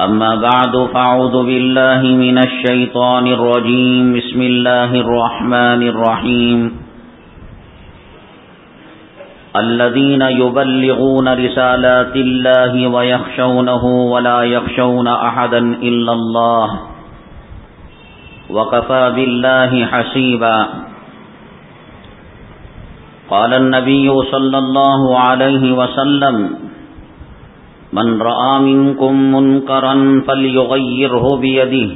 أما بعد فأعوذ بالله من الشيطان الرجيم. بسم الله الرحمن الرحيم. الذين يبلغون رسالات الله ويخشونه ولا يخشون أحدا إلا الله. وكفى بالله حسيبا. قال النبي صلى الله عليه وسلم من رأى منكم منكرا فليغيره بيده،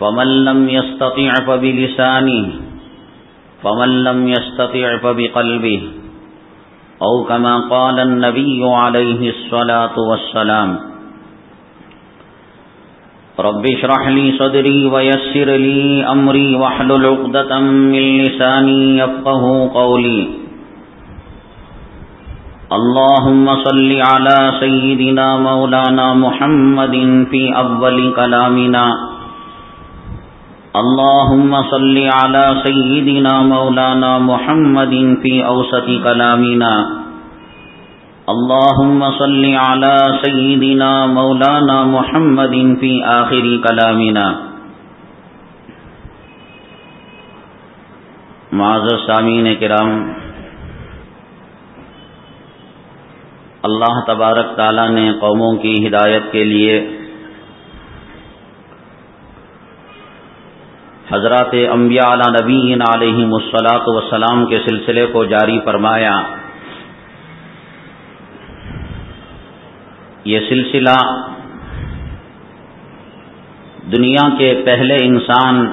فمن لم يستطع فبلسانه، فمن لم يستطع فبقلبه، أو كما قال النبي عليه الصلاة والسلام، رب اشرح لي صدري ويسر لي أمري واحلل عقدة من لساني يفقه قولي. اللهم صل على سيدنا مولانا محمد في أول كلامنا. اللهم صل على سيدنا مولانا محمد في أوسط كلامنا. اللهم صل على سيدنا مولانا محمد في آخر كلامنا. معذر سامعین کرام اللہ تبارک تعالی نے قوموں کی ہدایت کے لیے حضرات انبیاء علی نبی علیہ مسلاط وسلام کے سلسلے کو جاری فرمایا۔ یہ سلسلہ دنیا کے پہلے انسان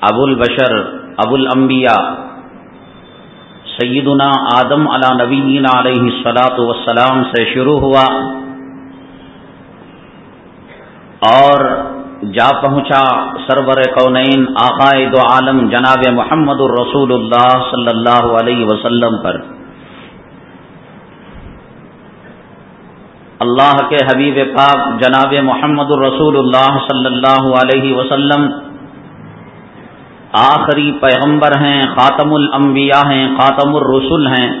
ابو البشر ابو الانبیاء سیدنا آدم علی نبینا علیہ السلاۃ وسلام سے شروع ہوا اور جا پہنچا سرور کونین عقائد و عالم جناب محمد الرسول اللہ صلی اللہ علیہ وسلم پر۔ اللہ کے حبیب پاک جناب محمد الرسول اللہ صلی اللہ علیہ وسلم آخری پیغمبر ہیں، خاتم الانبیاء ہیں، خاتم الرسول ہیں۔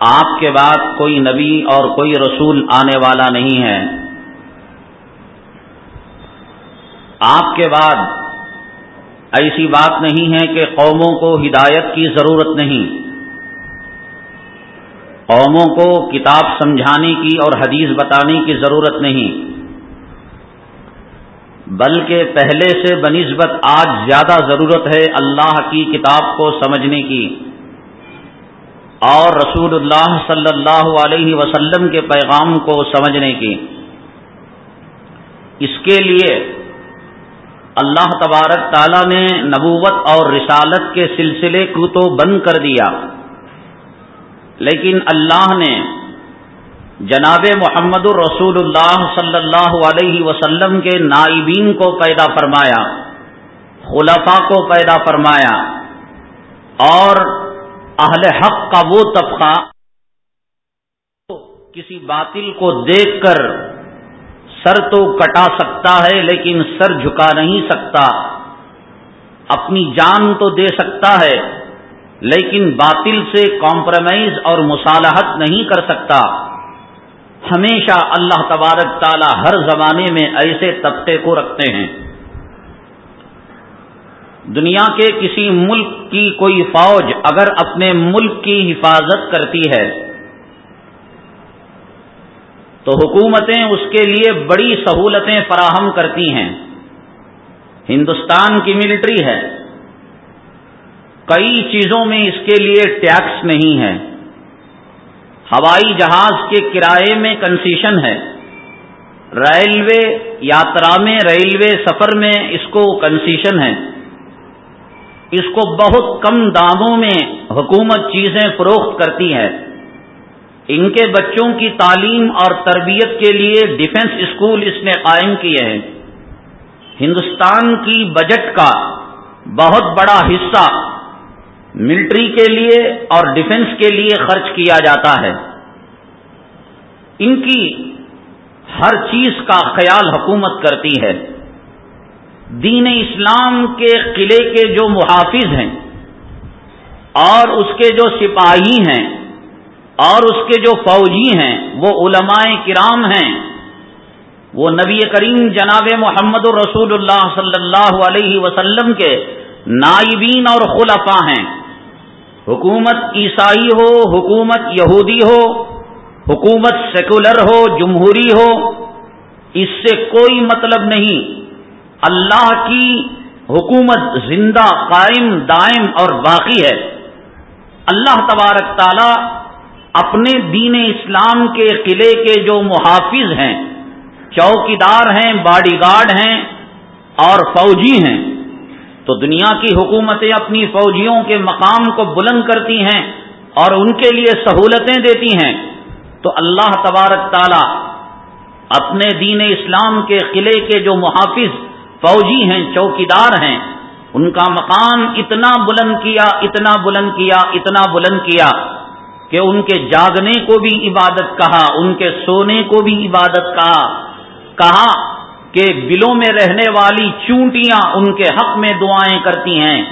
آپ کے بعد کوئی نبی اور کوئی رسول آنے والا نہیں ہے۔ آپ کے بعد ایسی بات نہیں ہے کہ قوموں کو ہدایت کی ضرورت نہیں۔ قوموں کو کتاب سمجھانے کی اور حدیث بتانے کی ضرورت نہیں۔ بلکہ پہلے سے بنسبت آج زیادہ ضرورت ہے اللہ کی کتاب کو سمجھنے کی۔ اور رسول اللہ صلی اللہ علیہ وسلم کے پیغام کو سمجھنے کی۔ اس کے لیے اللہ تبارک تعالی نے نبوت اور رسالت کے سلسلے کو تو بند کر دیا، لیکن اللہ نے جناب محمد الرسول اللہ صلی اللہ علیہ وسلم کے نائبین کو پیدا فرمایا خلفا کو پیدا فرمایا، اور اہل حق کا وہ طبقہ کسی باطل کو دیکھ کر سر تو کٹا سکتا ہے لیکن سر جھکا نہیں سکتا، اپنی جان تو دے سکتا ہے، لیکن باطل سے کمپرومائز اور مصالحت نہیں کر سکتا۔ ہمیشہ اللہ تبارک تعالی ہر زمانے میں ایسے طبقے کو رکھتے ہیں۔ دنیا کے کسی ملک کی کوئی فوج اگر اپنے ملک کی حفاظت کرتی ہے، تو حکومتیں اس کے لیے بڑی سہولتیں فراہم کرتی ہیں۔ ہندوستان کی ملٹری ہے۔ کئی چیزوں میں اس کے لیے ٹیکس نہیں ہے۔ ہوائی جہاز کے کرائے میں کنسیشن ہے۔ ریلوے یاترا میں، ریلوے سفر میں اس کو کنسیشن ہے۔ اس کو بہت کم داموں میں حکومت چیزیں فروخت کرتی ہے۔ ان کے بچوں کی تعلیم اور تربیت کے لیے ڈیفنس اسکول اس نے قائم کیے ہیں۔ ہندوستان کی بجٹ کا بہت بڑا حصہ ملٹری کے لیے اور ڈیفنس کے لیے خرچ کیا جاتا ہے۔ ان کی ہر چیز کا خیال حکومت کرتی ہے۔ دین اسلام کے قلعے کے جو محافظ ہیں اور اس کے جو سپاہی ہیں اور اس کے جو فوجی ہیں، وہ علماء کرام ہیں۔ وہ نبی کریم جناب محمد الرسول اللہ صلی اللہ علیہ وسلم کے نائبین اور خلفا ہیں۔ حکومت عیسائی ہو، حکومت یہودی ہو، حکومت سیکولر ہو، جمہوری ہو، اس سے کوئی مطلب نہیں۔ اللہ کی حکومت زندہ، قائم، دائم اور باقی ہے۔ اللہ تبارک تعالی اپنے دین اسلام کے قلعے کے جو محافظ ہیں، چوکیدار ہیں، باڈی گارڈ ہیں اور فوجی ہیں۔ تو دنیا کی حکومتیں اپنی فوجیوں کے مقام کو بلند کرتی ہیں اور ان کے لیے سہولتیں دیتی ہیں۔ تو اللہ تبارک تعالی اپنے دین اسلام کے قلعے کے جو محافظ فوجی ہیں، چوکیدار ہیں، ان کا مقام اتنا بلند کیا، اتنا بلند کیا، اتنا بلند کیا کہ ان کے جاگنے کو بھی عبادت کہا، ان کے سونے کو بھی عبادت کہا۔ کہا کہ بلوں میں رہنے والی چونٹیاں ان کے حق میں دعائیں کرتی ہیں،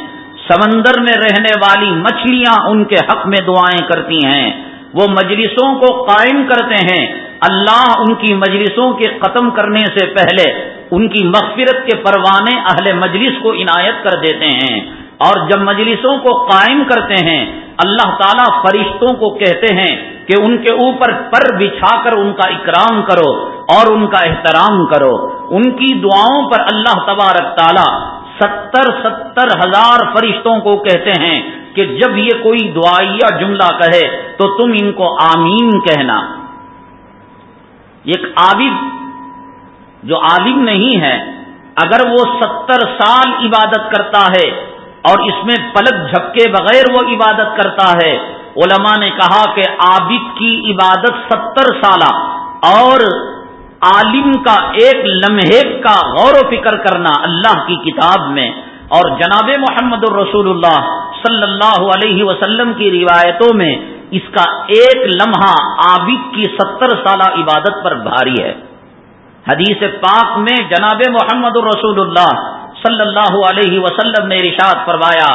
سمندر میں رہنے والی مچھلیاں ان کے حق میں دعائیں کرتی ہیں۔ وہ مجلسوں کو قائم کرتے ہیں۔ اللہ ان کی مجلسوں کے ختم کرنے سے پہلے ان کی مغفرت کے پروانے اہل مجلس کو عنایت کر دیتے ہیں۔ اور جب مجلسوں کو قائم کرتے ہیں، اللہ تعالیٰ فرشتوں کو کہتے ہیں کہ ان کے اوپر پر بچھا کر ان کا اکرام کرو اور ان کا احترام کرو۔ ان کی دعاؤں پر اللہ تبارک تعالیٰ ستر ستر ہزار فرشتوں کو کہتے ہیں کہ جب یہ کوئی دعائیا جملہ کہے تو تم ان کو آمین کہنا۔ ایک عابد جو عالم نہیں ہے، اگر وہ ستر سال عبادت کرتا ہے اور اس میں پلک جھپکے بغیر وہ عبادت کرتا ہے۔ علماء نے کہا کہ عابد کی عبادت ستر سالہ اور عالم کا ایک لمحے کا غور و فکر کرنا اللہ کی کتاب میں۔ اور جناب محمد الرسول اللہ صلی اللہ علیہ وسلم کی روایتوں میں اس کا ایک لمحہ عابد کی ستر سالہ عبادت پر بھاری ہے۔ حدیث پاک میں جناب محمد الرسول اللہ صلی اللہ علیہ وسلم نے رشاد فرمایا،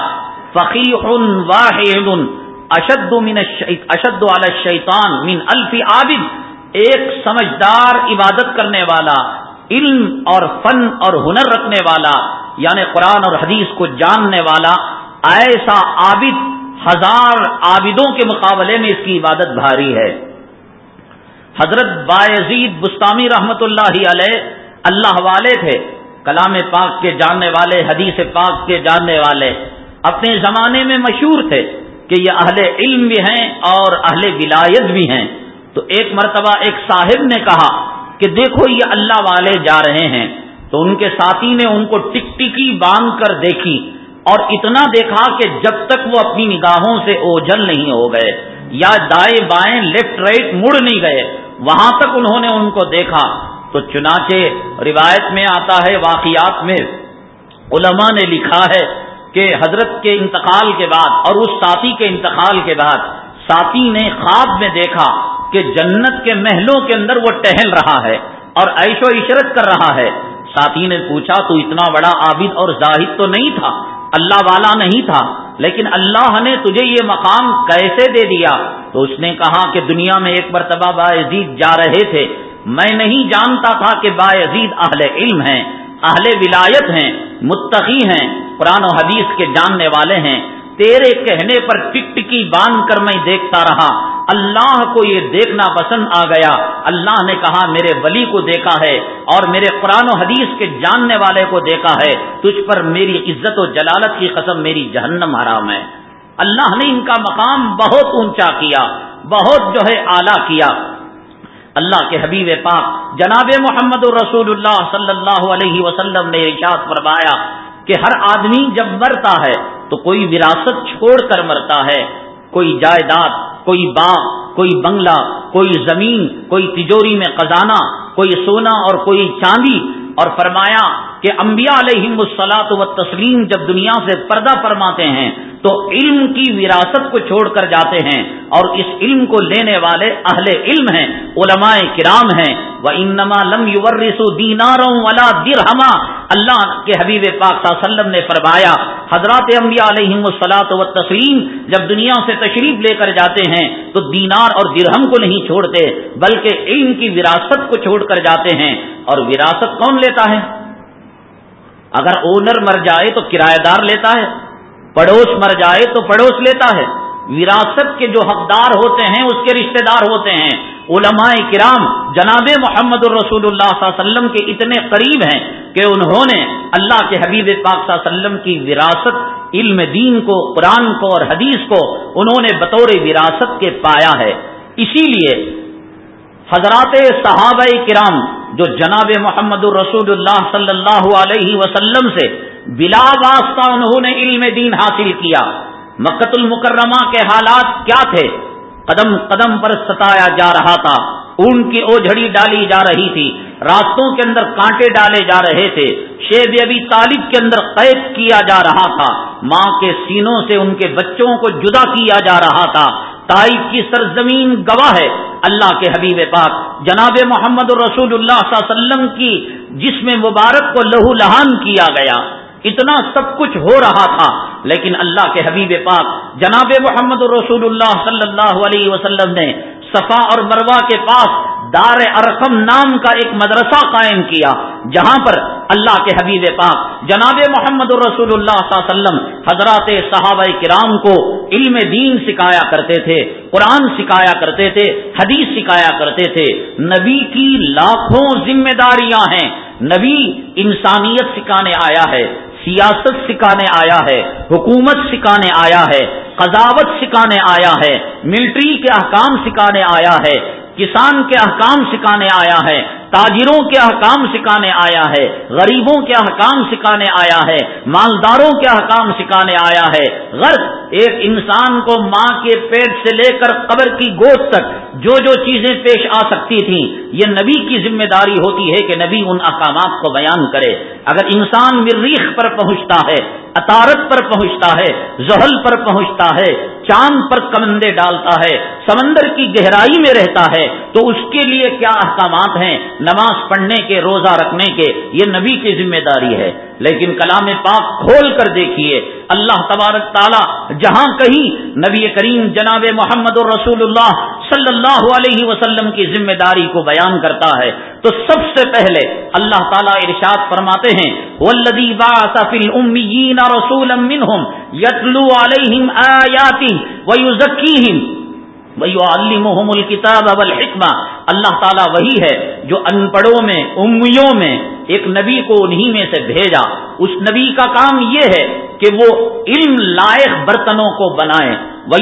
فقیح واحد اشد من اشد علی الشیطان من الف عابد. ایک سمجھدار عبادت کرنے والا، علم اور فن اور ہنر رکھنے والا یعنی قرآن اور حدیث کو جاننے والا، ایسا عابد، ہزار عابدوں کے مقابلے میں اس کی عبادت بھاری ہے۔ حضرت باعزید بستانی رحمت اللہ علیہ، اللہ والے تھے کلام پاک کے جاننے والے، حدیث پاک کے جاننے والے اپنے زمانے میں مشہور تھے کہ یہ اہل علم بھی ہیں اور اہل ولایت بھی ہیں۔ تو ایک مرتبہ ایک صاحب نے کہا کہ دیکھو یہ اللہ والے جا رہے ہیں۔ تو ان کے ساتھی نے ان کو ٹک ٹکی باندھ کر دیکھی اور اتنا دیکھا کہ جب تک وہ اپنی نگاہوں سے اوجل نہیں ہو گئے یا دائیں بائیں لیفٹ رائٹ مڑ نہیں گئے، وہاں تک انہوں نے ان کو دیکھا۔ تو چنانچہ روایت میں آتا ہے، واقعات میں علماء نے لکھا ہے کہ حضرت کے انتقال کے بعد اور اس ساتھی کے انتقال کے بعد ساتھی نے خواب میں دیکھا کہ جنت کے محلوں کے اندر وہ ٹہل رہا ہے اور عیش و عشرت کر رہا ہے۔ ساتھی نے پوچھا، تو اتنا بڑا عابد اور زاہد تو نہیں تھا؟ اللہ والا نہیں تھا، لیکن اللہ نے تجھے یہ مقام کیسے دے دیا؟ تو اس نے کہا کہ دنیا میں ایک مرتبہ باعزید جا رہے تھے۔ میں نہیں جانتا تھا کہ با عزید اہل علم ہیں، اہل ولایت ہیں، متقی ہیں، قرآن و حدیث کے جاننے والے ہیں۔ تیرے کہنے پر ٹک ٹکی باندھ کر میں دیکھتا رہا۔ اللہ کو یہ دیکھنا پسند آ گیا۔ اللہ نے کہا، میرے ولی کو دیکھا ہے اور میرے قرآن و حدیث کے جاننے والے کو دیکھا ہے۔ تجھ پر میری عزت و جلالت کی قسم میری جہنم حرام ہے۔ اللہ نے ان کا مقام بہت اونچا کیا، بہت جو ہے اعلی کیا۔ اللہ کے حبیب پاک جناب محمد الرسول اللہ صلی اللہ علیہ وسلم نے ارشاد فرمایا کہ ہر آدمی جب مرتا ہے تو کوئی وراثت چھوڑ کر مرتا ہے۔ کوئی جائیداد، کوئی باغ، کوئی بنگلہ، کوئی زمین، کوئی تجوری میں خزانہ، کوئی سونا اور کوئی چاندی۔ اور فرمایا کہ انبیاء علیہ السلاط و تسلیم جب دنیا سے پردہ فرماتے ہیں تو علم کی وراثت کو چھوڑ کر جاتے ہیں اور اس علم کو لینے والے اہل علم ہیں، علماء کرام ہیں۔ وہ انما لم یورسو دیناروں ولا درہما اللہ کے حبیب پاک صلی اللہ علیہ وسلم نے فرمایا، حضرات انبیاء علیہ السلاط و تسلیم جب دنیا سے تشریف لے کر جاتے ہیں، تو دینار اور درہم کو نہیں چھوڑتے، بلکہ علم کی وراثت کو چھوڑ کر جاتے ہیں۔ اور وراثت کون لیتا ہے؟ اگر اونر مر جائے تو کرایہ دار لیتا ہے۔ پڑوس مر جائے تو پڑوس لیتا ہے۔ وراثت کے جو حقدار ہوتے ہیں، اس کے رشتہ دار ہوتے ہیں۔ علماء کرام جناب محمد الرسول اللہ صلی اللہ علیہ وسلم کے اتنے قریب ہیں کہ انہوں نے اللہ کے حبیب پاک صلی اللہ علیہ وسلم کی وراثت، علم دین کو، قرآن کو اور حدیث کو انہوں نے بطور وراثت کے پایا ہے۔ اسی لیے حضرات صحابہ کرام جو جناب محمد الرسول اللہ صلی اللہ علیہ وسلم سے بلا واسطہ انہوں نے علم دین حاصل کیا۔ مکت المکرمہ کے حالات کیا تھے؟ قدم قدم پر ستایا جا رہا تھا۔ اون کی اوجھڑی ڈالی جا رہی تھی۔ راستوں کے اندر کانٹے ڈالے جا رہے تھے۔ شیب ابھی طالب کے اندر قید کیا جا رہا تھا۔ ماں کے سینوں سے ان کے بچوں کو جدا کیا جا رہا تھا۔ تائف کی سرزمین گواہ ہے۔ اللہ کے حبیب پاک۔ جناب محمد رسول اللہ صلی اللہ علیہ وسلم کی جس میں مبارک کو لہو لہان کیا گیا۔ اتنا سب کچھ ہو رہا تھا، لیکن اللہ کے حبیب پاک جناب محمد رسول اللہ صلی اللہ علیہ وسلم نے صفا اور مروا کے پاس دار ارقم نام کا ایک مدرسہ قائم کیا، جہاں پر اللہ کے حبیب پاک جناب محمد الرسول اللہ صلی اللہ علیہ وسلم حضرات صحابہ کرام کو علم دین سکھایا کرتے تھے، قرآن سکھایا کرتے تھے، حدیث سکھایا کرتے تھے۔ نبی کی لاکھوں ذمہ داریاں ہیں، نبی انسانیت سکھانے آیا ہے۔ سیاست سکھانے آیا ہے، حکومت سکھانے آیا ہے، قضاوت سکھانے آیا ہے، ملٹری کے احکام سکھانے آیا ہے کسان کے احکام سکھانے آیا ہے، تاجروں کے احکام سکھانے آیا ہے، غریبوں کے احکام سکھانے آیا ہے، مالداروں کے احکام سکھانے آیا ہے۔ غرض ایک انسان کو ماں کے پیٹ سے لے کر قبر کی گود تک جو جو چیزیں پیش آ سکتی تھیں، یہ نبی کی ذمہ داری ہوتی ہے کہ نبی ان احکامات کو بیان کرے۔ اگر انسان مریخ پر پہنچتا ہے اطارت پر پہنچتا ہے، زحل پر پہنچتا ہے، چاند پر کمندے ڈالتا ہے، سمندر کی گہرائی میں رہتا ہے، تو اس کے لیے کیا احکامات ہیں؟ نماز پڑھنے کے، روزہ رکھنے کے، یہ نبی کی ذمہ داری ہے۔ لیکن کلام پاک کھول کر دیکھیے، اللہ تبارک تعالی جہاں کہیں نبی کریم جناب محمد الرسول اللہ صلی اللہ علیہ وسلم کی ذمہ داری کو بیان کرتا ہے۔ تو سب سے پہلے اللہ تعالیٰ ارشاد فرماتے ہیں ولدی رسول یتلو علیہم آیاتی ویزکیہم وہی علم الکتاب اب الحکمہ اللہ تعالیٰ وہی ہے جو ان پڑھوں میں، امیوں میں ایک نبی کو انہی میں سے بھیجا۔ اس نبی کا کام یہ ہے کہ وہ علم لائق برتنوں کو بنائے وہ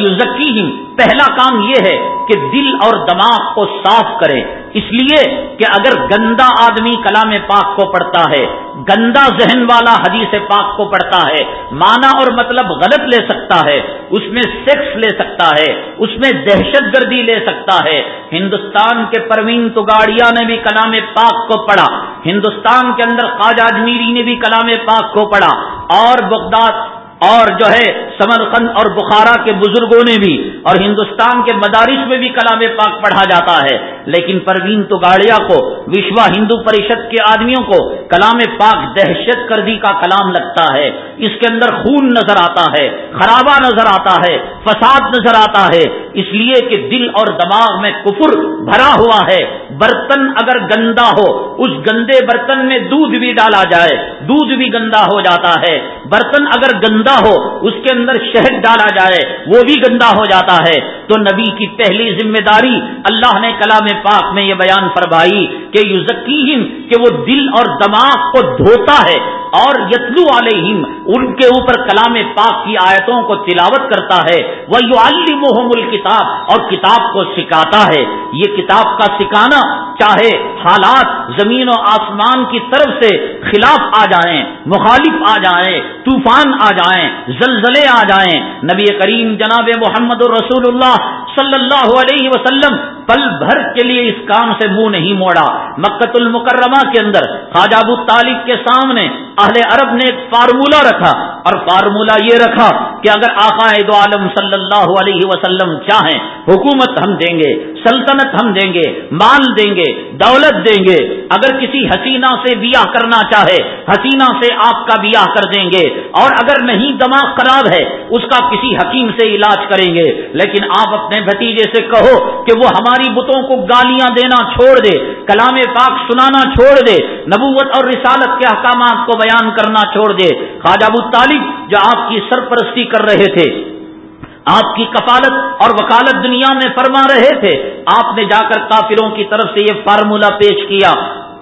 پہلا کام یہ ہے کہ دل اور دماغ کو صاف کرے اس لیے کہ اگر گندا آدمی کلام پاک کو پڑھتا ہے، گندا ذہن والا حدیث پاک کو پڑھتا ہے مانا اور مطلب غلط لے سکتا ہے، اس میں سیکس لے سکتا ہے، اس میں دہشت گردی لے سکتا ہے۔ ہندوستان کے پروین تگاڑیا نے بھی کلام پاک کو پڑھا۔ ہندوستان کے اندر خواجہ اجمیری نے بھی کلام پاک کو پڑھا۔ اور بغداد اور جو ہے سمرقند اور بخارا کے بزرگوں نے بھی اور ہندوستان کے مدارس میں بھی کلام پاک پڑھا جاتا ہے۔ لیکن پروین تو گاڑیا کو، وشوا ہندو پریشد کے آدمیوں کو کلام پاک دہشت گردی کا کلام لگتا ہے۔ اس کے اندر خون نظر آتا ہے، خرابہ نظر آتا ہے، فساد نظر آتا ہے۔ اس لیے کہ دل اور دماغ میں کفر بھرا ہوا ہے۔ برتن اگر گندا ہو، اس گندے برتن میں دودھ بھی ڈالا جائے، دودھ بھی گندا ہو جاتا ہے۔ برتن اگر گندا ہو، اس کے اندر شہد ڈالا جائے، وہ بھی گندا ہو جاتا ہے۔ تو نبی کی پہلی ذمہ داری اللہ نے کلام پاک میں یہ بیان فرمائی کہ یوزکیم کہ وہ دل اور دماغ کو دھوتا ہے، اور یتلو علیہم، ان کے اوپر کلام پاک کی آیتوں کو تلاوت کرتا ہے وہ یو الکتاب، اور کتاب کو سکھاتا ہے۔ یہ کتاب کا سکھانا چاہے حالات زمین و آسمان کی طرف سے خلاف آ جائیں، مخالف آ جائیں، طوفان آ جائیں، زلزلے آ جائیں۔ نبی کریم جناب محمد الرسول اللہ صلی اللہ علیہ وسلم، پل بھر کے لیے اس کام سے منہ نہیں موڑا۔ مکت المکرمہ کے اندر خواجہ ابو طالب کے سامنے اہل عرب نے ایک فارمولہ رکھا اور فارمولہ یہ رکھا کہ اگر آقا دو عالم صلی اللہ علیہ وسلم چاہیں، حکومت ہم دیں گے، سلطنت ہم دیں گے، مال دیں گے، دولت دیں گے، اگر کسی حسینہ سے بیاہ کرنا چاہے، حسینہ سے آپ کا بیاہ کر دیں گے، اور اگر نہیں، دماغ خراب ہے، اس کا کسی حکیم سے علاج کریں گے، لیکن آپ اپنے بھتیجے سے کہو کہ وہ ہماری بتوں کو گالیاں دینا چھوڑ دے، کلام پاک سنانا چھوڑ دے، نبوت اور رسالت کے احکامات کو بیان کرنا چھوڑ دے۔ خواجہ ابو طالب، جو آپ کی سرپرستی کر رہے تھے۔ آپ کی کفالت اور وکالت دنیا میں فرما رہے تھے۔ آپ نے جا کر کافروں کی طرف سے یہ فارمولہ پیش کیا۔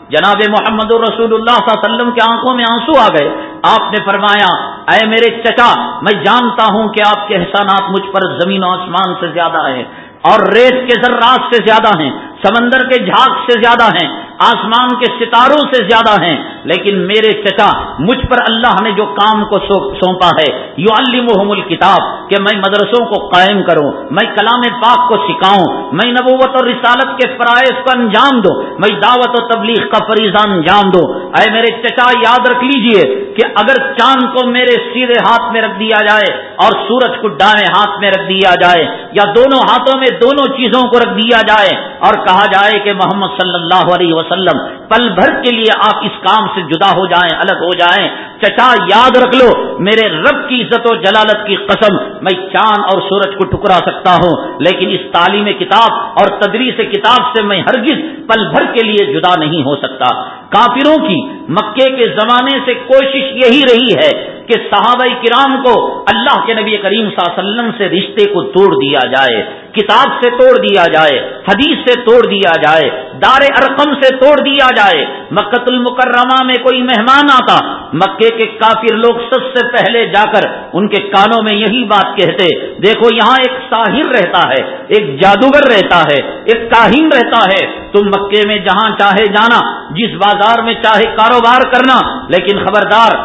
جناب محمد رسول اللہ صلی اللہ علیہ وسلم کے آنکھوں میں آنسو آ گئے۔ آپ نے فرمایا، اے میرے چچا، میں جانتا ہوں کہ آپ کے احسانات مجھ پر زمین و آسمان سے زیادہ ہیں اور ریت کے ذرات سے زیادہ ہیں، سمندر کے جھاگ سے زیادہ ہیں، آسمان کے ستاروں سے زیادہ ہیں۔ لیکن میرے چچا، مجھ پر اللہ نے جو کام کو سونپا ہے یو المحم الکتاب، کہ میں مدرسوں کو قائم کروں، میں کلام پاک کو سکھاؤں، میں نبوت اور رسالت کے فرائض کو انجام دوں، میں دعوت و تبلیغ کا فریضہ انجام دوں۔ اے میرے چچا، یاد رکھ لیجیے کہ اگر چاند کو میرے سیدھے ہاتھ میں رکھ دیا جائے اور سورج کو ڈائیں ہاتھ میں رکھ دیا جائے، یا دونوں ہاتھوں میں دونوں چیزوں کو رکھ دیا جائے، اور کہا جائے کہ محمد صلی اللہ علیہ وسلم، پل بھر کے لیے آپ اس کام سے جدا ہو جائیں، الگ ہو جائیں۔ چچا، یاد رکھ لو، میرے رب کی عزت و جلالت کی قسم میں چاند اور سورج کو ٹکرا سکتا ہوں، لیکن اس تعلیم کتاب اور تدریس کتاب سے میں ہرگز پل بھر کے لیے جدا نہیں ہو سکتا۔ کافروں کی مکے کے زمانے سے کوشش یہی رہی ہے کہ صحابہ کرام کو اللہ کے نبی کریم صلی اللہ علیہ وسلم سے رشتے کو توڑ دیا جائے، کتاب سے توڑ دیا جائے، حدیث سے توڑ دیا جائے، دار ارقم سے توڑ دیا جائے۔ مکت المکرمہ میں کوئی مہمان آتا مکے کے کافر لوگ سب سے پہلے جا کر ان کے کانوں میں یہی بات کہتے، دیکھو یہاں ایک ساحر رہتا ہے، ایک جادوگر رہتا ہے، ایک کاہن رہتا ہے۔ تم مکے میں جہاں چاہے جانا، جس بازار میں چاہے کاروبار کرنا، لیکن خبردار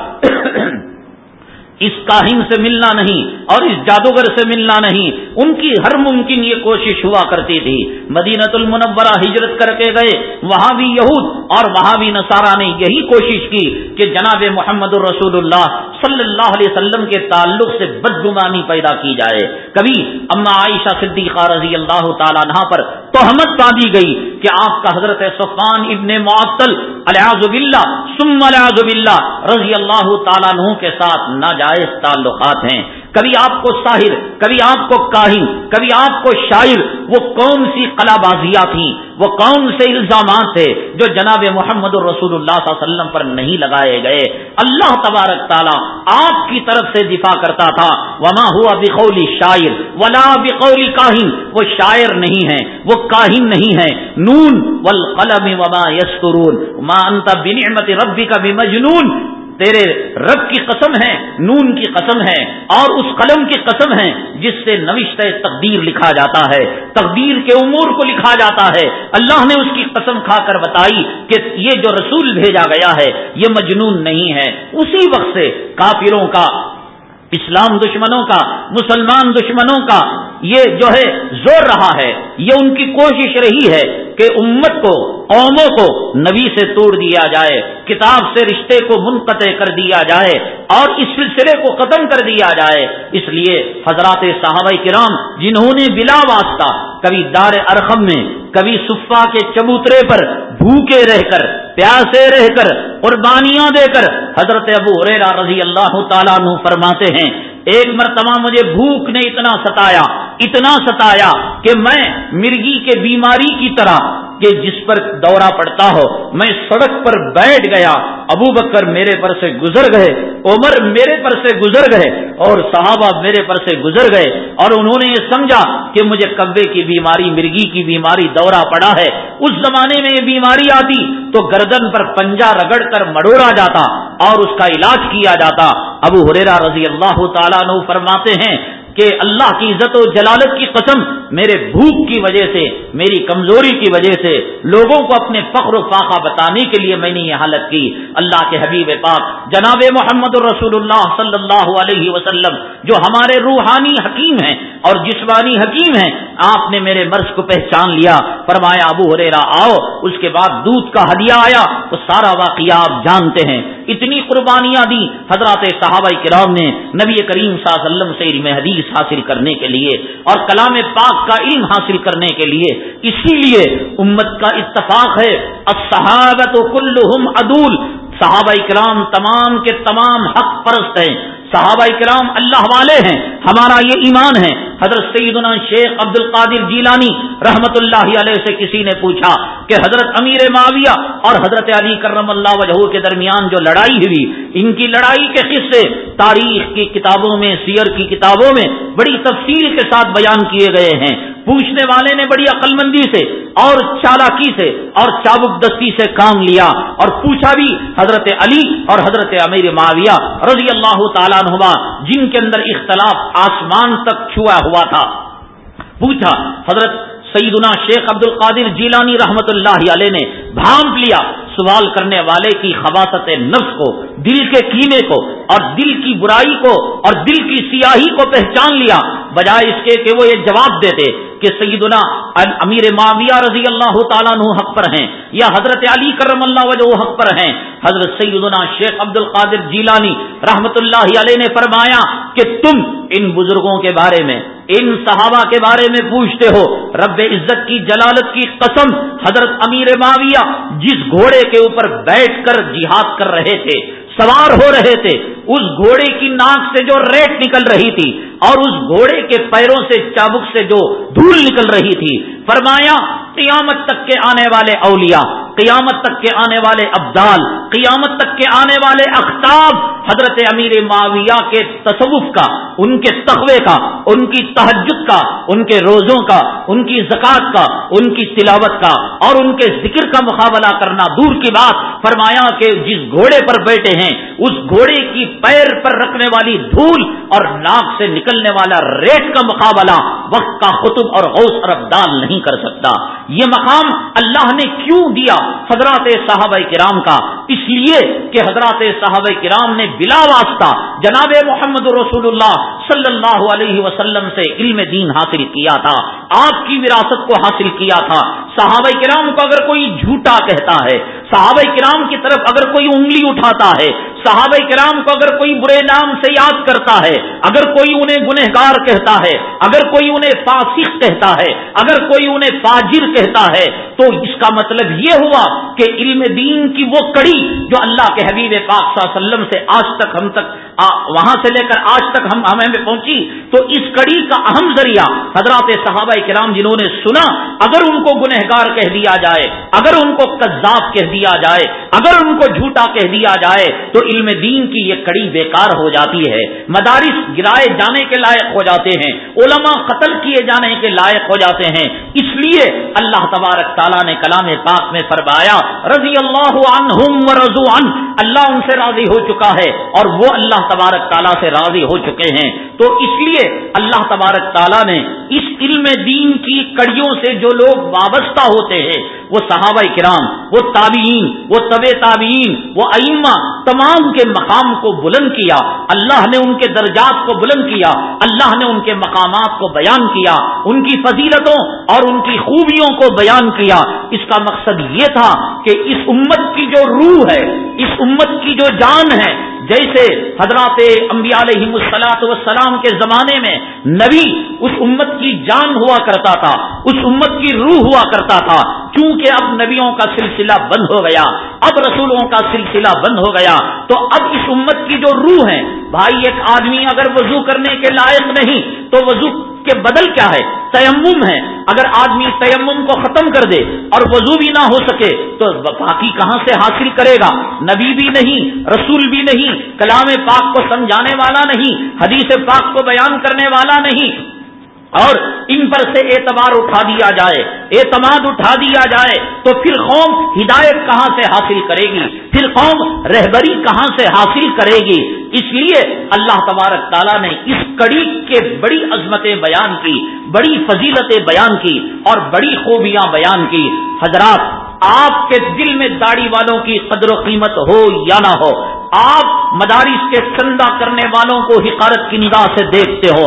اس کاہن سے ملنا نہیں اور اس جادوگر سے ملنا نہیں ان کی ہر ممکن یہ کوشش ہوا کرتی تھی مدینت المنورہ ہجرت کر کے گئے وہاں بھی یہود اور وہاں بھی نصارہ نے یہی کوشش کی کہ جناب محمد الرسول اللہ صلی اللہ علیہ وسلم کے تعلق سے بدگمانی پیدا کی جائے۔ کبھی اما عائشہ صدیقہ رضی اللہ تعالیٰ پر توہمت باندھی گئی کہ آپ کا حضرت سفان ابن معطل الیاز باللہ رضی اللہ تعالیٰ کے ساتھ نہ ناجائز تعلقات ہیں۔ کبھی آپ کو ساحر، کبھی آپ کو کاہن، کبھی آپ کو شاعر، وہ کون سی کلا بازیاں تھیں؟ وہ کون سے الزامات تھے جو جناب محمد الرسول اللہ صلی اللہ علیہ وسلم پر نہیں لگائے گئے؟ اللہ تبارک تعالیٰ آپ کی طرف سے دفاع کرتا تھا۔ وما ہوا بقولی شاعر، ولا بقولی کاہن۔ وہ شاعر نہیں ہے، وہ کاہن نہیں ہے۔ نون، والقلم وما یسرون ما انت بنعمت ربی کا بھی مجنون تیرے رب کی قسم ہے، نون کی قسم ہے، اور اس قلم کی قسم ہے، جس سے نوشت تقدیر لکھا جاتا ہے، تقدیر کے امور کو لکھا جاتا ہے۔ اللہ نے اس کی قسم کھا کر بتائی کہ یہ جو رسول بھیجا گیا ہے، یہ مجنون نہیں ہے۔ اسی وقت سے کافروں کا اسلام دشمنوں کا، مسلمان دشمنوں کا یہ جو ہے زور رہا ہے، یہ ان کی کوشش رہی ہے کہ امت کو، قوموں کو نبی سے توڑ دیا جائے، کتاب سے رشتے کو منقطع کر دیا جائے اور اس سلسلے کو ختم کر دیا جائے۔ اس لیے حضرات صحابہ کرام جنہوں نے بلا واسطہ کبھی دار ارخم میں، کبھی صفا کے چبوترے پر بھوکے رہ کر پیاسے رہ کر، قربانیاں دے کر حضرت ابو ریرا رضی اللہ تعالیٰ فرماتے ہیں، ایک مرتبہ مجھے بھوک نے اتنا ستایا اتنا ستایا کہ میں مرگی کے بیماری کی طرح کہ جس پر دورہ پڑتا ہو، میں سڑک پر بیٹھ گیا، ابو بکر میرے پر سے گزر گئے، عمر میرے پر سے گزر گئے، اور صحابہ میرے پر سے گزر گئے، اور انہوں نے یہ سمجھا کہ مجھے کبے کی بیماری، مرگی کی بیماری دورہ پڑا ہے۔ اس زمانے میں یہ بیماری آتی تو گردن پر پنجا رگڑ کر مڑوڑا جاتا اور اس کا علاج کیا جاتا۔ ابو حریرا رضی اللہ تعالیٰ نو فرماتے ہیں کہ اللہ کی عزت و جلالت کی قسم میرے بھوک کی وجہ سے، میری کمزوری کی وجہ سے لوگوں کو اپنے فخر و فاقہ بتانے کے لیے میں نے یہ حالت کی۔ اللہ کے حبیب پاک، جناب محمد الرسول اللہ صلی اللہ علیہ وسلم، جو ہمارے روحانی حکیم ہیں اور جسمانی حکیم ہیں، آپ نے میرے مرض کو پہچان لیا۔ فرمایا، ابو ہریرا آؤ۔ اس کے بعد دودھ کا ہدیہ آیا۔ تو سارا واقعہ آپ جانتے ہیں۔ اتنی قربانیاں دی حضرات صحابہ کرام نے نبی کریم صلی اللہ علیہ وسلم سے علم حدیث حاصل کرنے کے لیے اور کلام پاک کا علم حاصل کرنے کے لیے اسی لیے امت کا اتفاق ہے۔ صحابت کلہم عدول۔ صحابہ کرام تمام کے تمام حق پرست ہیں۔ صحابہ کرام اللہ والے ہیں، ہمارا یہ ایمان ہے۔ حضرت سیدنا شیخ عبد القادر جیلانی رحمت اللہ علیہ سے کسی نے پوچھا کہ حضرت امیر معاویہ اور حضرت علی کرم اللہ وجہ کے درمیان جو لڑائی ہوئی، ان کی لڑائی کے قصے تاریخ کی کتابوں میں، سیر کی کتابوں میں بڑی تفصیل کے ساتھ بیان کیے گئے ہیں۔ پوچھنے والے نے بڑی عقل مندی سے اور چالاکی سے اور چابک دستی سے کام لیا اور پوچھا بھی حضرت علی اور حضرت امیر معاویہ رضی اللہ تعالیٰ نما جن کے اندر اختلاف آسمان تک چھوا ہوا تھا۔ پوچھا، حضرت سیدنا شیخ عبد القادر جیلانی رحمت اللہ علیہ نے بھانپ لیا سوال کرنے والے کی خباست نفس کو، دل کے کینے کو، اور دل کی برائی کو، اور دل کی سیاہی کو پہچان لیا۔ بجائے اس کے کہ وہ یہ جواب دیتے کہ سیدنا امیر معاویہ رضی اللہ تعالیٰ حق پر ہیں یا حضرت علی کرم اللہ وجہ حق پر ہیں۔ حضرت سیدنا شیخ عبد القادر جیلانی رحمت اللہ علیہ نے فرمایا کہ تم ان بزرگوں کے بارے میں ان صحابہ کے بارے میں پوچھتے ہو، رب عزت کی جلالت کی قسم، حضرت امیر معاویہ جس گھوڑے کے اوپر بیٹھ کر جہاد کر رہے تھے، سوار ہو رہے تھے، اس گھوڑے کی ناک سے جو ریٹ نکل رہی تھی اور اس گھوڑے کے پیروں سے چابک سے جو دھول نکل رہی تھی، فرمایا، قیامت تک کے آنے والے اولیاء قیامت تک کے آنے والے ابدال، قیامت تک کے آنے والے اختاب حضرت امیر معاویہ کے تصوف کا، ان کے تخوے کا، ان کی تحجد کا، ان کے روزوں کا، ان کی زکوٰۃ کا، ان کی تلاوت کا، اور ان کے ذکر کا مقابلہ کرنا دور کی بات، فرمایا کہ جس گھوڑے پر بیٹھے ہیں، اس گھوڑے کی پیر پر رکھنے والی دھول اور ناک سے نکلنے والا ریٹ کا مقابلہ وقت کا خطب اور غوث اور ابدال نہیں کر سکتا۔ یہ مقام اللہ نے کیوں دیا؟ حضرات صحابہ کرام کا۔ اس لیے کہ حضرات صحابہ کرام نے بلا واسطہ جناب محمد رسول اللہ صلی اللہ علیہ وسلم سے علم دین حاصل کیا تھا، آپ کی وراثت کو حاصل کیا تھا۔ صحابہ کرام کو اگر کوئی جھوٹا کہتا ہے، صحابہ کرام کی طرف اگر کوئی انگلی اٹھاتا ہے، صحابہ کرام کو اگر کوئی برے نام سے یاد کرتا ہے، اگر کوئی انہیں گنہگار کہتا ہے، اگر کوئی انہیں فاسق کہتا ہے، اگر کوئی انہیں فاجر کہتا ہے، تو اس کا مطلب یہ ہوا کہ علم دین کی وہ کڑی جو اللہ کے حبیب پاک صلی اللہ علیہ وسلم سے آج تک ہم تک وہاں سے لے کر آج تک ہم، ہمیں پہنچی، تو اس کڑی کا اہم ذریعہ حضرات صحابہ کرام جنہوں نے سنا، اگر ان کو گنہگار کہہ دیا جائے، اگر ان کو کذاب کہہ دیا جائے، اگر ان کو جھوٹا کہہ دیا جائے، تو علم دین کی یہ کڑی بیکار ہو جاتی ہے، مدارس گرائے جانے کے لائق ہو جاتے ہیں، علماء قتل کیے جانے کے لائق ہو جاتے ہیں، اس لیے اللہ تبارک تعالیٰ نے کلام پاک میں فرمایا، رضی اللہ عنہم و رضو عن اللہ ان سے راضی ہو چکا ہے اور وہ اللہ تبارک تعالیٰ سے راضی ہو چکے ہیں۔ تو اس لیے اللہ تبارک تعالیٰ نے اس علم دین کی کڑیوں سے جو لوگ وابستہ ہوتے ہیں، وہ صحابہ کرام، وہ تابعین، وہ طب تابعین، وہ ائمہ تمام کے مقام کو بلند کیا۔ اللہ نے ان کے درجات کو بلند کیا۔ اللہ نے ان کے مقامات کو بیان کیا۔ ان کی فضیلتوں اور ان کی خوبیوں کو بیان کیا۔ اس کا مقصد یہ تھا کہ اس امت کی جو روح ہے، اس امت کی جو جان ہے جیسے حضرات انبیاء علیہ مسلاط وسلام کے زمانے میں نبی اس امت کی جان ہوا کرتا تھا، اس امت کی روح ہوا کرتا تھا کیونکہ اب نبیوں کا سلسلہ بند ہو گیا، اب رسولوں کا سلسلہ بند ہو گیا، تو اب اس امت کی جو روح ہے، بھائی ایک آدمی اگر وضو کرنے کے لائق نہیں، تو وضو کے بدل کیا ہے؟ تیمم ہے۔ اگر آدمی تیمم کو ختم کر دے اور وضو بھی نہ ہو سکے، تو باقی کہاں سے حاصل کرے گا؟ نبی بھی نہیں، رسول بھی نہیں، کلام پاک کو سمجھانے والا نہیں، حدیث پاک کو بیان کرنے والا نہیں۔ اور ان پر سے اعتبار اٹھا دیا جائے، اعتماد اٹھا دیا جائے، تو پھر قوم ہدایت کہاں سے حاصل کرے گی؟ پھر قوم رہبری کہاں سے حاصل کرے گی؟ اس لیے اللہ تبارک تعالیٰ نے اس کڑی کے بڑی عظمتیں بیان کی، بڑی فضیلتیں بیان کی اور بڑی خوبیاں بیان کی۔ حضرات، آپ کے دل میں داڑھی والوں کی قدر و قیمت ہو یا نہ ہو، آپ مدارس کے چندہ کرنے والوں کو حکارت کی نگاہ سے دیکھتے ہو۔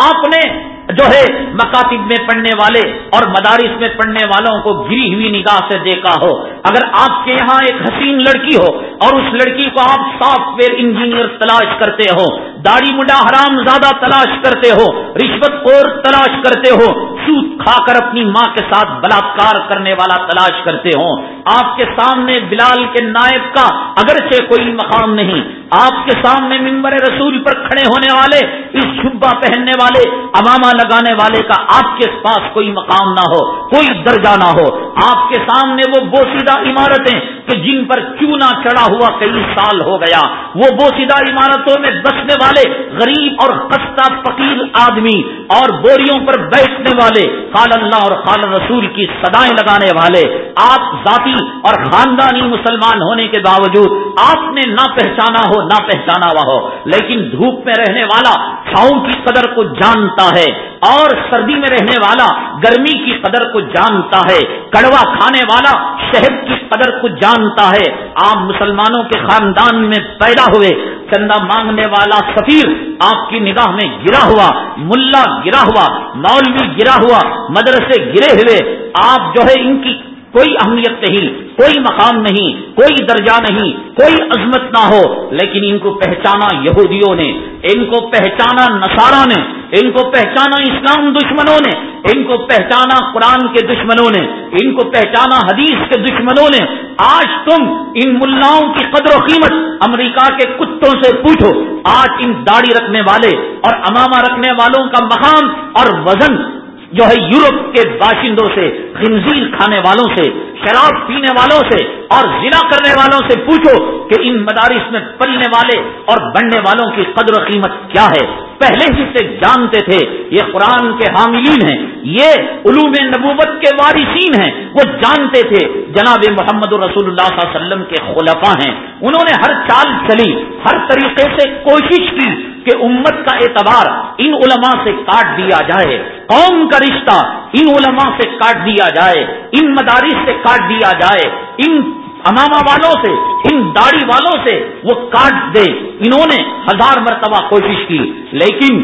آپ نے جو ہے مکاتب میں پڑھنے والے اور مدارس میں پڑھنے والوں کو گری ہوئی نگاہ سے دیکھا ہو۔ اگر آپ کے یہاں ایک حسین لڑکی ہو اور اس لڑکی کو آپ سافٹ ویئر انجینئر تلاش کرتے ہو داڑھی مڈا حرام زیادہ تلاش کرتے ہو، رشوت خور تلاش کرتے ہو، سوت کھا کر اپنی ماں کے ساتھ بلاکار کرنے والا تلاش کرتے ہو۔ آپ کے سامنے بلال کے نائب کا اگرچہ کوئی مقام نہیں، آپ کے سامنے ممبر رسول پر کھڑے ہونے والے، اس شبہ پہننے والے اماما لگانے والے کا آپ کے پاس کوئی مقام نہ ہو، کوئی درجہ نہ ہو۔ آپ کے سامنے وہ بوسیدہ عمارتیں کہ جن پر کیوں نہ چڑھا ہوا کئی سال ہو گیا۔ وہ بوسیدہ عمارتوں میں بسنے والے غریب اور خستہ فقیر آدمی اور بوریوں پر بیٹھنے والے خال اللہ اور خال رسول کی سدائیں لگانے والے۔ آپ ذاتی اور خاندانی مسلمان ہونے کے باوجود آپ نے نہ پہچانا ہو، نہ پہچانا ہوا ہو۔ لیکن دھوپ میں رہنے والا چھاؤں کی قدر کو جانتا ہے۔ اور سردی میں رہنے والا گرمی کی قدر کو جانتا ہے، کڑوا کھانے والا شہد کی قدر کو جانتا ہے۔ آپ مسلمانوں کے خاندان میں پیدا ہوئے، چندہ مانگنے والا سفیر آپ کی نگاہ میں گرا ہوا، ملا گرا ہوا، مولوی گرا ہوا، مدرسے گرے ہوئے، آپ جو ہے ان کی کوئی اہمیت نہیں، کوئی مقام نہیں، کوئی درجہ نہیں، کوئی عظمت نہ ہو، لیکن ان کو پہچانا یہودیوں نے، ان کو پہچانا نصارہ نے، ان کو پہچانا اسلام دشمنوں نے، ان کو پہچانا قرآن کے دشمنوں نے، ان کو پہچانا حدیث کے دشمنوں نے۔ آج تم ان ملاؤں کی قدر و قیمت امریکہ کے کتوں سے پوچھو۔ آج ان داڑھی رکھنے والے اور امامہ رکھنے والوں کا مقام اور وزن جو ہے یورپ کے باشندوں سے خنزیر کھانے والوں سے، شراب پینے والوں سے اور ضلع کرنے والوں سے پوچھو کہ ان مدارس میں پلنے والے اور بڑھنے والوں کی قدر و قیمت کیا ہے۔ پہلے ہی سے جانتے تھے، یہ قرآن کے حاملین ہیں، یہ علوم نبوت کے وارثین ہیں۔ وہ جانتے تھے، جناب محمد رسول اللہ صلی اللہ علیہ وسلم کے خلفا ہیں۔ انہوں نے ہر چال چلی، ہر طریقے سے کوشش کی کہ امت کا اعتبار ان علماء سے کاٹ دیا جائے۔ قوم کا رشتہ ان علماء سے کاٹ دیا جائے، ان مدارس سے کاٹ دیا جائے، ان اماما والوں سے، ان داڑھی والوں سے وہ کاٹ دے۔ انہوں نے ہزار مرتبہ کوشش کی، لیکن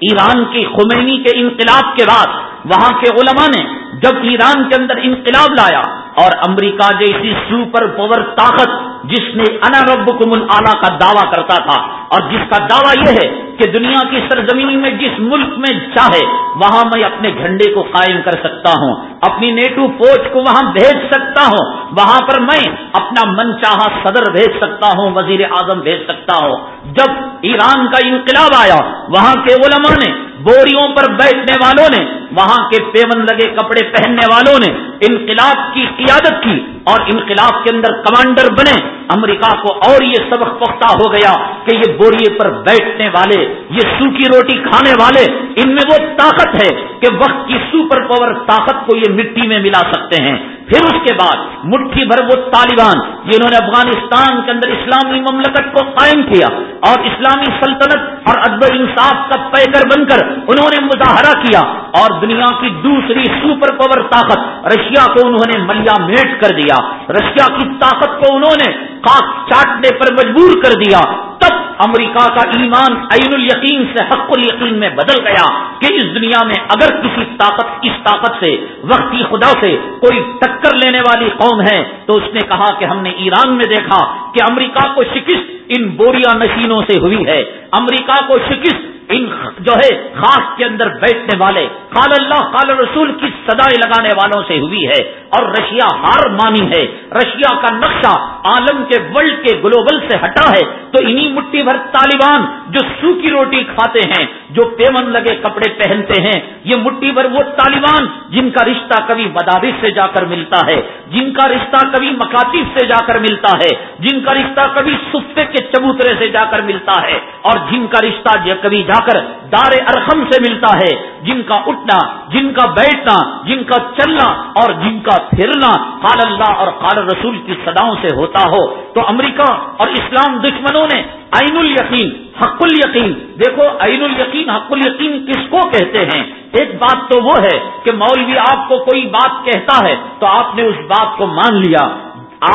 ایران کی خمینی کے انقلاب کے بعد وہاں کے علماء نے جب ایران کے اندر انقلاب لایا اور امریکہ جیسی سپر پاور طاقت جس نے انا رب کم کا دعویٰ کرتا تھا۔ اور جس کا دعویٰ یہ ہے کہ دنیا کی سرزمین میں جس ملک میں چاہے، وہاں میں اپنے جھنڈے کو قائم کر سکتا ہوں، اپنی نیٹو فوج کو وہاں بھیج سکتا ہوں، وہاں پر میں اپنا من چاہا صدر بھیج سکتا ہوں، وزیر اعظم بھیج سکتا ہوں۔ جب ایران کا انقلاب آیا، وہاں کے علماء نے، بوریوں پر بیٹھنے والوں نے، وہاں کے پیون لگے کپڑے پہننے والوں نے، انقلاب کی قیادت کی۔ اور انقلاب کے اندر کمانڈر بنے، امریکہ کو اور یہ سبق پختہ ہو گیا کہ یہ بوریے پر بیٹھنے والے، یہ سوکھی روٹی کھانے والے، ان میں وہ طاقت ہے کہ وقت کی سپر پاور طاقت کو یہ مٹی میں ملا سکتے ہیں۔ پھر اس کے بعد مٹھی بھر وہ طالبان جنہوں نے افغانستان کے اندر اسلامی مملکت کو قائم کیا اور اسلامی سلطنت اور ادب انصاف کا پیکر بن کر انہوں نے مظاہرہ کیا اور دنیا کی دوسری سپر پاور طاقت رشیا کو انہوں نے ملیا میٹ کر دیا۔ رشیا کی طاقت کو انہوں نے کاک چاٹنے پر مجبور کر دیا، تب امریکہ کا ایمان عین الیقین سے حق الیقین میں بدل گیا کہ اس دنیا میں اگر کسی طاقت اس طاقت سے، وقتی خدا سے کوئی ٹکر لینے والی قوم ہے، تو اس نے کہا کہ ہم نے ایران میں دیکھا کہ امریکہ کو شکست ان بوریا نشینوں سے ہوئی ہے۔ امریکہ کو شکست ان جو ہے خاص کے اندر بیٹھنے والے، قال اللہ، قال رسول کی سدائے لگانے والوں سے ہوئی ہے اور رشیا ہار مانی ہے۔ رشیا کا نقشہ عالم کے ورلڈ کے گلوبل سے ہٹا ہے۔ تو انہی مٹھی بھر طالبان جو سوکھی روٹی کھاتے ہیں، جو پیمن لگے کپڑے پہنتے ہیں، یہ مٹھی بھر وہ طالبان جن کا رشتہ کبھی مدارس سے جا کر ملتا ہے، جن کا رشتہ کبھی مکاتب سے جا کر ملتا ہے، جن کا رشتہ کبھی سفے کے چبوترے سے جا کر ملتا ہے، اور جن کا رشتہ کبھی جا کر دار ارخم سے ملتا ہے۔ جن کا اٹھنا، جن کا بیٹھنا، جن کا چلنا اور جن کا پھرنا قال اللہ اور قال رسول کی صداؤں سے ہوتا ہو۔ تو امریکہ اور اسلام دشمنوں نے عین الیقین، حق الیقین۔ دیکھو، عین الیقین، حق الیقین کس کو کہتے ہیں؟ ایک بات تو وہ ہے کہ مولوی آپ کو کوئی بات کہتا ہے تو آپ نے اس بات کو مان لیا۔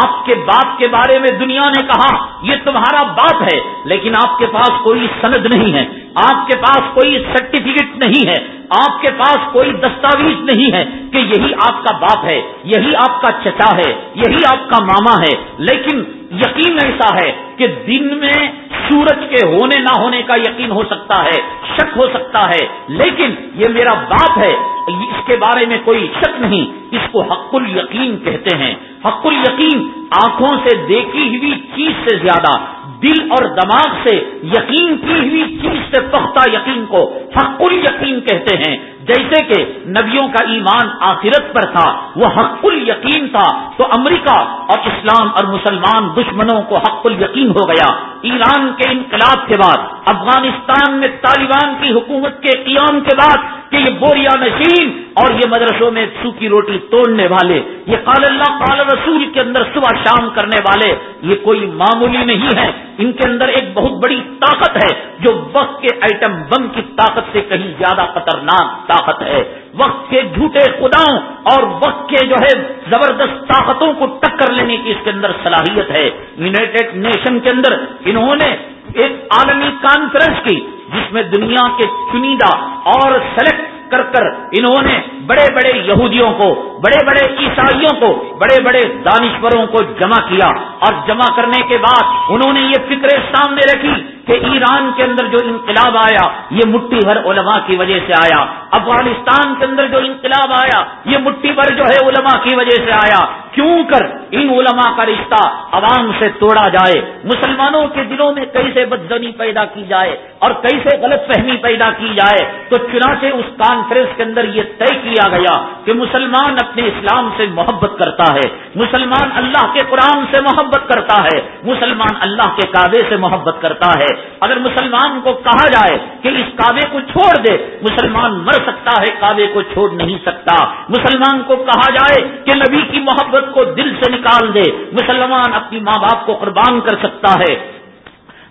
آپ کے باپ کے بارے میں دنیا نے کہا، یہ تمہارا باپ ہے، لیکن آپ کے پاس کوئی سند نہیں ہے۔ آپ کے پاس کوئی سرٹیفکیٹ نہیں ہے، آپ کے پاس کوئی دستاویز نہیں ہے کہ یہی آپ کا باپ ہے، یہی آپ کا چچا ہے، یہی آپ کا ماما ہے۔ لیکن یقین ایسا ہے کہ دن میں سورج کے ہونے نہ ہونے کا یقین ہو سکتا ہے، شک ہو سکتا ہے۔ لیکن یہ میرا باپ ہے، اس کے بارے میں کوئی شک نہیں۔ اس کو حق ال یقین کہتے ہیں۔ حق ال یقین آنکھوں سے دیکھی ہوئی چیز سے زیادہ دل اور دماغ سے یقین کی ہوئی چیز سے پختہ یقین کو حق یقین کہتے ہیں۔ جیسے کہ نبیوں کا ایمان آخرت پر تھا، وہ حق ال یقین تھا، تو امریکہ اور اسلام اور مسلمان دشمنوں کو حق ال یقین ہو گیا۔ ایران کے انقلاب کے بعد، افغانستان میں طالبان کی حکومت کے قیام کے بعد کہ یہ بوریا نشین اور یہ مدرسوں میں سوکھی روٹی توڑنے والے، یہ قال اللہ قال رسول کے اندر صبح شام کرنے والے، یہ کوئی معمولی نہیں ہے۔ ان کے اندر ایک بہت بڑی طاقت ہے، جو وقت کے آئٹم بم کی طاقت سے کہیں زیادہ خطرناک۔ طاقت ہے۔ وقت کے جھوٹے خداؤں اور وقت کے جو ہے زبردست طاقتوں کو ٹکر لینے کی اس کے اندر صلاحیت ہے۔ یوناٹیڈ نیشن کے اندر انہوں نے ایک عالمی کانفرنس کی جس میں دنیا کے چنیدہ اور سلیکٹ کر کر انہوں نے بڑے بڑے یہودیوں کو بڑے بڑے عیسائیوں کو بڑے بڑے دانشوروں کو جمع کیا۔ اور جمع کرنے کے بعد انہوں نے یہ فکریں سامنے رکھی کہ ایران کے اندر جو انقلاب آیا، یہ مٹھی بھر علماء کی وجہ سے آیا۔ افغانستان کے اندر جو انقلاب آیا، یہ مٹھی بھر جو ہے علماء کی وجہ سے آیا۔ کیوں کر ان علماء کا رشتہ عوام سے توڑا جائے؟ مسلمانوں کے دلوں میں کیسے بدزنی پیدا کی جائے اور کیسے غلط فہمی پیدا کی جائے؟ تو چنانچہ اس کانفرنس کے اندر یہ طے کیا گیا کہ مسلمان اپنے اسلام سے محبت کرتا ہے، مسلمان اللہ کے قرآن سے محبت کرتا ہے، مسلمان اللہ کے کعبے سے محبت کرتا ہے۔ اگر مسلمان کو کہا جائے کہ اس کعبے کو چھوڑ دے، مسلمان مر سکتا ہے، کعبے کو چھوڑ نہیں سکتا۔ مسلمان کو کہا جائے کہ نبی کی محبت کو دل سے نکال دے۔ مسلمان اپنی ماں باپ کو قربان کر سکتا ہے،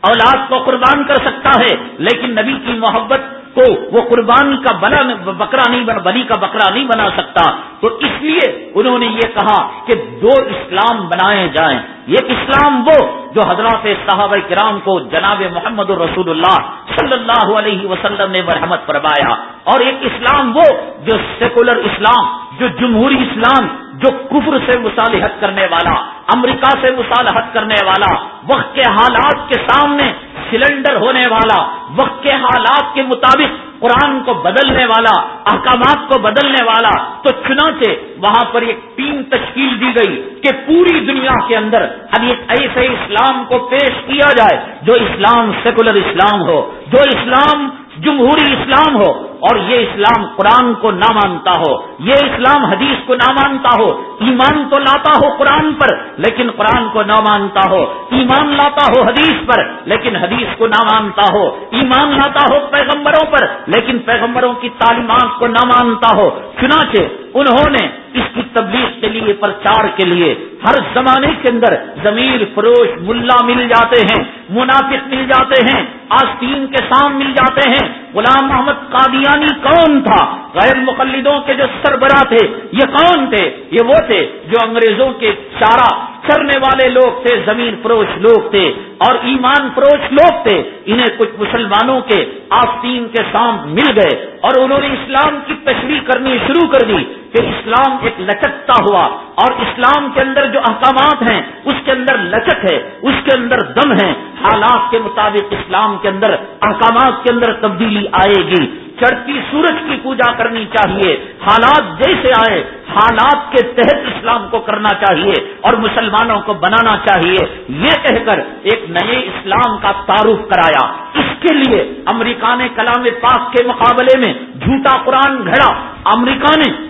اولاد کو قربان کر سکتا ہے، لیکن نبی کی محبت کو وہ قربانی کا بلا بکرا نہیں بنا بلی کا بکرا نہیں بنا سکتا۔ تو اس لیے انہوں نے یہ کہا کہ دو اسلام بنائے جائیں۔ ایک اسلام وہ جو حضرات صحابہ کرام کو جناب محمد الرسول اللہ صلی اللہ علیہ وسلم نے مرحمت فرمایا، اور ایک اسلام وہ جو سیکولر اسلام جو جمہوری اسلام جو کفر سے مصالحت کرنے والا، امریکہ سے مصالحت کرنے والا، وقت کے حالات کے سامنے سلنڈر ہونے والا، وقت کے حالات کے مطابق قرآن کو بدلنے والا، احکامات کو بدلنے والا، تو چنانچہ وہاں پر ایک ٹیم تشکیل دی گئی کہ پوری دنیا کے اندر اب ایک ایسے اسلام کو پیش کیا جائے جو اسلام سیکولر اسلام ہو، جو اسلام جمہوری اسلام ہو اور یہ اسلام قرآن کو نہ مانتا ہو، یہ اسلام حدیث کو نہ مانتا ہو، ایمان تو لاتا ہو قرآن پر، لیکن قرآن کو نہ مانتا ہو، ایمان لاتا ہو حدیث پر، لیکن حدیث کو نہ مانتا ہو، ایمان لاتا ہو پیغمبروں پر، لیکن پیغمبروں کی تعلیمات کو نہ مانتا ہو۔ چنانچہ انہوں نے اس کی تبلیغ کے لیے، پرچار کے لیے، ہر زمانے کے اندر ضمیر، فروش، ملا مل جاتے ہیں، منافق مل جاتے ہیں، آستین کے سام مل جاتے ہیں، غلام محمد قادیانی کون تھا؟ غیر مقلدوں کے جو سربراہ تھے، یہ کون تھے؟ یہ وہ تھے جو انگریزوں کے چارہ کرنے والے لوگ تھے، زمین فروش لوگ تھے اور ایمان فروش لوگ تھے۔ انہیں کچھ مسلمانوں کے آستین کے سام مل گئے اور انہوں نے اسلام کی تشریح کرنی شروع کر دی کہ اسلام ایک لچکتا ہوا اور اسلام کے اندر جو احکامات ہیں، اس کے اندر لچک ہے، اس کے اندر دم ہے۔ حالات کے مطابق اسلام کے اندر احکامات کے اندر تبدیلی آئے گی۔ چڑھتی سورج کی پوجا کرنی چاہیے۔ حالات جیسے آئے، حالات کے تحت اسلام کو کرنا چاہیے اور مسلمانوں کو بنانا چاہیے۔ یہ کہہ کر ایک نئے اسلام کا تعارف کرایا۔ اس کے لیے امریکہ نے کلام پاک کے مقابلے میں جھوٹا قرآن گھڑا۔ امریکہ نے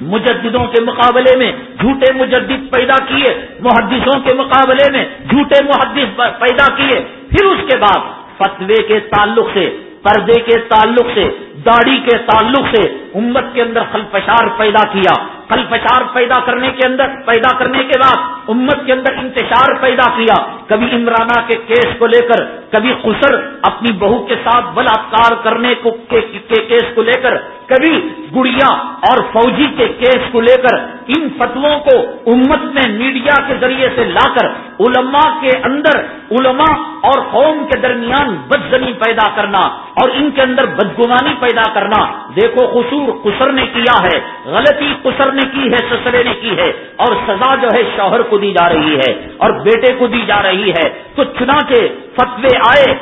مجددوں کے مقابلے میں جھوٹے مجدد پیدا کیے۔ محدثوں کے مقابلے میں جھوٹے محدث پیدا کیے۔ پھر اس کے بعد فتوے کے تعلق سے پردے کے تعلق سے داڑھی کے تعلق سے امت کے اندر خلفشار پیدا کیا۔ خلفشار پیدا کرنے کے اندر، پیدا کرنے کے بعد امت کے اندر انتشار پیدا کیا۔ کبھی عمرانہ کے کیس کو لے کر، کبھی خسر اپنی بہو کے ساتھ بلاత్کار کرنے کو، کے کیس کو لے کر، کبھی گڑیا اور فوجی کے کیس کو لے کر ان فتووں کو امت میں میڈیا کے ذریعے سے لا کر، علماء کے اندر، علماء اور قوم کے درمیان بدزنی پیدا کرنا اور ان کے اندر بدگمانی پیدا کرنا۔ دیکھو، قصور قصر نے کیا ہے، غلطی قصر نے کی ہے، سسرے نے کی ہے اور سزا جو ہے شوہر کو دی جا رہی ہے اور بیٹے کو دی جا رہی ہے۔ تو چنانچہ فتوے آئے۔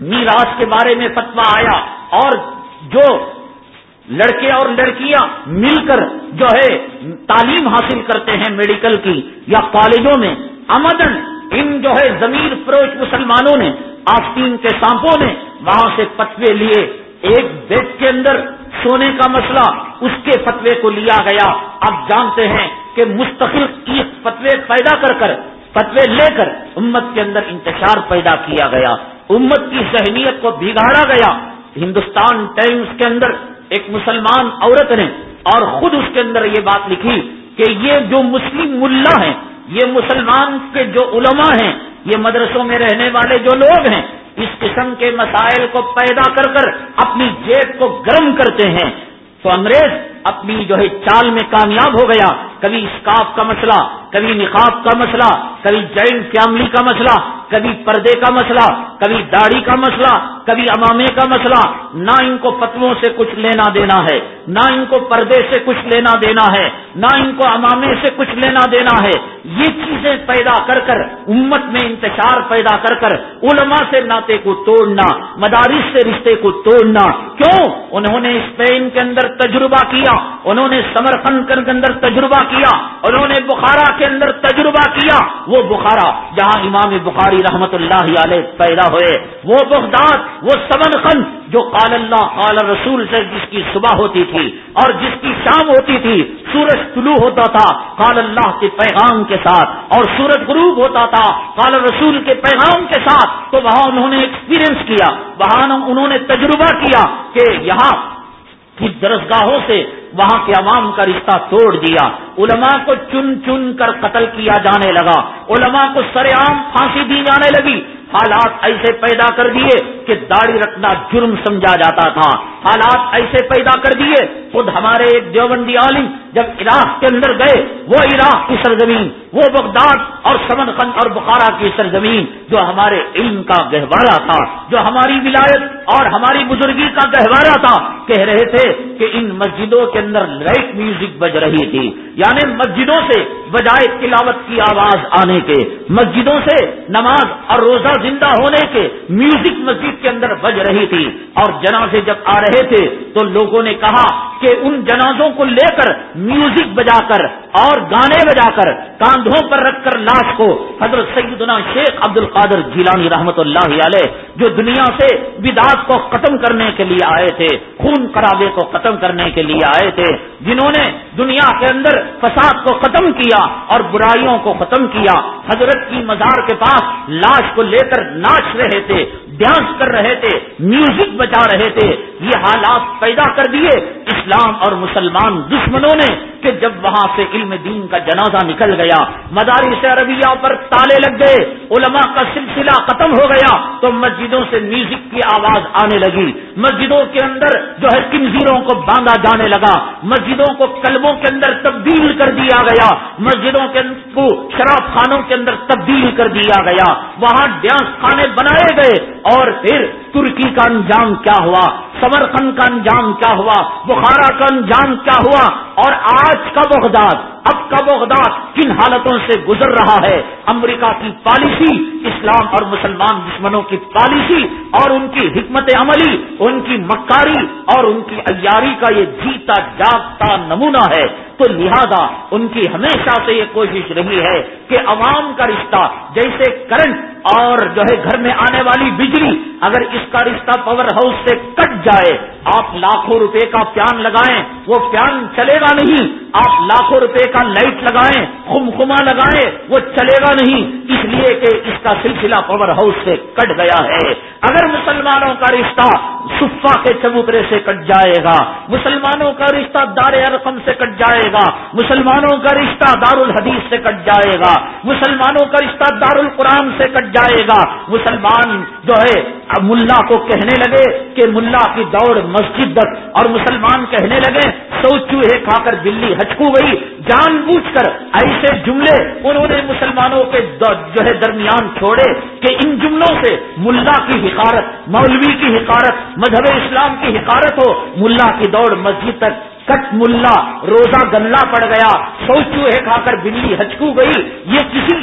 میراث کے بارے میں فتوا آیا اور جو لڑکے اور لڑکیاں مل کر جو ہے تعلیم حاصل کرتے ہیں میڈیکل کی یا کالجوں میں امدن ان جو ہے زمین فروش مسلمانوں نے، آستین کے سانپوں نے، وہاں سے فتوے لیے۔ ایک بیڈ کے اندر سونے کا مسئلہ اس کے فتوے کو لیا گیا۔ آپ جانتے ہیں کہ مستقل فتوے پیدا کر کر، فتوے لے کر امت کے اندر انتشار پیدا کیا گیا۔ امت کی ذہنیت کو بگاڑا گیا۔ ہندوستان ٹائمز کے اندر ایک مسلمان عورت نے اور خود اس کے اندر یہ بات لکھی کہ یہ جو مسلم ملا ہیں، یہ مسلمان کے جو علماء ہیں، یہ مدرسوں میں رہنے والے جو لوگ ہیں، اس قسم کے مسائل کو پیدا کر کر اپنی جیب کو گرم کرتے ہیں۔ تو انگریز اپنی جو ہے چال میں کامیاب ہو گیا، کبھی اسکاف کا مسئلہ، کبھی نقاب کا مسئلہ، کبھی جوائنٹ فیملی کا مسئلہ، کبھی پردے کا مسئلہ، کبھی داڑھی کا مسئلہ، کبھی امامے کا مسئلہ، نہ ان کو فتووں سے کچھ لینا دینا ہے، نہ ان کو پردے سے کچھ لینا دینا ہے، نہ ان کو امامے سے کچھ لینا دینا ہے۔ یہ چیزیں پیدا کر کر، امت میں انتشار پیدا کر کر، علماء سے ناطے کو توڑنا، مدارس سے رشتے کو توڑنا، کیوں؟ انہوں نے اسپین کے اندر تجربہ کیا۔ انہوں نے سمرقند کے اندر تجربہ کیا، انہوں نے بخارا کے اندر تجربہ کیا۔ وہ بخارا جہاں امام بخاری رحمت اللہ علیہ پیدا ہوئے، وہ بغداد، وہ سمن خن جو قال اللہ، قال رسول سے جس کی صبح ہوتی تھی اور جس کی شام ہوتی تھی، سورج طلوع ہوتا تھا، قال اللہ کے پیغام کے ساتھ اور سورج غروب ہوتا تھا، قال رسول کے پیغام کے ساتھ۔ تو وہاں انہوں نے ایکسپیرئنس کیا، وہاں انہوں نے تجربہ کیا کہ یہاں درسگاہوں سے وہاں کے عوام کا رشتہ توڑ دیا۔ علماء کو چن چن کر قتل کیا جانے لگا۔ علماء کو سر عام پھانسی دی جانے لگی۔ حالات ایسے پیدا کر دیے کہ داڑھی رکھنا جرم سمجھا جاتا تھا۔ حالات ایسے پیدا کر دیے، خود ہمارے ایک دیوبندی عالم جب عراق کے اندر گئے، وہ عراق کی سرزمین، وہ بغداد اور سمن خند اور بخارا کی سرزمین جو ہمارے علم کا گہوارہ تھا، جو ہماری ولایت اور ہماری بزرگی کا گہوارہ تھا، کہہ رہے تھے کہ ان مسجدوں کے اندر لائٹ میوزک بج رہی تھی۔ یعنی مسجدوں سے بجائے تلاوت کی آواز آنے کے، مسجدوں سے نماز اور روزہ زندہ ہونے کے میوزک مسجد کے اندر بج رہی تھی اور جنازے جب آ رہے تھے تو لوگوں نے کہا کہ ان جنازوں کو لے کر میوزک بجا کر اور گانے بجا کر کاندھوں پر رکھ کر لاش کو حضرت سیدنا شیخ عبد القادر جیلانی رحمت اللہ علیہ، جو دنیا سے بداس کو ختم کرنے کے لیے آئے تھے، خون کرابے کو ختم کرنے کے لیے آئے تھے، جنہوں نے دنیا کے اندر فساد کو ختم کیا اور برائیوں کو ختم کیا، حضرت کی مزار کے پاس لاش کو لے کر ناچ رہے تھے ڈانس کر رہے تھے، میوزک بجا رہے تھے، یہ حالات پیدا کر دیے۔ اسلام اور مسلمان دشمنوں نے کہ جب وہاں سے علم دین کا جنازہ نکل گیا، مدارس عربیہ پر تالے لگ گئے، علماء کا سلسلہ ختم ہو گیا، تو مسجدوں سے میوزک کی آواز آنے لگی۔ مسجدوں کے اندر جو ہے کنزیروں کو باندھا جانے لگا، مسجدوں کو کلبوں کے اندر تبدیل کر دیا گیا، مسجدوں کے کو شراب خانوں کے اندر تبدیل کر دیا گیا۔ وہاں ڈانس خانے بنائے گئے اور پھر ترکی کا انجام کیا ہوا؟ سمرقند کا انجام کیا ہوا؟ بخارا کا انجام کیا ہوا؟ اور آج کا بغداد اب کا بغداد کن حالتوں سے گزر رہا ہے؟ امریکہ کی پالیسی، اسلام اور مسلمان دشمنوں کی پالیسی، اور ان کی حکمت عملی، ان کی مکاری، اور ان کی ایاری کا یہ جیتا جاگتا نمونہ ہے۔ تو لہذا ان کی ہمیشہ سے یہ کوشش رہی ہے کہ عوام کا رشتہ، جیسے کرنٹ اور جو ہے گھر میں آنے والی بجلی، اگر اس کا رشتہ پاور ہاؤس سے کٹ جائے، آپ لاکھوں روپے کا پیان لگائیں، وہ پیان چلے گا نہیں۔ آپ لاکھوں روپے کا لائٹ لگائیں خم خما لگائیں، وہ چلے گا نہیں، اس لیے کہ اس کا سلسلہ پاور ہاؤس سے کٹ گیا ہے۔ اگر مسلمانوں کا رشتہ صفا کے چبوترے سے کٹ جائے گا، مسلمانوں کا رشتہ دار رقم سے کٹ جائے گا، مسلمانوں کا رشتہ دار الحدیث سے کٹ جائے گا، مسلمانوں کا رشتہ دار القرآن سے کٹ جائے گا۔ مسلمان جو ہے، ملا کو کہنے لگے کہ ملا کی دوڑ مسجد اور مسلمان کہنے لگے سو چوہے کھا کر بلی ہچکو گئی جان بوجھ کر ایسے جملے انہوں نے مسلمانوں کے جو ہے درمیان چھوڑے کہ ان جملوں سے ملا کی حکارت مولوی کی حکارت مذہب اسلام کی حکارت ہو، ملا کی دوڑ مسجد تک کٹ ملا، روزہ گلا پڑ گیا سو چوہے کھا کر بلی ہچکو گئی، یہ کسی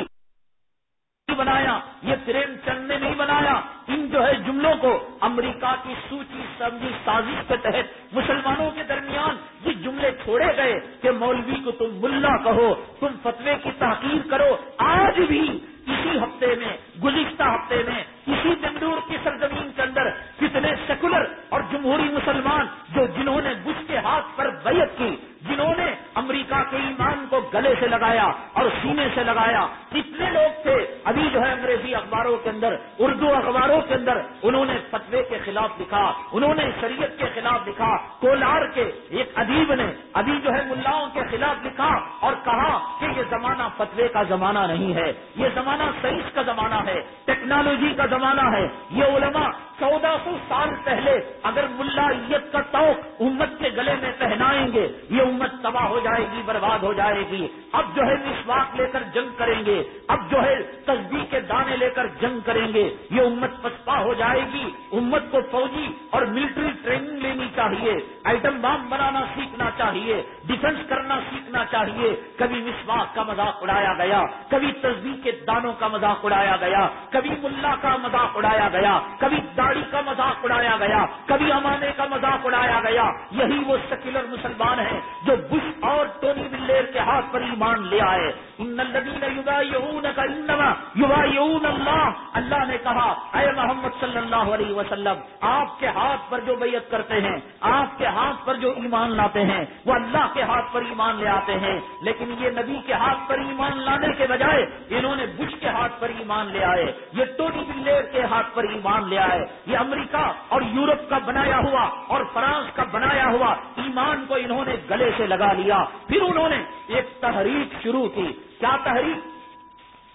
بنایا، یہ پریم چند نے نہیں بنایا۔ ان جو ہے جملوں کو امریکہ کی سوچی، سمجھی، سازش کے تحت مسلمانوں کے درمیان یہ جملے چھوڑے گئے کہ مولوی کو تم ملا کہو، تم فتوے کی تحقیر کرو۔ آج بھی اسی ہفتے میں، گزشتہ ہفتے میں، اسی تندور کی سرزمین کے اندر کتنے سیکولر اور جمہوری مسلمان جو جنہوں نے بش کے ہاتھ پر بیعت کی جنہوں نے امریکہ کے ایمان کو گلے سے لگایا اور سینے سے لگایا، کتنے لوگ تھے؟ ابھی جو ہے انگریزی اخباروں کے اندر، اردو اخباروں کے اندر انہوں نے فتوے کے خلاف لکھا، انہوں نے شریعت کے خلاف لکھا، کولار کے ایک ادیب نے ابھی جو ہے ملاؤں کے خلاف لکھا اور کہا کہ یہ زمانہ فتوے کا زمانہ نہیں ہے، یہ زمانہ سائنس کا زمانہ ہے، ٹیکنالوجی کا زمانہ ہے، یہ علماء چودہ سو سال پہلے اگر ملائیت کا توق امت کے گلے میں پہنائیں گے، یہ امت تباہ ہو جائے گی، برباد ہو جائے گی۔ اب جو ہے مسواک لے کر جنگ کریں گے، اب جو ہے تصدیق کے دانے لے کر جنگ کریں گے، یہ امت پسپا ہو جائے گی۔ امت کو فوجی اور ملٹری ٹریننگ لینی چاہیے، آئٹم بام بنانا سیکھنا چاہیے۔ ڈیفنس کرنا سیکھنا چاہیے۔ کبھی مسواک کا مذاق اڑایا گیا، کبھی تصدیق کے دانوں کا مذاق اڑایا گیا، کبھی ملا کا مذاق اڑایا گیا، کبھی داڑھی کا مذاق اڑایا گیا، کبھی امانے کا مذاق اڑایا گیا۔ یہی وہ سیکولر مسلمان ہیں جو بش اور ٹونی بلیر کے ہاتھ پر ایمان لے آئے۔ یوگا یون کا انما یوگا یون اللہ۔ اللہ نے کہا، اے محمد صلی اللہ علیہ وسلم، آپ کے ہاتھ پر جو بیعت کرتے ہیں، آپ کے ہاتھ پر جو ایمان لاتے ہیں، وہ اللہ کے ہاتھ پر ایمان لے آتے ہیں، لیکن یہ نبی کے ہاتھ پر ایمان لانے کے بجائے انہوں نے بش کے ہاتھ پر ایمان لے آئے، یہ ٹونی بلیر کے ہاتھ پر ایمان لے آئے۔ یہ امریکہ اور یورپ کا بنایا ہوا اور فرانس کا بنایا ہوا ایمان کو انہوں نے گلے سے لگا لیا۔ پھر انہوں نے ایک تحریک شروع کی۔ کیا تحریک؟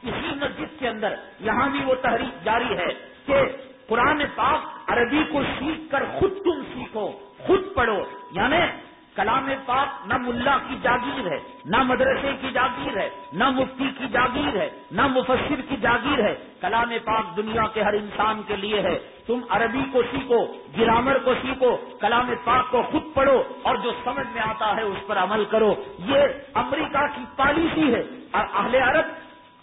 اسی مسجد کے اندر۔ یہاں بھی وہ تحریک جاری ہے کہ قرآن پاک عربی کو سیکھ کر خود تم سیکھو، خود پڑھو۔ یعنی کلام پاک نہ ملا کی جاگیر ہے، نہ مدرسے کی جاگیر ہے، نہ مفتی کی جاگیر ہے، نہ مفسر کی جاگیر ہے۔ کلام پاک دنیا کے ہر انسان کے لیے ہے۔ تم عربی کو سیکھو، گرامر کو سیکھو، کلام پاک کو خود پڑھو اور جو سمجھ میں آتا ہے اس پر عمل کرو۔ یہ امریکہ کی پالیسی ہے۔ اور اہل عرب،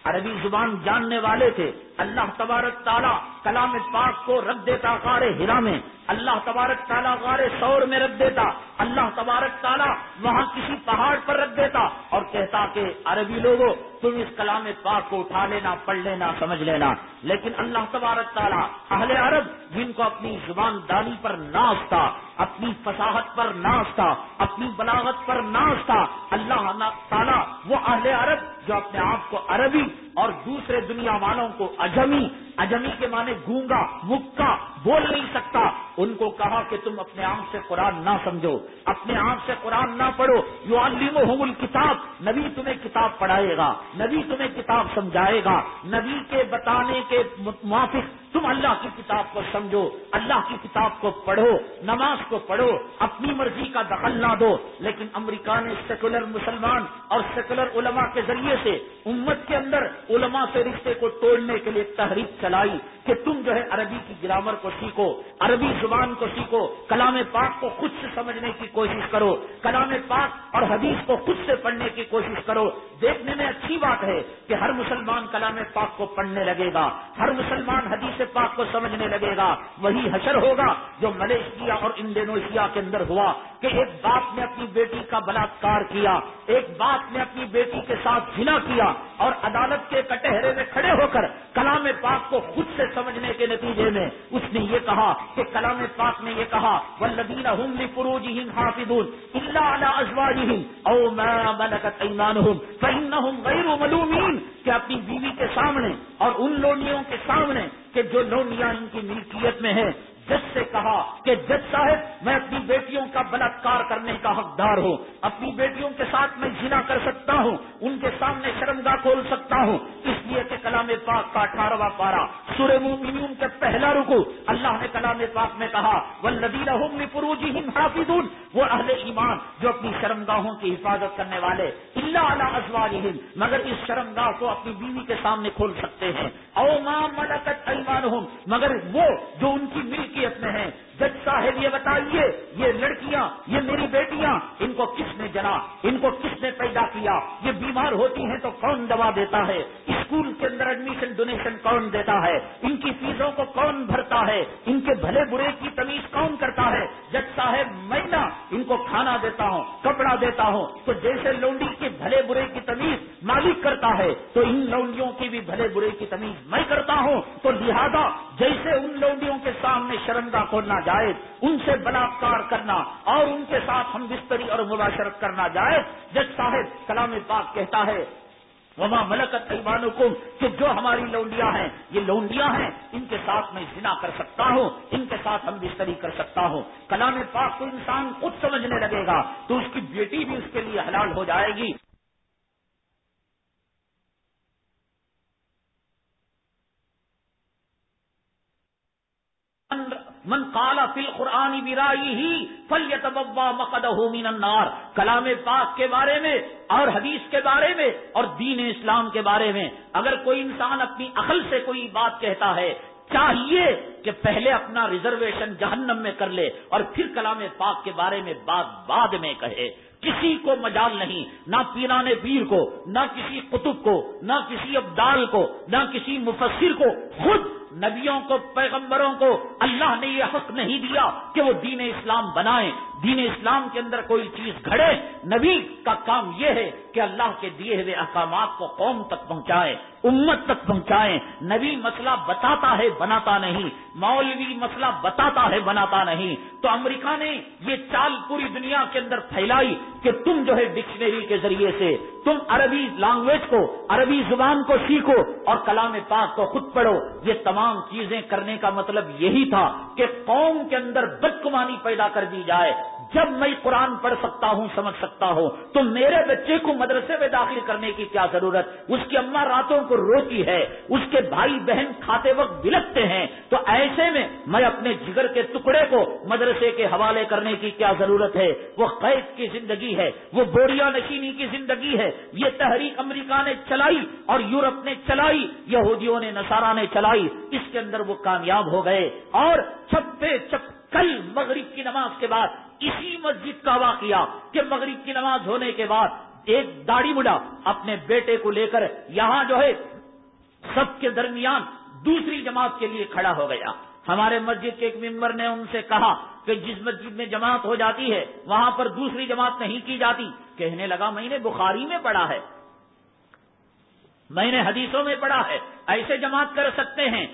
عربی زبان جاننے والے تھے۔ اللہ تبارک تعالیٰ کلام پاک کو رکھ دیتا، غار ہرا میں۔ اللہ تبارک تعالیٰ غار سور میں رکھ دیتا۔ اللہ تبارک تعالیٰ وہاں کسی پہاڑ پر رکھ دیتا۔ اور کہتا کہ، عربی لوگوں تم اس کلام پاک کو اٹھا لینا، پڑھ لینا، سمجھ لینا۔ لیکن اللہ تبارک تعالیٰ، اہل عرب، جن کو اپنی زبان دانی پر ناز تھا، اپنی فصاحت پر ناز تھا، اپنی بلاغت پر ناز تھا، اللہ تعالیٰ وہ اہل عرب جو اپنے آپ کو عربی اور دوسرے دنیا والوں کو اجمی اجمی کے معنی گونگا مکہ بول نہیں سکتا ان کو کہا کہ تم اپنے آنکھ سے قرآن نہ سمجھو، اپنے آنکھ سے قرآن نہ پڑھو۔ یو عالم کتاب نبی تمہیں کتاب پڑھائے گا، نبی تمہیں کتاب سمجھائے گا۔ نبی کے بتانے کے موافق تم اللہ کی کتاب کو سمجھو، اللہ کی کتاب کو پڑھو، نماز کو پڑھو، اپنی مرضی کا دخل نہ دو۔ لیکن امریکہ نے سیکولر مسلمان اور سیکولر علماء کے ذریعے سے امت کے اندر علماء سے رشتے کو توڑنے کے لیے تحریک چلائی کہ تم جو ہے عربی کی گرامر کو سیکھو، عربی زبان کو سیکھو، کلام پاک کو خود سے سمجھنے کی کوشش کرو، کلام پاک اور حدیث کو خود سے پڑھنے کی کوشش کرو۔ دیکھنے میں اچھی بات ہے کہ ہر مسلمان کلام پاک کو پڑھنے لگے گا، ہر مسلمان حدیث پاک کو سمجھنے لگے گا۔ وہی حشر ہوگا جو ملیشیا اور انڈونیشیا کے اندر ہوا۔ کہ ایک باپ نے اپنی بیٹی کا بلاತ್کار کیا، ایک باپ نے اپنی بیٹی کے ساتھ جنا کیا اور عدالت کے کٹہرے میں کھڑے ہو کر کلام پاک کو خود سے سمجھنے کے نتیجے میں اس نے یہ کہا کہ کلام پاک نے یہ کہا ولدین فروج حافظ اللہ ازواج او ملکت ایمان غیر ملومین کہ اپنی بیوی کے سامنے اور ان لونڈیوں کے سامنے کہ جو لونڈیاں ان کی ملکیت میں ہیں جج سے کہا کہ جج صاحب، میں اپنی بیٹیوں کا بلاکار کرنے کا حقدار ہوں، اپنی بیٹیوں کے ساتھ میں جنا کر سکتا ہوں، ان کے سامنے شرمگاہ کھول سکتا ہوں۔ اس لیے کہ کلام پاک کا اٹھارہواں پارا سورہ مومنون کے پہلا رکو اللہ نے کلام پاک میں کہا وہ ندی فروجی حافظ وہ اہل ایمان جو اپنی شرمگاہوں کی حفاظت کرنے والے اللہ علیہ ازواج مگر اس شرمگاہ کو اپنی بیوی کے سامنے کھول سکتے ہیں۔ او ماں ملکت ایمان مگر وہ جو ان کی ملکی میں ہیں۔ جج صاحب، یہ بتائیے، یہ لڑکیاں، یہ میری بیٹیاں، ان کو کس نے جنا؟ ان کو کس نے پیدا کیا؟ یہ بیمار ہوتی ہیں تو کون دوا دیتا ہے؟ اسکول کے اندر ایڈمیشن ڈونیشن کون دیتا ہے؟ ان کی فیسوں کو کون بھرتا ہے؟ ان کے بھلے برے کی تمیز کون کرتا ہے؟ جج صاحب میں نہ ان کو کھانا دیتا ہوں، کپڑا دیتا ہوں۔ تو جیسے لونڈی کے بھلے برے کی تمیز مالک کرتا ہے، تو ان لونڈیوں کی بھی بھلے برے کی تمیز میں کرتا ہوں۔ تو لہذا جیسے ان لونڈیوں کے سامنے شرمگاہ کھولنا جائز ان سے بلاکار کرنا اور ان کے ساتھ ہم بستری اور مباشرت کرنا جائز۔ جج صاحب کلام پاک کہتا ہے وما ملکت ایمان کہ جو ہماری لونڈیاں ہیں، یہ لونڈیاں ہیں، ان کے ساتھ میں زنا کر سکتا ہوں، ان کے ساتھ ہم بستری کر سکتا ہوں۔ کلام پاک کو انسان خود سمجھنے لگے گا، تو اس کی بیٹی بھی اس کے لیے حلال ہو جائے گی۔ من کالا فل قرآنی برائی ہی فلیت مقد من النار، کلام پاک کے بارے میں اور حدیث کے بارے میں اور دین اسلام کے بارے میں۔ اگر کوئی انسان اپنی عقل سے کوئی بات کہتا ہے، چاہیے کہ پہلے اپنا ریزرویشن جہنم میں کر لے اور پھر کلام پاک کے بارے میں بات بعد میں کہے۔ کسی کو مجال نہیں، نہ پیران پیر کو، نہ کسی قطب کو، نہ کسی ابدال کو، نہ کسی مفسر کو، خود نبیوں کو، پیغمبروں کو اللہ نے یہ حق نہیں دیا کہ وہ دین اسلام بنائیں۔ دین اسلام کے اندر کوئی چیز گھڑے۔ نبی کا کام یہ ہے کہ اللہ کے دیے ہوئے احکامات کو قوم تک پہنچائے۔ امت تک پہنچائیں۔ نبی مسئلہ بتاتا ہے، بناتا نہیں۔ مولوی مسئلہ بتاتا ہے، بناتا نہیں۔ تو امریکہ نے یہ چال پوری دنیا کے اندر پھیلائی کہ تم جو ہے ڈکشنری کے ذریعے سے، تم عربی لینگویج کو، عربی زبان کو سیکھو اور کلام پاک کو خود پڑھو۔ یہ تمام چیزیں کرنے کا مطلب یہی تھا کہ قوم کے اندر بدکمانی پیدا کر دی جائے۔ جب میں قرآن پڑھ سکتا ہوں، سمجھ سکتا ہوں، تو میرے بچے کو مدرسے میں داخل کرنے کی کیا ضرورت؟ اس کی اما راتوں کو روتی ہے، اس کے بھائی بہن کھاتے وقت بلکتے ہیں، تو ایسے میں میں اپنے جگر کے ٹکڑے کو مدرسے کے حوالے کرنے کی کیا ضرورت ہے؟ وہ قید کی زندگی ہے، وہ بوریا نشینی کی زندگی ہے، یہ تحریک امریکہ نے چلائی اور یورپ نے چلائی، یہودیوں نے نسارا نے چلائی، اس کے اندر وہ کامیاب ہو گئے اور چپے چپ کل مغرب کی نماز کے بعد اسی مسجد کا واقعہ کہ مغرب کی نماز ہونے کے بعد ایک داڑھی بڑا اپنے بیٹے کو لے کر یہاں جو ہے سب کے درمیان دوسری جماعت کے لیے کھڑا ہو گیا۔ ہمارے مسجد کے ایک ممبر نے ان سے کہا کہ جس مسجد میں جماعت ہو جاتی ہے، وہاں پر دوسری جماعت نہیں کی جاتی۔ کہنے لگا، میں نے بخاری میں پڑھا ہے۔ میں نے حدیثوں میں پڑھا ہے۔ ایسے جماعت کر سکتے ہیں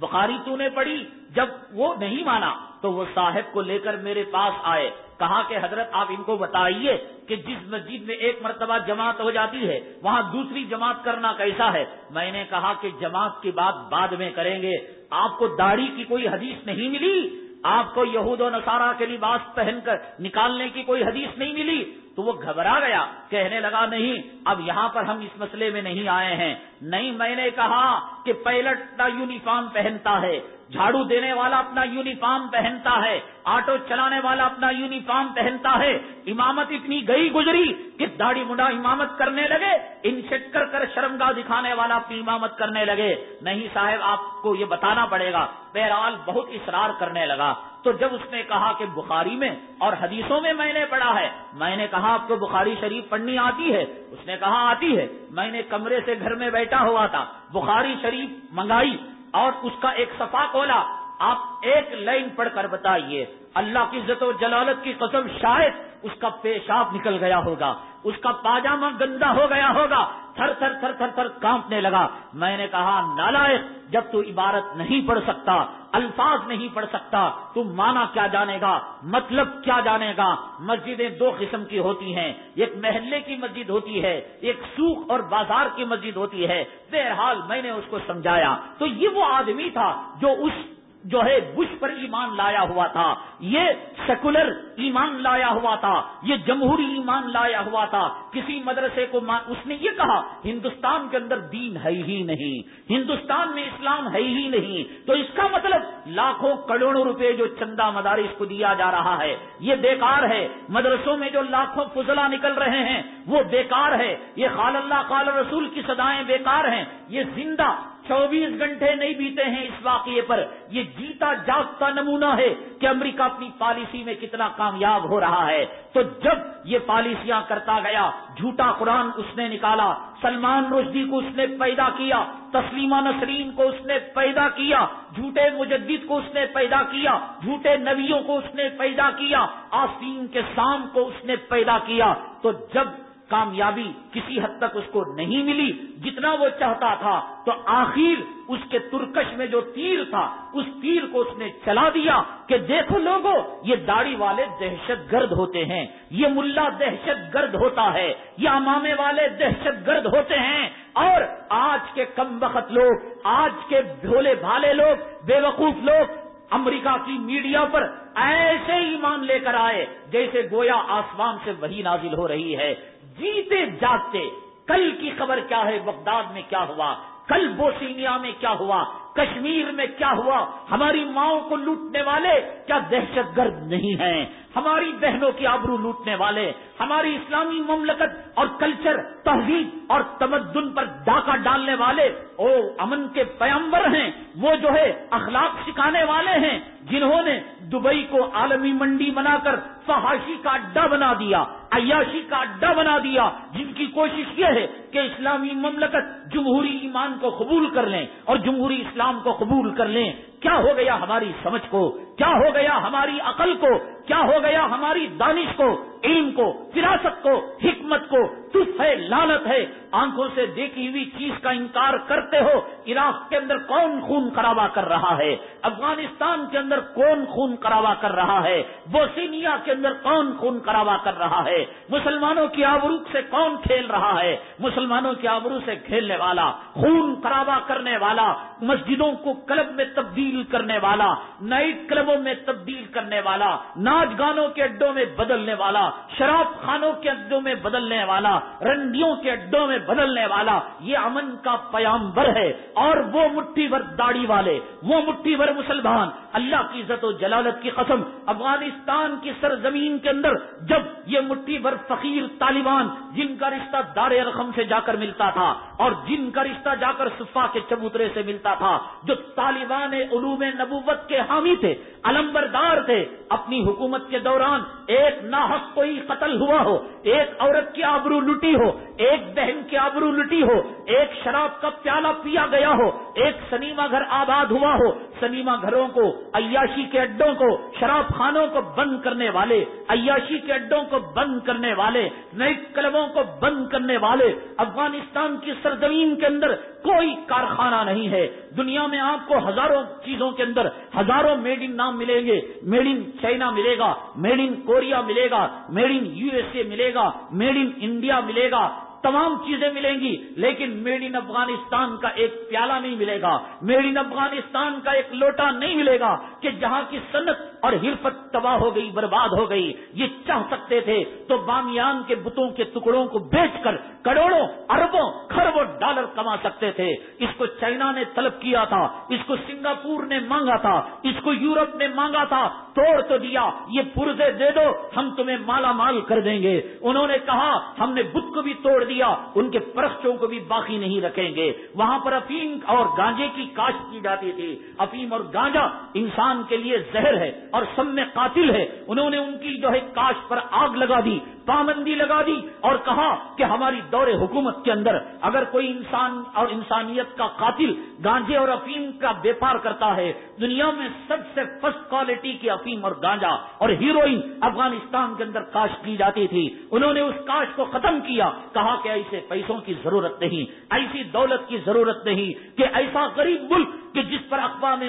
بخاری تو نے پڑھی، جب وہ نہیں مانا تو وہ صاحب کو لے کر میرے پاس آئے، کہا کہ حضرت آپ ان کو بتائیے کہ جس مسجد میں ایک مرتبہ جماعت ہو جاتی ہے، وہاں دوسری جماعت کرنا کیسا ہے؟ میں نے کہا کہ جماعت کی بات بعد میں کریں گے۔ آپ کو داڑھی کی کوئی حدیث نہیں ملی؟ آپ کو یہود و نصارہ کے لباس پہن کر نکالنے کی کوئی حدیث نہیں ملی؟ تو وہ گھبرا گیا۔ کہنے لگا، نہیں، اب یہاں پر ہم اس مسئلے میں نہیں آئے ہیں. نہیں، میں نے کہا کہ پیلٹ یونیفارم پہنتا ہے، جھاڑو دینے والا اپنا یونیفارم پہنتا ہے، آٹو چلانے والا اپنا یونیفارم پہنتا ہے۔ امامت اتنی گئی گزری کہ داڑھی مڈا امامت کرنے لگے، ان کر کر موجا دکھانے والا اپنی امامت کرنے لگے۔ نہیں صاحب، آپ کو یہ بتانا پڑے گا، بہرحال بہت اصرار کرنے لگا۔ تو جب اس نے کہا کہ بخاری میں اور حدیثوں میں میں نے پڑھا ہے، میں نے کہا آپ کو بخاری شریف پڑھنی آتی ہے۔ اس نے کہا، آتی ہے۔ میں نے کمرے سے گھر میں بیٹھا ہوا تھا۔ بخاری شریف منگائی اور اس کا ایک صفا کھولا۔ آپ ایک لائن پڑھ کر بتائیے، اللہ کی عزت و جلالت کی قسم شاید اس کا پیشاب نکل گیا ہوگا، اس کا پاجامہ گندا ہو گیا ہوگا، تھر تھر تھر تھر تھر کانپنے لگا۔ میں نے کہا، نالائق، جب تو عبارت نہیں پڑھ سکتا، الفاظ نہیں پڑھ سکتا، تو مانا کیا جانے گا؟ مطلب کیا جانے گا؟ مسجدیں دو قسم کی ہوتی ہیں، ایک محلے کی مسجد ہوتی ہے، ایک سوکھ اور بازار کی مسجد ہوتی ہے۔ بہرحال میں نے اس کو سمجھایا۔ تو یہ وہ آدمی تھا جو اس جو ہے بش پر ایمان لایا ہوا تھا، یہ سیکولر ایمان لایا ہوا تھا، یہ جمہوری ایمان لایا ہوا تھا۔ کسی مدرسے کو اس نے یہ کہا، ہندوستان کے اندر دین ہے ہی نہیں، ہندوستان میں اسلام ہے ہی نہیں۔ تو اس کا مطلب لاکھوں کروڑوں روپے جو چندہ مدارس کو دیا جا رہا ہے، یہ بیکار ہے۔ مدرسوں میں جو لاکھوں فضلہ نکل رہے ہیں، وہ بیکار ہے۔ یہ خال اللہ، خال رسول کی سدائیں بیکار ہیں۔ یہ زندہ چوبیس گھنٹے نہیں بیتے ہیں اس واقعے پر۔ یہ جیتا جاگتا نمونہ ہے کہ امریکہ اپنی پالیسی میں کتنا کامیاب ہو رہا ہے۔ تو جب یہ پالیسیاں کرتا گیا، جھوٹا قرآن اس نے نکالا، سلمان رشدی کو اس نے پیدا کیا، تسلیمہ نسرین کو اس نے پیدا کیا، جھوٹے مجدد کو اس نے پیدا کیا، جھوٹے نبیوں کو اس نے پیدا کیا، آسین کے سام کو اس نے پیدا کیا۔ تو جب کامیابی کسی حد تک اس کو نہیں ملی، جتنا وہ چاہتا تھا، تو آخر اس کے ترکش میں جو تیر تھا، اس تیر کو اس نے چلا دیا کہ دیکھو لوگوں یہ داڑھی والے دہشت گرد ہوتے ہیں، یہ ملا دہشت گرد ہوتا ہے، یہ امامے والے دہشت گرد ہوتے ہیں۔ اور آج کے کم وقت لوگ، آج کے بھولے بھالے لوگ، بے وقوف لوگ امریکہ کی میڈیا پر ایسے ایمان لے کر آئے جیسے گویا آسمان سے وہی نازل ہو رہی ہے۔ جیتے جاگتے، کل کی خبر کیا ہے؟ بغداد میں کیا ہوا؟ کل بوسینیا میں کیا ہوا؟ کشمیر میں کیا ہوا؟ ہماری ماؤں کو لوٹنے والے کیا دہشت گرد نہیں ہیں؟ ہماری بہنوں کی آبرو لوٹنے والے، ہماری اسلامی مملکت اور کلچر، تہذیب اور تمدن پر ڈاکہ ڈالنے والے، او امن کے پیمبر ہیں، وہ جو ہے اخلاق سکھانے والے ہیں جنہوں نے دبئی کو عالمی منڈی بنا کر فحاشی کا اڈا بنا دیا، عیاشی کا اڈا بنا دیا۔ جن کی کوشش یہ ہے کہ اسلامی مملکت جمہوری ایمان کو قبول کر لیں اور جمہوری اسلام کو قبول کر لیں۔ کیا ہو گیا ہماری سمجھ کو؟ کیا ہو گیا ہماری عقل کو؟ کیا ہو گیا ہماری دانش کو؟ علم کو، فراست کو، حکمت کو؟ تف ہے لالت ہے، آنکھوں سے دیکھی ہوئی چیز کا انکار کرتے ہو، عراق کے اندر کون خون خرابہ کر رہا ہے؟ افغانستان کے اندر کون خون خرابہ کر رہا ہے؟ بوسینیا کے اندر کون خون خرابہ کر رہا ہے؟ مسلمانوں کی آبرو سے کون کھیل رہا ہے؟ مسلمانوں کی آبرو سے کھیلنے والا، خون خرابہ کرنے والا، مسجدوں کو کلب میں تبدیل کرنے والا نائٹ کلبوں میں تبدیل کرنے والا، ناچ گانوں کے اڈوں میں بدلنے والا، شراب خانوں کے اڈوں میں بدلنے والا، رنڈیوں کے اڈوں میں بدلنے والا، یہ امن کا پیامبر ہے اور وہ مٹھی بھر داڑھی والے، وہ مٹھی بھر مسلمان، اللہ کی عزت و جلالت کی قسم، افغانستان کی سرزمین کے اندر جب یہ مٹھی بھر فقیر طالبان جن کا رشتہ دار رقم سے جا کر ملتا تھا اور جن کا رشتہ جا کر صفا کے چبوترے سے ملتا تھا، جو طالبان علوم نبوت کے حامی تھے، علمبردار تھے۔ اپنی حکومت کے دوران ایک ناحق کوئی قتل ہوا ہو، ایک عورت کی آبرو لٹی ہو، ایک بہن کی آبرو لٹی ہو، ایک شراب کا پیالہ پیا گیا ہو، ایک سنیما گھر آباد ہوا ہو۔ سنیما گھروں کو، عیاشی کے اڈوں کو، شراب خانوں کو بند کرنے والے، عیاشی کے اڈوں کو بند کرنے والے، نئے کلبوں کو بند کرنے والے۔ افغانستان کی سرزمین کے اندر کوئی کارخانہ نہیں ہے۔ دنیا میں آپ کو ہزاروں چیزوں کے اندر ہزاروں میڈ ان نام ملیں گے۔ میڈ ان چائنا ملے گا، میڈ ان کوریا ملے گا، made in U S A ملے گا، میڈ ان انڈیا ملے گا۔ تمام چیزیں ملیں گی، لیکن میڈ ان افغانستان کا ایک پیالہ نہیں ملے گا۔ میڈ ان افغانستان کا ایک لوٹا نہیں ملے گا کہ جہاں کی صنعت اور حرفت تباہ ہو گئی، برباد ہو گئی۔ یہ چاہ سکتے تھے تو بامیان کے بتوں کے ٹکڑوں کو بیچ کر کروڑوں، اربوں خربوں ڈالر کما سکتے تھے۔ اس کو چائنا نے طلب کیا تھا، اس کو سنگاپور نے مانگا تھا، اس کو یورپ نے مانگا تھا، توڑ تو دیا۔ یہ پرزے دے دو، ہم تمہیں مالا مال کر دیں گے۔ انہوں نے کہا، ہم نے بت کو بھی توڑ دیا۔ دیا ان کے پرخچوں کو بھی باقی نہیں رکھیں گے۔ وہاں پر افیم اور گانجے کی کاشت کی جاتی تھی۔ افیم اور گانجا انسان کے لیے زہر ہے اور سب میں قاتل ہے۔ انہوں نے ان کی جو ہے کاشت پر آگ لگا دی۔ پابندی لگا دی اور کہا کہ ہماری دور حکومت کے اندر اگر کوئی انسان اور انسانیت کا قاتل گانجے اور افیم کا بیپار کرتا ہے، دنیا میں سب سے فرسٹ کوالٹی کی افیم اور گانجا اور ہیروئن افغانستان کے اندر کاشت کی جاتی تھی۔ انہوں نے اس کاشت کو ختم کیا۔ کہا کہ ایسے پیسوں کی ضرورت نہیں، ایسی دولت کی ضرورت نہیں کہ ایسا غریب ملک کہ جس پر اقوام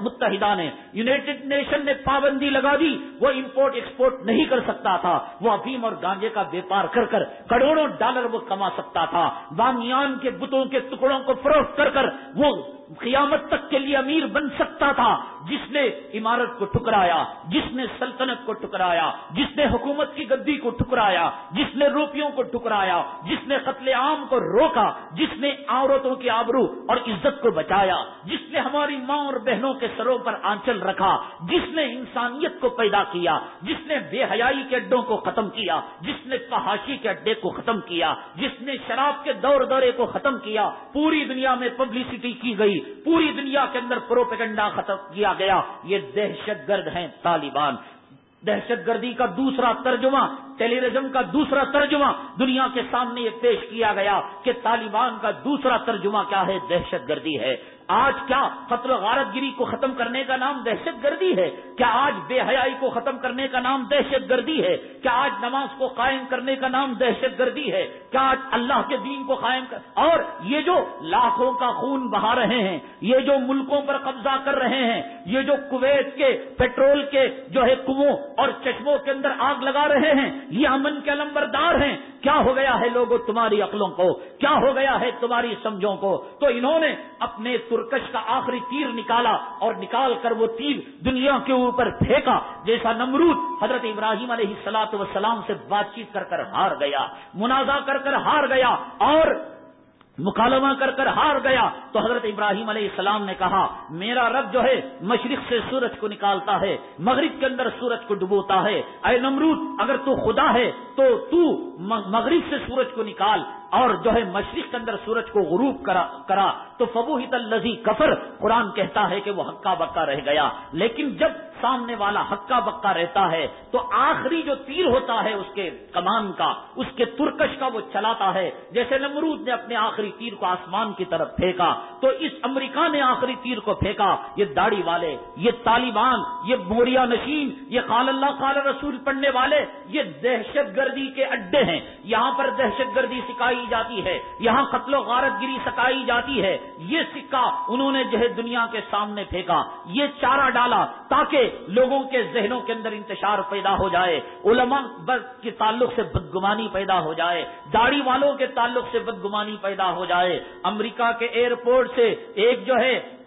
متحدہ نے یونیٹڈ نیشن نے پابندی لگا دی، وہ امپورٹ ایکسپورٹ نہیں کر سکتا تھا۔ وہ افیم اور گانجے کا ویپار کر کر کروڑوں ڈالر وہ کما سکتا تھا، بامیان کے بتوں کے ٹکڑوں کو فروخت کر کر وہ قیامت تک کے لیے امیر بن سکتا تھا جس نے عمارت کو ٹکرایا جس نے سلطنت کو ٹکرایا جس نے حکومت کی گدی کو ٹکرایا جس نے روپیوں کو ٹکرایا جس نے قتل عام کو روکا جس نے عورتوں کی آبرو اور عزت کو بچایا جس نے ہماری ماں اور بہنوں کے سروں پر آنچل رکھا جس نے انسانیت کو پیدا کیا جس نے بے حیائی کے اڈوں کو ختم کیا جس نے فحاشی کے اڈے کو ختم کیا جس نے شراب کے دور دورے کو ختم کیا پوری دنیا میں پبلسٹی کی گئی پوری دنیا کے اندر پروپیگنڈا ختم کیا گیا، یہ دہشت گرد ہیں طالبان۔ دہشت گردی کا دوسرا ترجمہ ٹیلیویژن کا دوسرا ترجمہ دنیا کے سامنے یہ پیش کیا گیا کہ طالبان کا دوسرا ترجمہ کیا ہے؟ دہشت گردی ہے۔ آج کیا قتل و غارت گیری کو ختم کرنے کا نام دہشت گردی ہے؟ کیا آج بے حیائی کو ختم کرنے کا نام دہشت گردی ہے؟ کیا آج نماز کو قائم کرنے کا نام دہشت گردی ہے؟ کیا آج اللہ کے دین کو قائم کر اور یہ جو لاکھوں کا خون بہا رہے ہیں، یہ جو ملکوں پر قبضہ کر رہے ہیں، یہ جو کویت کے، پیٹرول کے جو ہے کنو اور چشموں کے اندر آگ لگا رہے ہیں یہ امن کے لمبردار ہیں۔ کیا ہو گیا ہے لوگوں تمہاری عقلوں کو؟ کیا ہو گیا ہے تمہاری سمجھوں کو؟ تو انہوں نے اپنے ترکش کا آخری تیر نکالا اور نکال کر وہ تیر دنیا کے اوپر پھینکا، جیسا نمرود حضرت ابراہیم علیہ السلاط وسلام سے بات چیت کر کر ہار گیا منازع کر کر ہار گیا اور مکالمہ کر کر ہار گیا تو حضرت ابراہیم علیہ السلام نے کہا، میرا رب جو ہے، مشرق سے سورج کو نکالتا ہے، مغرب کے اندر سورج کو ڈبوتا ہے۔ اے نمرود، اگر تو خدا ہے، تو تو مغرب سے سورج کو نکال۔ اور جو ہے مشرق کے اندر سورج کو غروب کرا کرا، تو فبو ہی تلزی کفر قرآن کہتا ہے کہ وہ ہکا بکا رہ گیا۔ لیکن جب سامنے والا ہکا بکا رہتا ہے، تو آخری جو تیر ہوتا ہے اس کے کمان کا، اس کے ترکش کا وہ چلاتا ہے۔ جیسے نمرود نے اپنے آخری تیر کو آسمان کی طرف پھینکا، تو اس امریکہ نے آخری تیر کو پھینکا۔ یہ داڑھی والے، یہ طالبان، یہ موریا نشین، یہ خال اللہ خال رسول پڑھنے والے، یہ دہشت گردی کے اڈے ہیں۔ یہاں پر دہشت گردی سکھائی جاتی ہے، یہاں قتل و غارت گری سکھائی جاتی ہے۔ یہ سکہ انہوں نے جو ہے دنیا کے سامنے پھینکا۔ یہ چارہ ڈالا تاکہ لوگوں کے ذہنوں کے اندر انتشار پیدا ہو جائے۔ علماء کے تعلق سے بدگمانی پیدا ہو جائے۔ داڑھی والوں کے تعلق سے بدگمانی پیدا ہو جائے۔ امریکہ کے ایئرپورٹ سے ایک جو ہے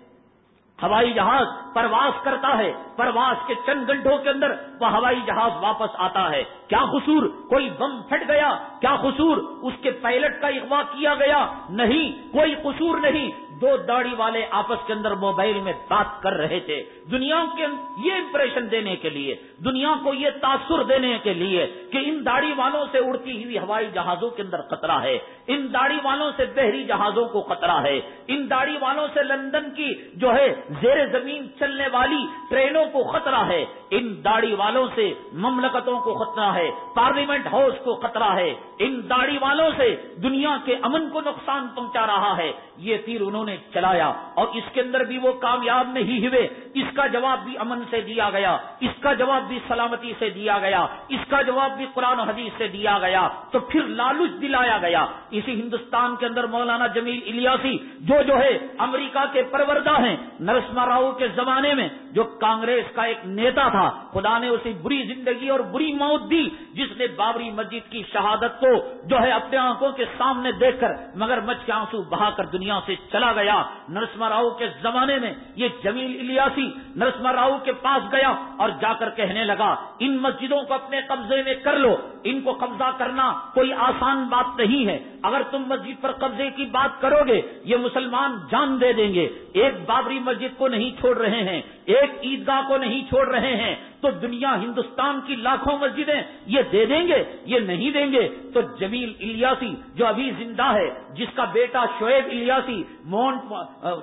ہوائی جہاز پرواز کرتا ہے، پرواز کے چند گھنٹوں کے اندر وہ ہوائی جہاز واپس آتا ہے۔ کیا قصور کوئی بم پھٹ گیا؟ کیا قصور اس کے پائلٹ کا اغوا کیا گیا؟ نہیں، کوئی قصور نہیں۔ دو داڑھی والے آپس کے اندر موبائل میں بات کر رہے تھے۔ دنیا کے یہ امپریشن دینے کے لیے، دنیا کو یہ تاثر دینے کے لیے کہ ان داڑھی والوں سے اڑتی ہوئی ہوائی جہازوں کے اندر خطرہ ہے۔ ان داڑھی والوں سے بحری جہازوں کو خطرہ ہے۔ ان داڑھی والوں سے لندن کی جو ہے زیر زمین چلنے والی ٹرینوں کو خطرہ ہے۔ ان داڑھی والوں سے مملکتوں کو خطرہ ہے۔ پارلیمنٹ ہاؤس کو خطرہ ہے۔ ان داڑھی والوں سے دنیا کے امن کو نقصان پہنچا رہا ہے۔ یہ تیر انہوں نے چلایا اور اس کے اندر بھی وہ کامیاب نہیں ہوئے۔ اس کا جواب بھی امن سے دیا گیا۔ اس کا جواب بھی سلامتی سے دیا گیا۔ اس کا جواب بھی قرآن حدیث سے دیا گیا۔ تو پھر لالچ دلایا گیا۔ اسی ہندوستان کے اندر مولانا جمیل الیاسی، جو جو ہے امریکہ کے پروردہ ہیں نرسما راؤ کے زمانے میں، جو کانگریس کا ایک نیتا تھا، خدا نے اسے بری زندگی اور بری موت دی، جس نے بابری مسجد کی شہادت کو جو ہے اپنے آنکھوں کے سامنے دیکھ کر مگر مچ کے آنسو بہا کر دنیا سے چلا گیا۔ نرسما راؤ کے زمانے میں یہ جمیل الیاسی نرسما راؤ کے پاس گیا اور جا کر کہنے لگا، ان مسجدوں کو اپنے قبضے میں کر لو، ان کو قبضہ کرنا کوئی آسان بات نہیں ہے۔ اگر تم مسجد پر قبضے کی بات کرو گے، یہ مسلمان جان دے دیں گے۔ ایک بابری مسجد کو نہیں چھوڑ رہے ہیں۔ ایک عیدگاہ کو نہیں چھوڑ رہے ہیں تو دنیا ہندوستان کی لاکھوں مسجدیں یہ دے دیں گے، یہ نہیں دیں گے؟ تو جمیل الیاسی جو ابھی زندہ ہے، جس کا بیٹا شعیب الیاسی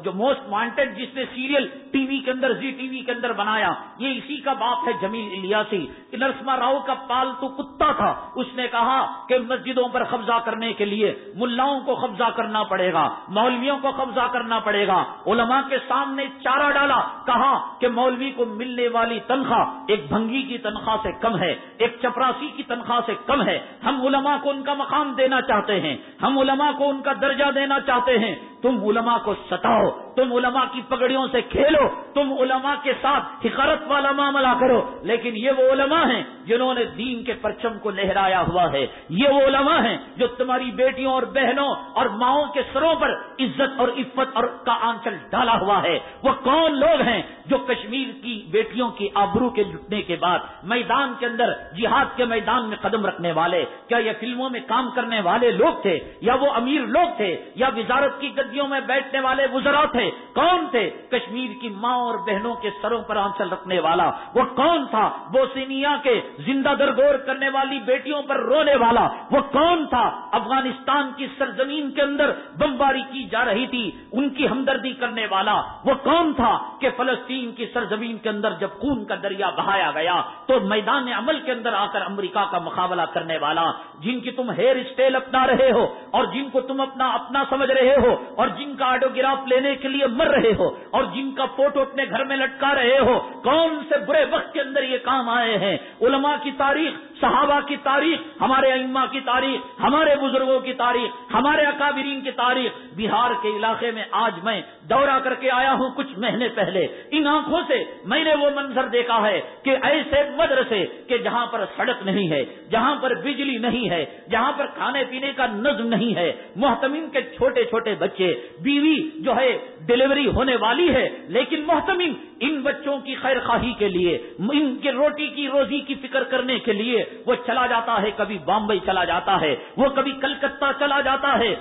جو موسٹ وانٹیڈ جس نے سیریل ٹی وی کے اندر، زی ٹی وی کے اندر بنایا، یہ اسی کا باپ ہے جمیل الیاسی۔ نرسما راؤ کا پالتو کتا تھا، اس نے کہا کہ مسجدوں پر قبضہ کرنے کے لیے ملاؤں کو قبضہ کرنا پڑے گا، مولویوں کو قبضہ کرنا پڑے گا۔ علماء کے سامنے چارہ ڈالا، کہا کہ مولوی کو ملنے والی تنخواہ ایک بھنگی کی تنخواہ سے کم ہے، ایک چپراسی کی تنخواہ سے کم ہے۔ ہم علماء کو ان کا مقام دینا چاہتے ہیں، ہم علماء کو ان کا درجہ دینا چاہتے ہیں۔ تم علماء کو ستاؤ، تم علماء کی پگڑیوں سے کھیلو، تم علماء کے ساتھ حقارت والا معاملہ کرو۔ لیکن یہ وہ علماء ہیں جنہوں نے دین کے پرچم کو لہرایا ہوا ہے۔ یہ وہ علماء ہیں جو تمہاری بیٹیوں اور بہنوں اور ماؤں کے سروں پر عزت اور عفت اور کا آنچل ڈالا ہوا ہے۔ وہ کون لوگ ہیں جو کشمیر کی بیٹیوں کی آبرو کے لٹنے کے بعد میدان کے اندر جہاد کے میدان میں قدم رکھنے والے، کیا یہ فلموں میں کام کرنے والے لوگ تھے یا وہ امیر لوگ تھے یا وزارت کی گدیوں میں بیٹھنے والے وزرا تھے۔ کون تھے؟ کشمیر کی ماں اور بہنوں کے سروں پر آنچل رکھنے والا۔ وہ کون تھا؟ بوسینیا کے زندہ درگور کرنے والی بیٹیوں پر رونے والا۔ وہ کون تھا؟ افغانستان کی سرزمین کے اندر بمباری کی جا رہی تھی، ان کی ہمدردی کرنے والا۔ وہ کون تھا کہ فلسطین کی سرزمین کے اندر جب خون کا دریا بہایا گیا، تو میدان عمل کے اندر آ کر امریکہ کا مقابلہ کرنے والا۔ جن کی تم ہیئر اسٹائل اپنا رہے ہو اور جن کو تم اپنا اپنا سمجھ رہے ہو اور جن کا آٹوگراف لینے کے لیے مر رہے ہو اور جن کا فوٹو اپنے گھر میں لٹکا رہے ہو، کون سے برے وقت کے اندر یہ کام آئے ہیں؟ علماء کی تاریخ صحابہ کی تاریخ، ہمارے ائمہ کی تاریخ، ہمارے بزرگوں کی تاریخ، ہمارے اکابرین کی تاریخ۔ بہار کے علاقے میں آج میں دورہ کر کے آیا ہوں کچھ مہینے پہلے۔ ان آنکھوں سے میں نے وہ منظر دیکھا ہے کہ ایسے مدرسے کہ جہاں پر سڑک نہیں ہے، جہاں پر بجلی نہیں ہے، جہاں پر کھانے پینے کا نظم نہیں ہے۔ محتمین کے چھوٹے چھوٹے بچے، بیوی جو ہے ڈلیوری ہونے والی ہے، لیکن محتمین ان بچوں کی خیر خواہی کے لیے، ان کے روٹی کی روزی کی فکر کرنے کے لیے وہ چلا جاتا ہے، کبھی بامبئی چلا جاتا ہے، وہ کبھی کلکتہ چلا جاتا ہے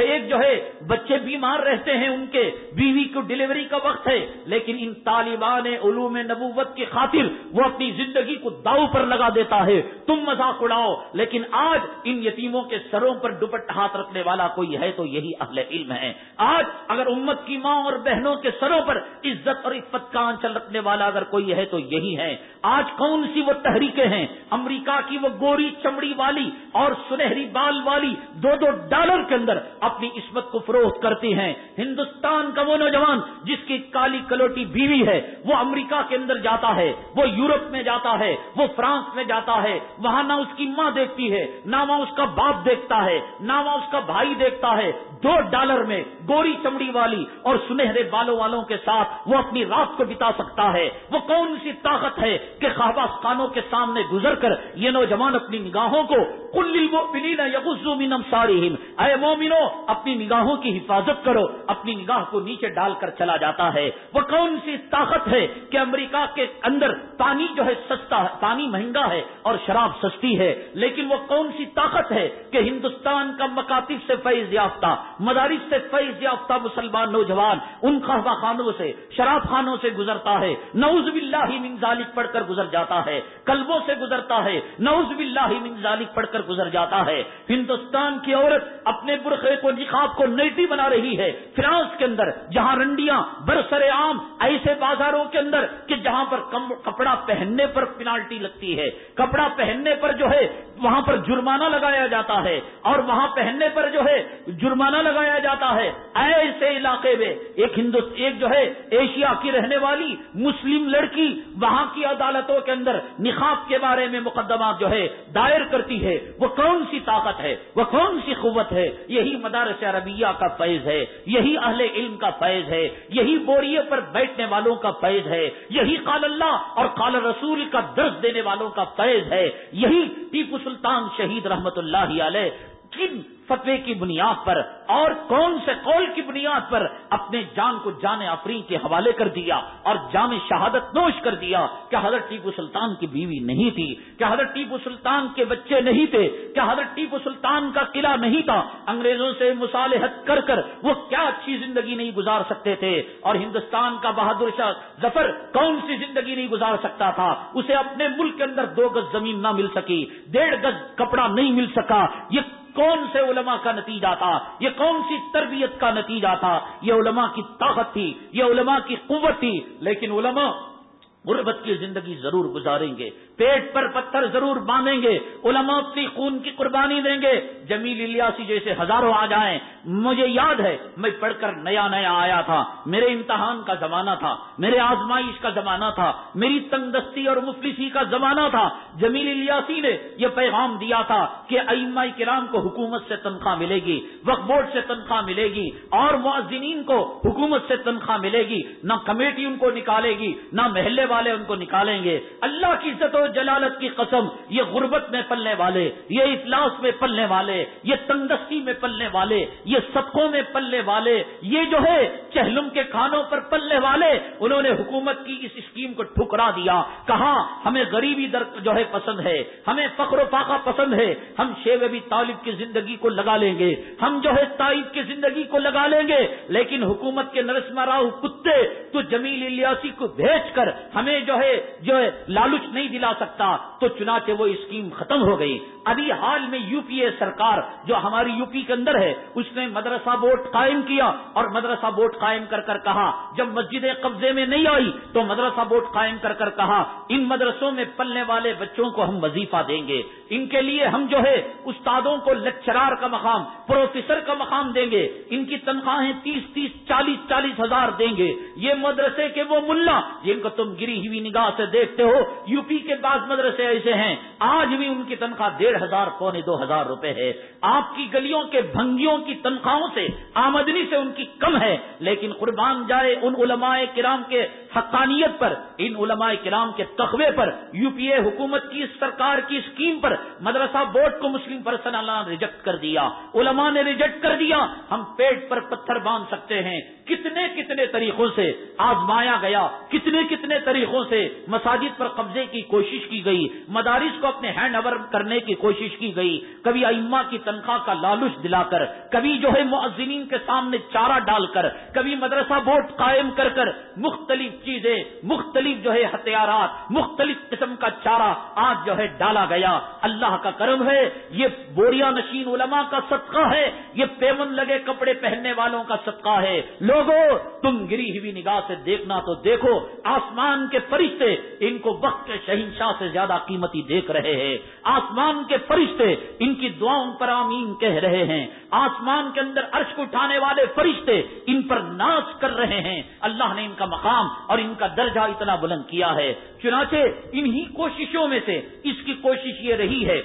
ایک جو ہے، بچے بیمار رہتے ہیں، ان کے بیوی کو ڈلیوری کا وقت ہے، لیکن ان طالبان علوم نبوت کی خاطر وہ اپنی زندگی کو داؤ پر لگا دیتا ہے۔ تم مذاق اڑاؤ، لیکن آج ان یتیموں کے سروں پر ڈپٹ ہاتھ رکھنے والا کوئی ہے تو یہی اہل علم ہے آج اگر امت کی ماں اور بہنوں کے سروں پر عزت اور عفت کا آنچل رکھنے والا اگر کوئی ہے تو یہی ہے آج کون سی وہ تحریکیں ہیں؟ امریکہ کی وہ گوری چمڑی والی اور سنہری بال والی دو دو ڈالر کے اندر اپنی عصمت کو فروخت کرتی ہیں۔ ہندوستان کا وہ نوجوان جس کی کالی کلوٹی بیوی ہے، وہ امریکہ کے اندر جاتا ہے، وہ یورپ میں جاتا ہے، وہ فرانس میں جاتا ہے۔ وہاں نہ اس کی ماں دیکھتی ہے، نہ وہاں اس کا باپ دیکھتا ہے، نہ وہاں اس کا بھائی دیکھتا ہے۔ دو ڈالر میں گوری چمڑی والی اور سنہرے بالوں والوں کے ساتھ وہ اپنی رات کو بتا سکتا ہے۔ وہ کون سی طاقت ہے کہ خواہ خانوں کے سامنے گزر کر یہ نوجوان اپنی نگاہوں کو کل اے مومنو اپنی نگاہوں کی حفاظت کرو، اپنی نگاہ کو نیچے ڈال کر چلا جاتا ہے۔ وہ کون سی طاقت ہے کہ امریکہ کے اندر پانی جو ہے سستا پانی مہنگا ہے اور شراب سستی ہے، لیکن وہ کون سی طاقت ہے کہ ہندوستان کا مکاتب سے فیض یافتہ، مدارس سے فیض یافتہ مسلمان نوجوان ان خواہ خانوں سے، شراب خانوں سے گزرتا ہے۔ نوز باللہ من ذالک پڑھ کر گزر جاتا ہے۔ کلبوں سے گزرتا ہے۔ نوز باللہ من ذالک پڑھ کر گزر جاتا ہے۔ ہندوستان کی عورت اپنے برقعے کو نقاب کو نیٹی بنا رہی ہے فرانس کے اندر، جہاں رنڈیاں برسر عام ایسے بازاروں کے اندر کہ جہاں پر کپڑا پہننے پر پینالٹی لگتی ہے۔ کپڑا پہننے پر جو ہے وہاں پر جرمانہ لگایا جاتا ہے اور وہاں پہننے پر جو ہے جرمانہ لگایا جاتا ہے۔ ایسے علاقے میں ایک ہندوست، ایک جو ہے ایشیا کی رہنے والی مسلم لڑکی وہاں کی عدالتوں کے اندر نخاب کے بارے میں مقدمات جو ہے دائر کرتی ہے۔ وہ کون سی طاقت ہے؟ وہ کون سی قوت ہے؟ یہی مدارس عربیہ کا فیض ہے، یہی اہل علم کا فیض ہے، یہی بوریے پر بیٹھنے والوں کا فیض ہے، یہی قال اللہ اور قال رسول کا درد دینے والوں کا فیض ہے، یہی ٹیپو سلطان شہید رحمت اللہ علیہ کن فتوے کی بنیاد پر اور کون سے قول کی بنیاد پر اپنے جان کو جان افرین کے حوالے کر دیا اور جامع شہادت نوش کر دیا کیا حضرت ٹیپو سلطان کی بیوی نہیں تھی کیا حضرت ٹیپو سلطان کے بچے نہیں تھے کیا حضرت ٹیپو سلطان کا قلعہ نہیں تھا۔ انگریزوں سے مصالحت کر کر وہ کیا اچھی زندگی نہیں گزار سکتے تھے۔ اور ہندوستان کا بہادر شاہ ظفر کون سی زندگی نہیں گزار سکتا تھا؟ اسے اپنے ملک کے اندر دو گز زمین نہ مل سکی، ڈیڑھ گز کپڑا نہیں مل سکا۔ یہ کون سے علماء کا نتیجہ تھا؟ یہ کون سی تربیت کا نتیجہ تھا؟ یہ علماء کی طاقت تھی، یہ علماء کی قوت تھی، لیکن علماء غربت کی زندگی ضرور گزاریں گے۔ پیٹ پر پتھر ضرور باندھیں گے، علماء اپنی خون کی قربانی دیں گے۔ جمیل الیاسی جیسے ہزاروں آ جائیں۔ مجھے یاد ہے، میں پڑھ کر نیا نیا آیا تھا۔ میرے امتحان کا زمانہ تھا، میرے آزمائش کا زمانہ تھا، میری تنگ دستی اور مفلسی کا زمانہ تھا۔ جمیل الیاسی نے یہ پیغام دیا تھا کہ ایما کرام کو حکومت سے تنخواہ ملے گی وقت بورڈ سے تنخواہ ملے گی، اور معذنین کو حکومت سے تنخواہ ملے گی۔ نہ کمیٹی ان کو نکالے گی، نہ محلے والے ان کو نکالیں گے۔ اللہ کی عزت و جلالت کی قسم، یہ غربت میں پلنے والے، یہ افلاس میں پلنے والے، یہ تندستی میں پلنے والے، یہ صدقوں میں پلنے والے، یہ جو ہے چہلم کے کھانوں پر پلنے والے، انہوں نے حکومت کی اس اسکیم کو ٹھکرا دیا، کہا، ہمیں غریبی در جو ہے پسند ہے، ہمیں فخر و فاقہ پسند ہے، ہم شیو ابھی طالب کی زندگی کو لگا لیں گے، ہم جو ہے تائب کی زندگی کو لگا لیں گے، لیکن حکومت کے نرسما راؤ کتے تو جمیل الیاسی کو بھیج کر ہمیں جو ہے جو ہے لالچ نہیں دلا سکتا تو چنانچہ وہ اسکیم ختم ہو گئی۔ ابھی حال میں یو پی اے سرکار جو ہماری یو پی کے اندر ہے، اس نے مدرسہ بورڈ قائم کیا اور مدرسہ بورڈ قائم کر کر کہا، جب مسجدیں قبضے میں نہیں آئی تو مدرسہ بورڈ قائم کر کر کہا، ان مدرسوں میں پلنے والے بچوں کو ہم وظیفہ دیں گے۔ ان کے لیے ہم جو ہے استادوں کو لیکچرار کا مقام پروفیسر کا مقام دیں گے، ان کی تنخواہیں تیس تیس چالیس چالیس ہزار دیں گے، یہ مدرسے کے وہ ملا، جن کو تم گری ہوئی نگاہ سے دیکھتے ہو، یو پی کے بعض مدرسے ایسے ہیں، آج بھی ان کی تنخواہ ڈیڑھ ہزار، پونے دو ہزار روپے ہے، آپ کی گلیوں کے بھنگیوں کی تنخواہوں سے آمدنی سے ان کی کم ہے، لیکن قربان جائے ان علماء کرام کے حقانیت پر، ان علماء کرام کے تخوے پر، یو پی اے حکومت کی سرکار کی اسکیم پر مدرسہ بورڈ کو مسلم پرسن اللہ نے ریجیکٹ کر دیا، علماء نے ریجیکٹ کر دیا، ہم پیٹ پر پتھر باندھ سکتے ہیں۔ کتنے کتنے طریقوں سے آزمایا گیا، کتنے کتنے طریقوں سے مساجد پر قبضے کی کوشش کی گئی، مدارس کو اپنے ہینڈ اوور کرنے کی کوشش کی گئی۔ کبھی ائما کی تنخواہ کا لالچ دلا کر کبھی جو ہے معذمین کے سامنے چارہ ڈال کر کبھی مدرسہ بورڈ قائم کر کر مختلف چیزیں، مختلف جو ہے ہتھیارات، مختلف قسم کا چارہ آج جو ہے ڈالا گیا۔ اللہ کا کرم ہے، یہ بوریا نشین علماء کا صدقہ ہے، یہ پیمن لگے کپڑے پہننے والوں کا صدقہ ہے۔ لوگوں تم گری ہوئی نگاہ سے دیکھنا تو دیکھو، آسمان کے فرشتے ان کو وقت کے شہنشاہ سے زیادہ قیمتی دیکھ رہے ہیں۔ آسمان کے فرشتے ان کی دعاؤں پر آمین کہہ رہے ہیں۔ آسمان کے اندر عرش کو اٹھانے والے فرشتے ان پر ناچ کر رہے ہیں۔ اللہ نے ان کا مقام اور ان کا درجہ اتنا بلند کیا ہے۔ چنانچہ انہی کوششوں میں سے اس کی کوشش یہ رہی ہے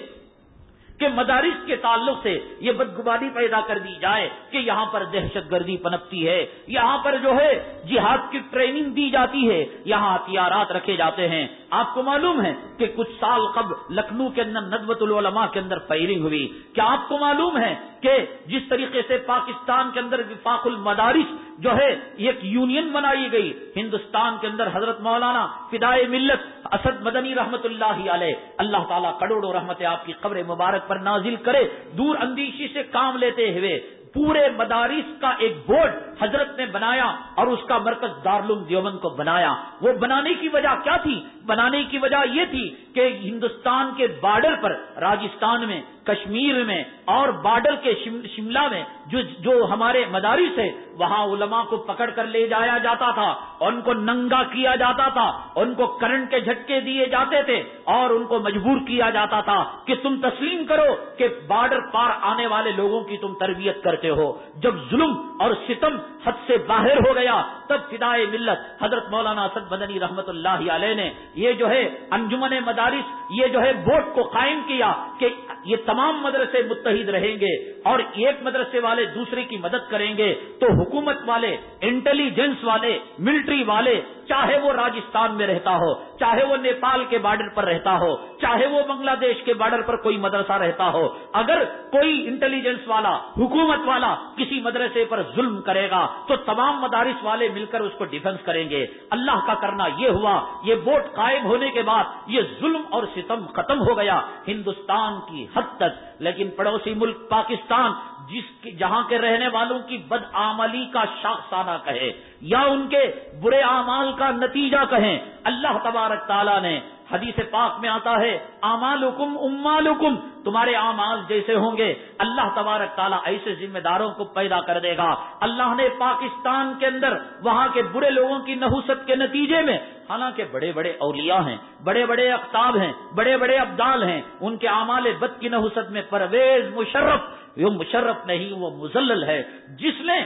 کہ مدارس کے تعلق سے یہ بدگمانی پیدا کر دی جائے کہ یہاں پر دہشت گردی پنپتی ہے، یہاں پر جو ہے جہاد کی ٹریننگ دی جاتی ہے، یہاں ہتھیارات رکھے جاتے ہیں آپ کو معلوم ہے کہ کچھ سال قبل لکھنؤ کے اندر ندوت العلماء کے اندر فائرنگ ہوئی۔ کیا آپ کو معلوم ہے کہ جس طریقے سے پاکستان کے اندر وفاق المدارس جو ہے، ایک یونین بنائی گئی، ہندوستان کے اندر حضرت مولانا فدائے ملت اسد مدنی رحمت اللہ علیہ، اللہ تعالیٰ کروڑوں رحمت آپ کی قبر مبارک پر نازل کرے، دور اندیشی سے کام لیتے ہوئے پورے مدارس کا ایک بورڈ حضرت نے بنایا اور اس کا مرکز دارالعلوم دیوبند کو بنایا۔ وہ بنانے کی وجہ کیا تھی؟ بنانے کی وجہ یہ تھی کہ ہندوستان کے بارڈر پر، راجستھان میں کشمیر میں اور بارڈر کے شملہ میں جو جو ہمارے مدارس ہے وہاں علماء کو پکڑ کر لے جایا جاتا تھا، ان کو ننگا کیا جاتا تھا، ان کو کرنٹ کے جھٹکے دیے جاتے تھے، اور ان کو مجبور کیا جاتا تھا کہ تم تسلیم کرو کہ بارڈر پار آنے والے لوگوں کی تم تربیت کرتے ہو۔ جب ظلم اور ستم حد سے باہر ہو گیا، تب فدائے ملت۔ حضرت مولانا اسد مدنی رحمت اللہ علیہ نے یہ جو ہے انجمن مدارس، یہ جو ہے بورڈ کو قائم کیا کہ یہ تمام تمام مدرسے متحد رہیں گے اور ایک مدرسے والے دوسرے کی مدد کریں گے تو حکومت والے انٹیلیجنس والے ملٹری والے چاہے وہ راجستھان میں رہتا ہو، چاہے وہ نیپال کے بارڈر پر رہتا ہو، چاہے وہ بنگلہ دیش کے بارڈر پر کوئی مدرسہ رہتا ہو، اگر کوئی انٹیلیجنس والا، حکومت والا کسی مدرسے پر ظلم کرے گا، تو تمام مدارس والے مل کر اس کو ڈیفنس کریں گے۔ اللہ کا کرنا یہ ہوا، یہ ووٹ قائم ہونے کے بعد یہ ظلم اور ستم ختم ہو گیا۔ ہندوستان کی حد تک، لیکن پڑوسی ملک پاکستان، جس جہاں کے رہنے والوں کی بد آملی کا شاخسانہ کہے۔ یا ان کے برے اعمال کا نتیجہ کہیں۔ اللہ تبارک تعالیٰ نے حدیث پاک میں آتا ہے امال حکم امال حکم تمہارے اعمال جیسے ہوں گے۔ اللہ تبارک تعالیٰ ایسے ذمہ داروں کو پیدا کر دے گا۔ اللہ نے پاکستان کے اندر وہاں کے برے لوگوں کی نحوست کے نتیجے میں، حالانکہ بڑے بڑے اولیاء ہیں بڑے بڑے اختاب ہیں بڑے بڑے ابدال ہیں، ان کے اعمال بد کی نحوست میں پرویز مشرف وہ مشرف نہیں، وہ مزلل ہے۔ جس نے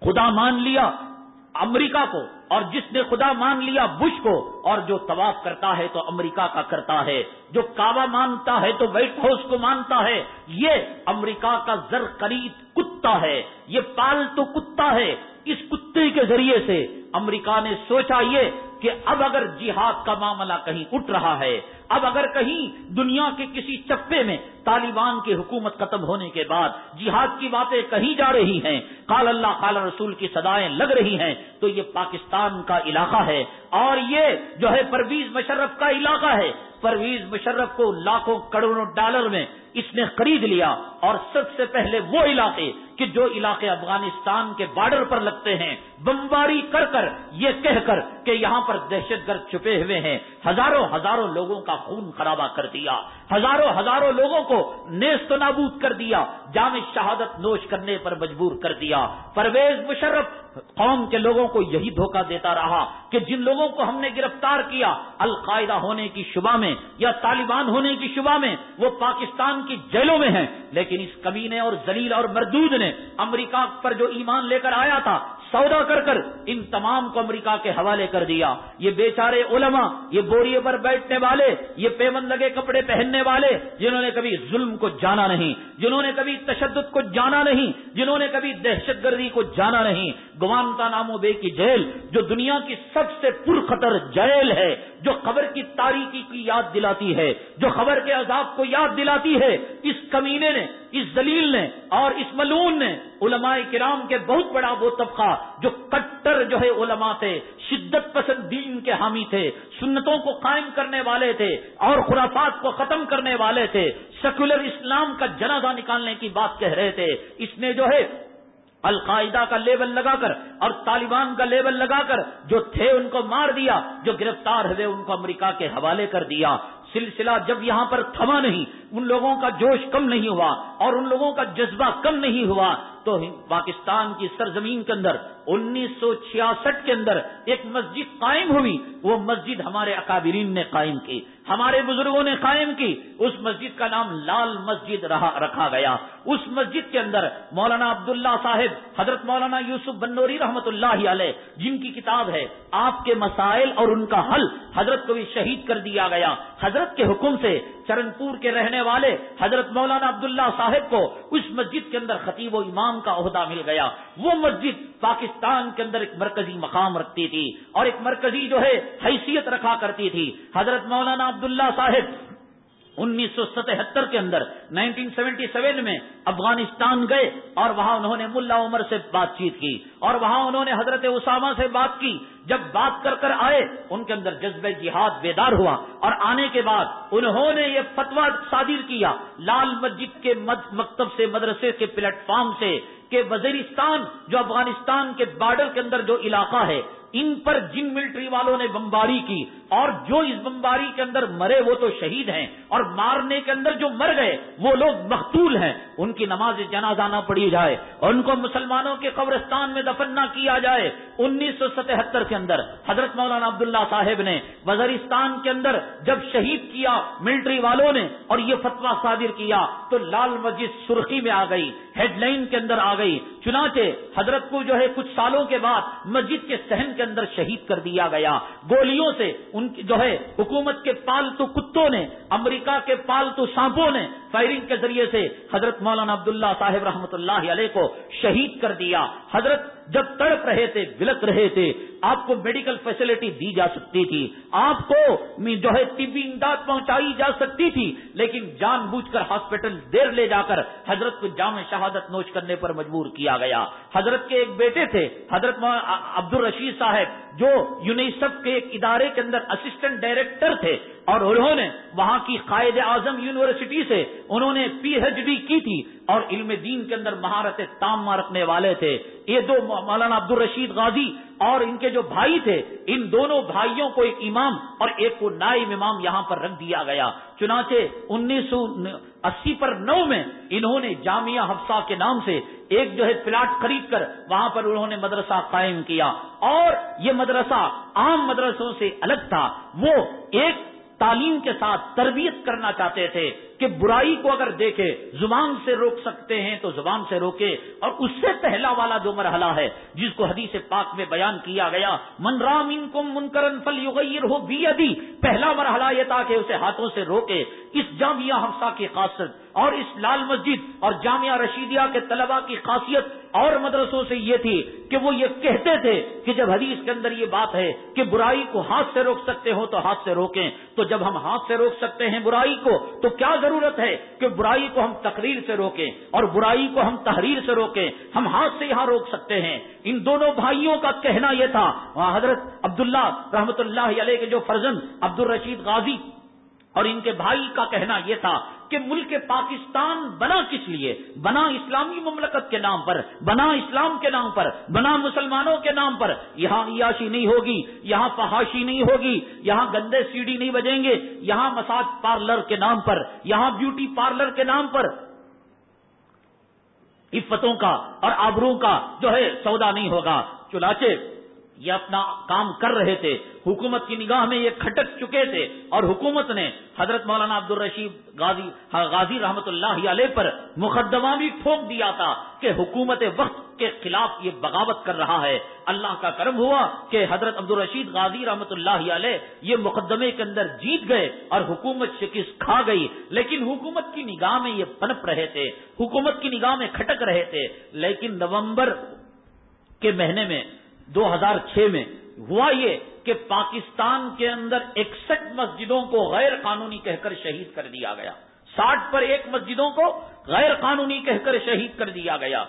خدا مان لیا امریکہ کو اور جس نے خدا مان لیا بش کو اور جو طواف کرتا ہے تو امریکہ کا کرتا ہے، جو کعبہ مانتا ہے تو وائٹ ہاؤس کو مانتا ہے۔ یہ امریکہ کا زر قریب کتا ہے، یہ پالتو کتا ہے۔ اس کتے کے ذریعے سے امریکہ نے سوچا یہ کہ اب اگر جہاد کا معاملہ کہیں اٹھ رہا ہے، اب اگر کہیں دنیا کے کسی چپے میں طالبان کی حکومت ختم ہونے کے بعد جہاد کی باتیں کہیں جا رہی ہیں، قال اللہ، قال رسول کی صدایں لگ رہی ہیں، تو یہ پاکستان کا علاقہ ہے اور یہ جو ہے پرویز مشرف کا علاقہ ہے۔ پرویز مشرف کو لاکھوں کروڑوں ڈالر میں اس نے خرید لیا اور سب سے پہلے وہ علاقے کہ جو علاقے افغانستان کے بارڈر پر لگتے ہیں، بمباری کر کر یہ کہہ کر کہ یہاں پر دہشت گرد چھپے ہوئے ہیں۔ ہزاروں ہزاروں لوگوں کا خون خرابہ کر دیا۔ ہزاروں ہزاروں لوگوں کو نیست نابود کر دیا جامع شہادت نوش کرنے پر مجبور کر دیا۔ پرویز مشرف قوم کے لوگوں کو یہی دھوکہ دیتا رہا کہ جن لوگوں کو ہم نے گرفتار کیا، القاعدہ ہونے کی شبہ میں یا طالبان ہونے کی شبہ میں، وہ پاکستان کی جیلوں میں ہیں۔ لیکن اس کمینے اور زلیل اور مردود نے امریکہ پر جو ایمان لے کر آیا تھا سودا کر کر ان تمام کو امریکہ کے حوالے کر دیا۔ یہ بیچارے علماء، یہ بوریے پر بیٹھنے والے، یہ پیمن لگے کپڑے پہننے والے، جنہوں نے کبھی ظلم کو جانا نہیں، جنہوں نے کبھی تشدد کو جانا نہیں، جنہوں نے کبھی دہشت گردی کو جانا نہیں۔ گوانتا نامو بے کی جیل، جو دنیا کی سب سے پرخطر جیل ہے، جو خبر کی تاریخی کی یاد دلاتی ہے، جو خبر کے عذاب کو یاد دلاتی ہے۔ اس کمینے نے، اس دلیل نے اور اس ملون نے علماء کرام کے بہت بڑا وہ طبقہ جو کٹر جو ہے علماء تھے، شدت پسند دین کے حامی تھے، سنتوں کو قائم کرنے والے تھے اور خرافات کو ختم کرنے والے تھے، سیکولر اسلام کا جنازہ نکالنے کی بات کہہ رہے تھے۔ اس نے جو ہے القاعدہ کا لیبل لگا کر اور طالبان کا لیبل لگا کر جو تھے ان کو مار دیا، جو گرفتار ہوئے ان کو امریکہ کے حوالے کر دیا۔ سلسلہ جب یہاں پر تھما نہیں ان لوگوں کا جوش کم نہیں ہوا اور ان لوگوں کا جذبہ کم نہیں ہوا تو پاکستان کی سرزمین کے اندر، انیس سو چھیاسٹھ کے اندر ایک مسجد قائم ہوئی۔ وہ مسجد ہمارے اکابرین نے قائم کی، ہمارے بزرگوں نے قائم کی۔ اس مسجد کا نام لال مسجد رہا رکھا گیا۔ اس مسجد کے اندر مولانا عبداللہ صاحب، حضرت مولانا یوسف بنوری رحمت اللہ علیہ، جن کی کتاب ہے آپ کے مسائل اور ان کا حل، حضرت کو بھی شہید کر دیا گیا۔ حضرت کے حکم سے چرن پور کے رہنے والے حضرت مولانا عبداللہ صاحب کو اس مسجد کے اندر خطیب و امام کا عہدہ مل گیا۔ وہ مسجد پاکستان کے اندر ایک مرکزی مقام رکھتی تھی اور ایک مرکزی جو ہے حیثیت رکھا کرتی تھی۔ حضرت مولانا عبداللہ صاحب انیس سو ستہتر کے اندر، نائنٹین سیونٹی سیون میں افغانستان گئے اور وہاں انہوں نے ملا عمر سے بات چیت کی اور وہاں انہوں نے حضرت اسامہ سے بات کی۔ جب بات کر کر آئے، ان کے اندر جذبہ جہاد بیدار ہوا اور آنے کے بعد انہوں نے یہ فتوا صادر کیا لال مسجد کے مکتب سے، مدرسے کے پلیٹ فارم سے کہ وزیرستان جو افغانستان کے بارڈر کے اندر جو علاقہ ہے ان پر جن ملٹری والوں نے بمباری کی اور جو اس بمباری کے اندر مرے وہ تو شہید ہیں اور مارنے کے اندر جو مر گئے وہ لوگ مقتول ہیں ان کی نماز جنازہ نہ پڑی جائے اور ان کو مسلمانوں کے قبرستان میں دفن نہ کیا جائے انیس سو ستہتر کے اندر حضرت مولانا عبداللہ صاحب نے وزیرستان کے اندر جب شہید کیا ملٹری والوں نے اور یہ فتوا صادر کیا تو لال مسجد سرخی میں آ گئی ہیڈ لائن کے اندر آ گئی چنانچہ حضرت کو جو ہے کچھ سالوں کے بعد مسجد کے سہن کے اندر شہید کر دیا گیا۔ گولیوں سے ان کی جو ہے، حکومت کے پالتو کتوں نے، امریکہ کے پالتو سانپوں نے فائرنگ کے ذریعے سے حضرت مولانا عبداللہ صاحب رحمۃ اللہ علیہ کو شہید کر دیا۔ حضرت جب تڑپ رہے تھے، بلک رہے تھے، آپ کو میڈیکل فیسلٹی دی جا سکتی تھی۔ آپ کو جو ہے، طبی امداد پہنچائی جا سکتی تھی، لیکن جان بوجھ کر ہاسپٹل دیر لے جا کر حضرت کو جامع شہادت نوش کرنے پر مجبور کیا گیا۔ حضرت کے ایک بیٹے تھے، حضرت عبد الرشید صاحب جو یونیسف کے ایک ادارے کے اندر اسسٹنٹ ڈائریکٹر تھے اور انہوں نے وہاں کی قائد اعظم یونیورسٹی سے انہوں نے پی ایچ ڈی کی تھی اور علم دین کے اندر مہارت تام رکھنے والے تھے۔ یہ دو مولانا عبد الرشید غازی اور ان کے جو بھائی تھے، ان دونوں بھائیوں کو ایک امام اور ایک کو نائب امام یہاں پر رکھ دیا گیا۔ چنانچہ انیس سو اسی پر نو میں انہوں نے جامعہ حفصہ کے نام سے ایک جو ہے پلاٹ خرید کر وہاں پر انہوں نے مدرسہ قائم کیا۔ اور یہ مدرسہ عام مدرسوں سے الگ تھا۔ وہ ایک تعلیم کے ساتھ تربیت کرنا چاہتے تھے۔ کہ برائی کو اگر دیکھے، زبان سے روک سکتے ہیں تو زبان سے روکے، اور اس سے پہلا والا جو مرحلہ ہے، جس کو حدیث پاک میں بیان کیا گیا، من رام ان کو منکرن فل یغیر ہو بھی پہلا مرحلہ یہ تھا کہ اسے ہاتھوں سے روکے، اس جامعہ حفصہ کی خاصت اور اس لال مسجد اور جامعہ رشیدیہ کے طلبہ کی خاصیت اور مدرسوں سے یہ تھی کہ وہ یہ کہتے تھے کہ جب حدیث کے اندر یہ بات ہے کہ برائی کو ہاتھ سے روک سکتے ہو تو ہاتھ سے روکیں، تو جب ہم ہاتھ سے روک سکتے ہیں برائی کو، تو کیا ضرورت ہے کہ برائی کو ہم تقریر سے روکیں اور برائی کو ہم تحریر سے روکیں ہم ہاتھ سے یہاں روک سکتے ہیں ان دونوں بھائیوں کا کہنا یہ تھا حضرت عبداللہ رحمت اللہ علیہ کے جو فرزند عبد الرشید غازی اور ان کے بھائی کا کہنا یہ تھا کہ ملک پاکستان بنا کس لیے؟ بنا اسلامی مملکت کے نام پر، بنا اسلام کے نام پر، بنا مسلمانوں کے نام پر۔ یہاں عیاشی نہیں ہوگی، یہاں فحاشی نہیں ہوگی، یہاں گندے سیڑھی نہیں بجیں گے، یہاں مساج پارلر کے نام پر، یہاں بیوٹی پارلر کے نام پر۔ عفتوں کا اور آبروں کا جو ہے سودا نہیں ہوگا۔ چنانچہ یہ اپنا کام کر رہے تھے، حکومت کی نگاہ میں یہ کھٹک چکے تھے اور حکومت نے حضرت مولانا عبد الرشید غازی غازی رحمت اللہ علیہ پر مقدمہ بھی ٹھوک دیا تھا کہ حکومت وقت کے خلاف یہ بغاوت کر رہا ہے۔ اللہ کا کرم ہوا کہ حضرت عبد الرشید غازی رحمت اللہ علیہ یہ مقدمے کے اندر جیت گئے اور حکومت شکست کھا گئی۔ لیکن حکومت کی نگاہ میں یہ پنپ رہے تھے، حکومت کی نگاہ میں کھٹک رہے تھے۔ لیکن نومبر کے مہینے میں دو ہزار چھ میں ہوا یہ کہ پاکستان کے اندر اکسٹھ مسجدوں کو غیر قانونی کہہ کر شہید کر دیا گیا۔ ساٹھ پر ایک مسجدوں کو غیر قانونی کہہ کر شہید کر دیا گیا۔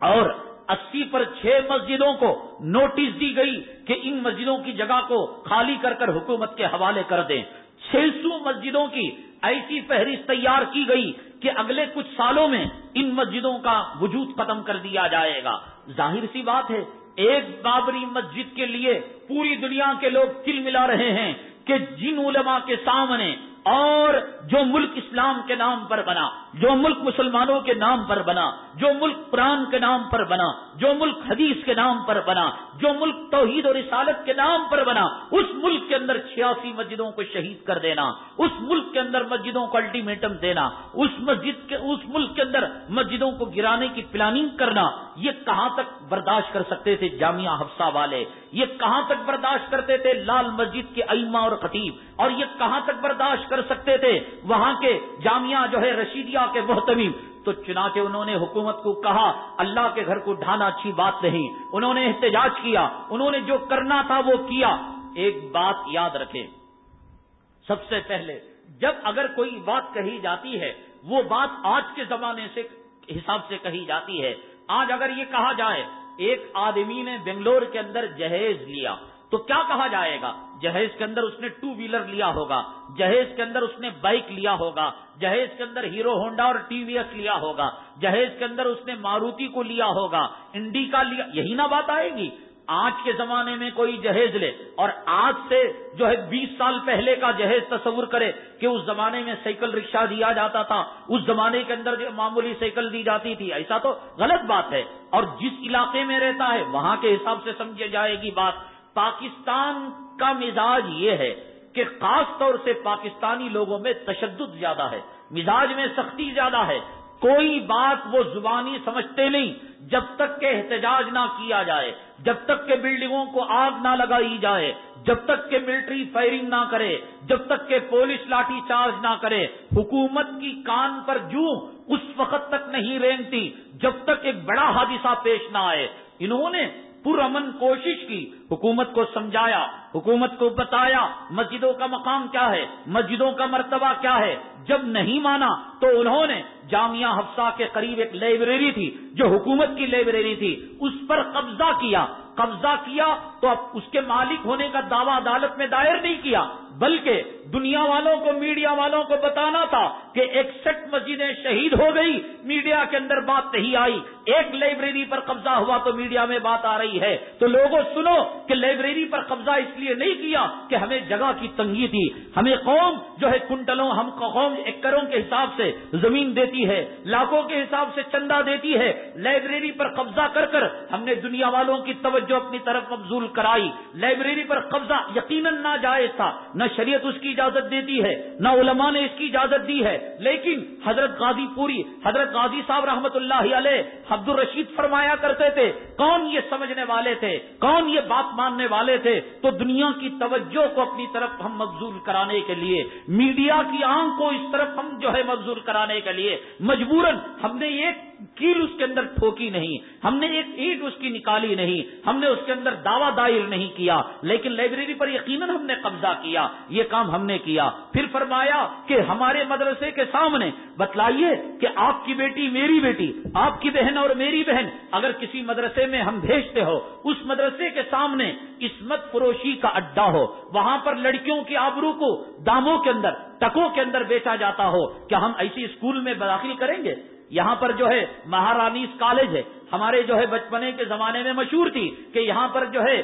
اور اسی پر چھ مسجدوں کو نوٹس دی گئی کہ ان مسجدوں کی جگہ کو خالی کر کر حکومت کے حوالے کر دیں۔ چھ سو مسجدوں کی ایسی فہرست تیار کی گئی کہ اگلے کچھ سالوں میں ان مسجدوں کا وجود ختم کر دیا جائے گا۔ ظاہر سی بات ہے ایک بابری مسجد کے لیے پوری دنیا کے لوگ تل ملا رہے ہیں کہ جن علماء کے سامنے اور جو ملک اسلام کے نام پر بنا جو ملک مسلمانوں کے نام پر بنا، جو ملک قرآن کے نام پر بنا، جو ملک حدیث کے نام پر بنا، جو ملک توحید اور رسالت کے نام پر بنا، اس ملک کے اندر چھیاسی مسجدوں کو شہید کر دینا، اس ملک کے اندر مسجدوں کو الٹیمیٹم دینا، اس مسجد کے، اس ملک کے اندر مسجدوں کو گرانے کی پلاننگ کرنا، یہ کہاں تک برداشت کر سکتے تھے جامعہ حفصہ والے؟ یہ کہاں تک برداشت کرتے تھے لال مسجد کے ایما اور خطیب؟ اور یہ کہاں تک برداشت کر سکتے تھے وہاں کے جامعہ جو ہے رشیدیا کے محتمیم تو چنانچہ انہوں نے حکومت کو کہا، اللہ کے گھر کو ڈھانا اچھی بات نہیں۔ انہوں نے احتجاج کیا، انہوں نے جو کرنا تھا وہ کیا۔ ایک بات یاد رکھے سب سے پہلے، جب اگر کوئی بات کہی جاتی ہے، وہ بات آج کے زمانے سے حساب سے کہی جاتی ہے۔ آج اگر یہ کہا جائے، ایک آدمی نے بنگلور کے اندر جہیز لیا۔ تو کیا کہا جائے گا؟ جہیز کے اندر اس نے ٹو ویلر لیا ہوگا، جہیز کے اندر اس نے بائک لیا ہوگا، جہیز کے اندر ہیرو ہونڈا اور ٹی وی ایس لیا ہوگا، جہیز کے اندر اس نے ماروتی کو لیا ہوگا انڈی کا لیا، یہی نہ بات آئے گی؟ آج کے زمانے میں کوئی جہیز لے اور آج سے جو ہے بیس سال پہلے کا جہیز تصور کرے کہ اس زمانے میں سائیکل رکشا دیا جاتا تھا، اس زمانے کے اندر جو معمولی سائیکل دی جاتی تھی، ایسا تو غلط بات ہے۔ اور جس علاقے میں رہتا ہے، وہاں کے حساب سے سمجھے جائے گی بات۔ پاکستان کا مزاج یہ ہے کہ خاص طور سے پاکستانی لوگوں میں تشدد زیادہ ہے، مزاج میں سختی زیادہ ہے۔ کوئی بات وہ زبانی سمجھتے نہیں، جب تک کہ احتجاج نہ کیا جائے، جب تک کہ بلڈنگوں کو آگ نہ لگائی جائے، جب تک کہ ملٹری فائرنگ نہ کرے، جب تک کہ پولیس لاٹھی چارج نہ کرے، حکومت کی کان پر جو اس وقت تک نہیں رینگتی جب تک ایک بڑا حادثہ پیش نہ آئے۔ انہوں نے پرامن کوشش کی، حکومت کو سمجھایا، حکومت کو بتایا، مسجدوں کا مقام کیا ہے، مسجدوں کا مرتبہ کیا ہے، جب نہیں مانا تو انہوں نے جامعہ حفصہ کے قریب ایک لائبریری تھی، جو حکومت کی لائبریری تھی، اس پر قبضہ کیا قبضہ کیا تو اب اس کے مالک ہونے کا دعویٰ عدالت میں دائر نہیں کیا۔ بلکہ دنیا والوں کو، میڈیا والوں کو بتانا تھا کہ ایک سٹ مسجدیں شہید ہو گئی، میڈیا کے اندر بات نہیں آئی۔ ایک لائبریری پر قبضہ ہوا تو میڈیا میں بات آ رہی ہے۔ تو لوگوں، سنو کہ لائبریری پر قبضہ اس لیے نہیں کیا کہ ہمیں جگہ کی تنگی تھی۔ ہمیں قوم جو ہے کنٹلوں، ہم قوم ایکڑوں کے حساب سے زمین دیتی ہے، لاکھوں کے حساب سے چندہ دیتی ہے۔ لائبریری پر قبضہ کر کر ہم نے دنیا والوں کی توجہ اپنی طرف مبزول کرائی۔ لائبریری پر قبضہ یقیناً نہ جائز تھا۔ نہ شریعت اس کی اجازت دیتی ہے، نہ علماء نے اس کی اجازت دی ہے۔ لیکن حضرت غازی پوری، حضرت غازی صاحب رحمت اللہ علیہ عبد الرشید فرمایا کرتے تھے، کون یہ سمجھنے والے تھے؟ کون یہ بات ماننے والے تھے؟ تو دنیا کی توجہ کو اپنی طرف ہم مبزول کرانے کے لیے، میڈیا کی آنکھ کو اس طرف ہم جو ہے مبزول کرانے کے لیے، مجبوراً ہم نے ایک کیل اس کے اندر ٹھوکی نہیں، ہم نے ایک اینٹ اس کی نکالی نہیں، ہم نے اس کے اندر دعوی دائر نہیں کیا، لیکن لائبریری پر یقیناً ہم نے قبضہ کیا، یہ کام ہم نے کیا۔ پھر فرمایا کہ ہمارے مدرسے کے سامنے، بتلائیے کہ آپ کی بیٹی میری بیٹی، آپ کی بہن اور میری بہن، اگر کسی مدرسے میں ہم بھیجتے ہو، اس مدرسے کے سامنے عصمت فروشی کا اڈا ہو، وہاں پر لڑکیوں کی آبرو کو داموں کے اندر، ٹکوں کے اندر بیچا جاتا ہو، کیا ہم ایسی اسکول میں داخل کریں گے؟ یہاں پر جو ہے مہارانی کالج ہے۔ ہمارے جو ہے بچپنے کے زمانے میں مشہور تھی کہ یہاں پر جو ہے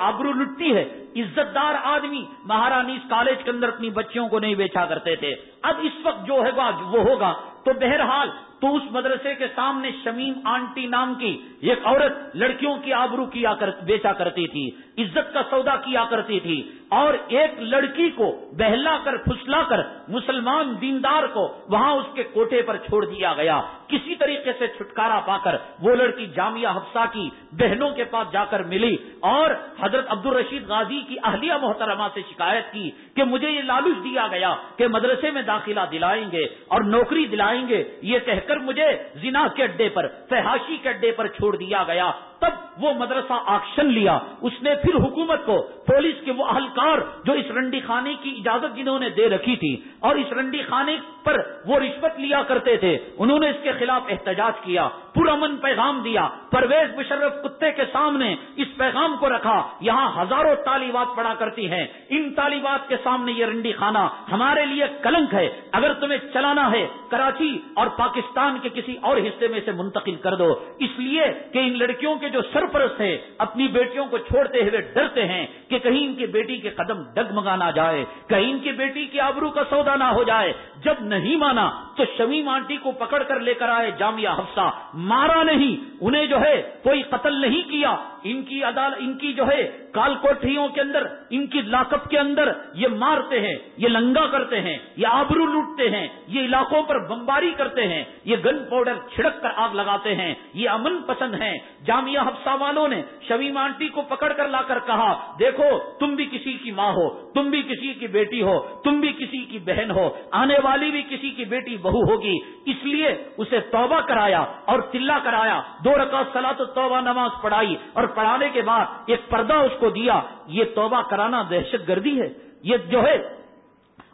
آبرو لٹتی ہے۔ عزت دار آدمی مہارانی کالج کے اندر اپنی بچیوں کو نہیں بیچا کرتے تھے۔ اب اس وقت جو ہے وہ ہوگا۔ تو بہرحال تو اس مدرسے کے سامنے شمیم آنٹی نام کی ایک عورت لڑکیوں کی آبرو کیا کر، بیچا کرتی تھی، عزت کا سودا کیا کرتی تھی اور ایک لڑکی کو بہلا کر، پھسلا کر مسلمان دیندار کو وہاں اس کے کوٹے پر چھوڑ دیا گیا۔ کسی طریقے سے چھٹکارا پا کر وہ لڑکی جامعہ حفصہ کی بہنوں کے پاس جا کر ملی اور حضرت عبد الرشید غازی کی اہلیہ محترمہ سے شکایت کی کہ مجھے یہ لالچ دیا گیا کہ مدرسے میں داخلہ دلائیں گے اور نوکری دلائیں گے، یہ کہہ کر مجھے زنا کے اڈے پر، فحاشی کے اڈے پر چھوڑ دیا گیا۔ تب وہ مدرسہ آکشن لیا۔ اس نے پھر حکومت کو، پولیس کے وہ اہلکار جو اس رنڈی خانے کی اجازت جنہوں نے دے رکھی تھی اور اس رنڈی خانے پر وہ رشوت لیا کرتے تھے، انہوں نے اس کے خلاف احتجاج کیا، پرامن پیغام دیا۔ پرویز مشرف کتے کے سامنے اس پیغام کو رکھا۔ یہاں ہزاروں طالبات پڑا کرتی ہیں۔ ان طالبات کے سامنے یہ رنڈی خانہ ہمارے لیے کلنک ہے۔ اگر تمہیں چلانا ہے، کراچی اور پاکستان کے کسی اور حصے میں سے منتقل کر دو۔ اس لیے کہ ان لڑکیوں کے جو سرپرست ہے اپنی بیٹیوں کو چھوڑتے ہوئے ڈرتے ہیں کہ کہیں ان کی بیٹی کے قدم ڈگمگا نہ جائے، کہیں ان کی بیٹی کی آبرو کا سودا نہ ہو جائے۔ جب نہیں مانا تو شمیم آنٹی کو پکڑ کر لے کر آئے جامعہ حفصہ۔ مارا نہیں، انہیں جو ہے کوئی قتل نہیں کیا۔ ان کی عدالت ان کی جو ہے کال کوٹریوں کے اندر، ان کی لاکپ کے اندر یہ مارتے ہیں، یہ لنگا کرتے ہیں، یہ آبرو لوٹتے ہیں، یہ علاقوں پر بمباری کرتے ہیں، یہ گن پاؤڈر چھڑک کر آگ لگاتے ہیں، یہ امن پسند ہیں۔ جامعہ حفصہ والوں نے شمیم آنٹی کو پکڑ کر لا کر کہا، دیکھو، تم بھی کسی کی ماں ہو، تم بھی کسی کی بیٹی ہو، تم بھی کسی کی بہن ہو، آنے والی بھی کسی کی بیٹی بہو ہوگی۔ اس لیے اسے توبہ کرایا اور چلا کرایا۔ دو رکعت سلا تو توبہ نماز پڑھائی اور پڑھانے کے بعد ایک پردہ اس کو دیا، یہ توبہ کرانا دہشت گردی ہے، یہ جو ہے،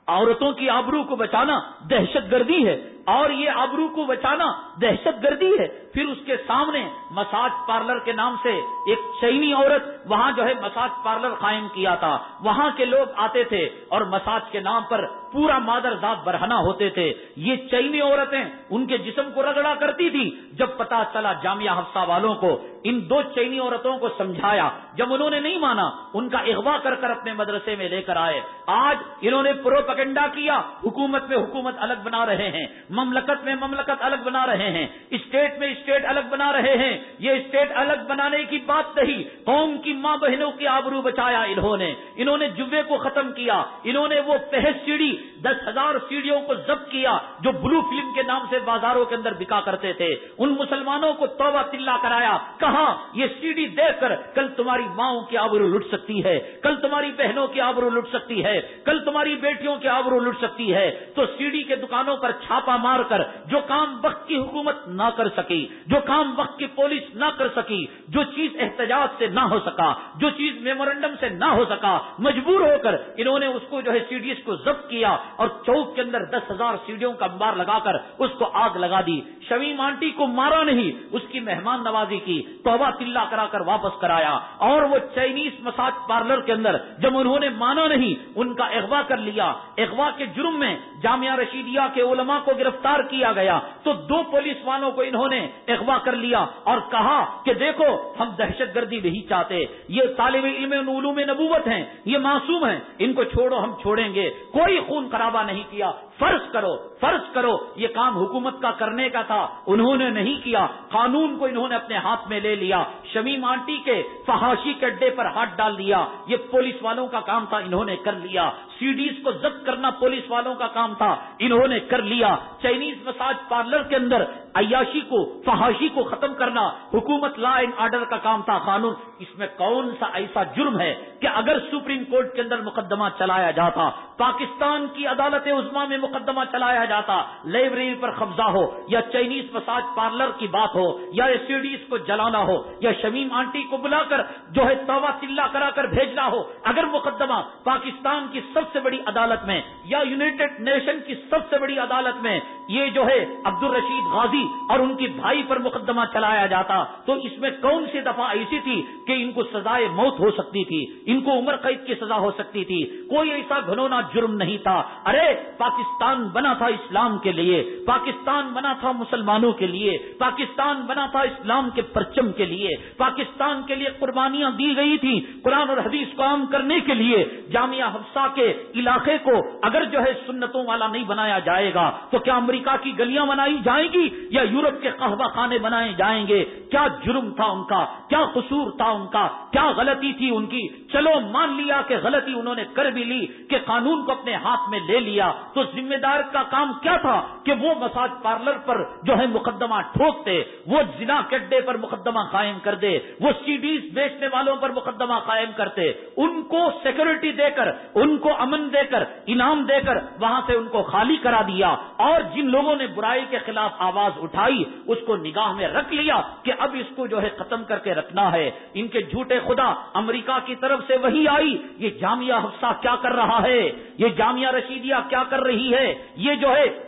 عورتوں کی آبرو کو بچانا دہشت گردی ہے۔ اور یہ آبرو کو بچانا دہشت گردی ہے۔ پھر اس کے سامنے مساج پارلر کے نام سے ایک چینی عورت وہاں جو ہے مساج پارلر قائم کیا تھا۔ وہاں کے لوگ آتے تھے اور مساج کے نام پر پورا مادر ذات برہنا ہوتے تھے۔ یہ چینی عورتیں ان کے جسم کو رگڑا کرتی تھی جب پتا چلا جامعہ حفصہ والوں کو، ان دو چینی عورتوں کو سمجھایا۔ جب انہوں نے نہیں مانا، ان کا اغوا کر کر اپنے مدرسے میں لے کر آئے۔ آج انہوں نے پرو پکنڈا کیا۔ حکومت میں حکومت الگ بنا رہے ہیں۔ مملکت میں مملکت الگ بنا رہے ہیں، اسٹیٹ میں اسٹیٹ الگ بنا رہے ہیں۔ یہ اسٹیٹ الگ بنانے کی بات نہیں، قوم کی ماں بہنوں کی آبرو بچایا انہوں نے۔ انہوں نے جبے کو ختم کیا، انہوں نے وہ پہس سیڑھی، دس ہزار سیڑھیوں کو ضبط کیا جو بلو فلم کے نام سے بازاروں کے اندر بکا کرتے تھے۔ ان مسلمانوں کو توبہ تلا کرایا، کہا، یہ سیڑھی دیکھ کر کل تمہاری ماؤں کی آبرو لٹ سکتی ہے، کل تمہاری بہنوں کی آبرو لٹ سکتی ہے، کل تمہاری بیٹیوں کی آبرو لٹ سکتی ہے۔ تو سیڑھی کے دکانوں پر چھاپا مار کر، جو کام وقت کی حکومت نہ کر سکی، جو کام وقت کی پولیس نہ کر سکی، جو چیز احتجاج سے نہ ہو سکا، جو چیز میمورینڈم سے نہ ہو سکا، مجبور ہو کر انہوں نے اس کو جو ہے سیڈیز کو ضبط کیا اور چوک کے اندر دس ہزار سیڑھیوں کا انبار لگا کر اس کو آگ لگا دی۔ شمیم آنٹی کو مارا نہیں، اس کی مہمان نوازی کی، توبہ تلا کرا کر واپس کرایا۔ اور وہ چائنیز مساج پارلر کے اندر، جب انہوں نے مانا نہیں، ان کا اغوا کر لیا۔ اغوا کے جرم میں جامعہ رشیدیہ کے علماء کو گرفتار کیا گیا تو دو پولیس والوں کو انہوں نے اغوا کر لیا اور کہا کہ دیکھو، ہم دہشت گردی نہیں چاہتے۔ یہ طالب علم علوم نبوت ہیں، یہ معصوم ہیں۔ ان کو چھوڑو، ہم چھوڑیں گے۔ کوئی خون خرابہ نہیں کیا۔ فرض کرو فرض کرو، یہ کام حکومت کا کرنے کا تھا۔ انہوں نے نہیں کیا۔ قانون کو انہوں نے اپنے ہاتھ میں لے لیا۔ شمیم آنٹی کے فہاشی کے اڈے پر ہاتھ ڈال دیا۔ یہ پولیس والوں کا کام تھا، انہوں نے کر لیا۔ سیڈیز کو ضبط کرنا پولیس والوں کا کام تھا۔ انہوں نے کر لیا۔ چائنیز مساج پارلر کے اندر عیاشی کو، فحاشی کو ختم کرنا حکومت لا اینڈ آرڈر کا کام تھا۔ قانون، اس میں کون سا ایسا جرم ہے کہ اگر سپریم کورٹ کے اندر مقدمہ چلایا جاتا، پاکستان کی عدالت عزما میں مقدمہ چلایا جاتا، لائبریری پر قبضہ ہو یا چائنیز مساج پارلر کی بات ہو یا ایسیڈیز کو جلانا ہو یا شمیم آنٹی کو بلا کر جو ہے توبہ تلا کرا کر بھیجنا ہو، اگر مقدمہ پاکستان کی سب سے بڑی عدالت میں، یا یونیٹڈ نیشن کی سب سے بڑی عدالت میں یہ جو ہے عبد الرشید غازی اور ان کے بھائی پر مقدمہ چلایا جاتا، تو اس میں کون سی دفعہ ایسی تھی کہ ان کو سزائے موت ہو سکتی تھی، ان کو عمر قید کی سزا ہو سکتی تھی؟ کوئی ایسا گھنونا جرم نہیں تھا۔ ارے، پاکستان بنا تھا اسلام کے لیے، پاکستان بنا تھا مسلمانوں کے لیے، پاکستان بنا تھا اسلام کے پرچم کے لیے، پاکستان کے لیے قربانیاں دی گئی تھی قرآن اور حدیث کو عام کرنے کے لیے، جامعہ حفصہ کے علاقے کو اگر جو ہے سنتوں والا نہیں بنایا جائے گا تو کیا امریکہ کی گلیاں بنائی جائیں گی یا یورپ کے قہوہ خانے بنائے جائیں گے کیا جرم تھا ان کا، کیا قصور تھا ان کا، کیا غلطی تھی ان کی؟ چلو مان لیا کہ غلطی انہوں نے کر بھی لی، کہ قانون کو اپنے ہاتھ میں لے لیا، تو ذمہ دار کا کام کیا تھا؟ کہ وہ مساج پارلر پر جو ہے مقدمہ ٹھوکتے، وہ زنا کڈے پر مقدمہ قائم کر دے، وہ سی ڈیز بیچنے والوں پر مقدمہ قائم کرتے، ان کو سیکورٹی دے کر، ان کو امن دے کر، انعام دے کر وہاں سے ان کو خالی کرا دیا، اور جن لوگوں نے برائی کے خلاف آواز اٹھائی، اس کو نگاہ میں رکھ لیا کہ اب اس کو جو ہے ختم کر کے رکھنا ہے۔ ان کے جھوٹے خدا امریکہ کی طرف سے وہی آئی۔ یہ جامعہ حفصہ کیا کر رہا ہے؟ یہ جامعہ رشیدیہ کیا کر رہی ہے؟ یہ جو ہے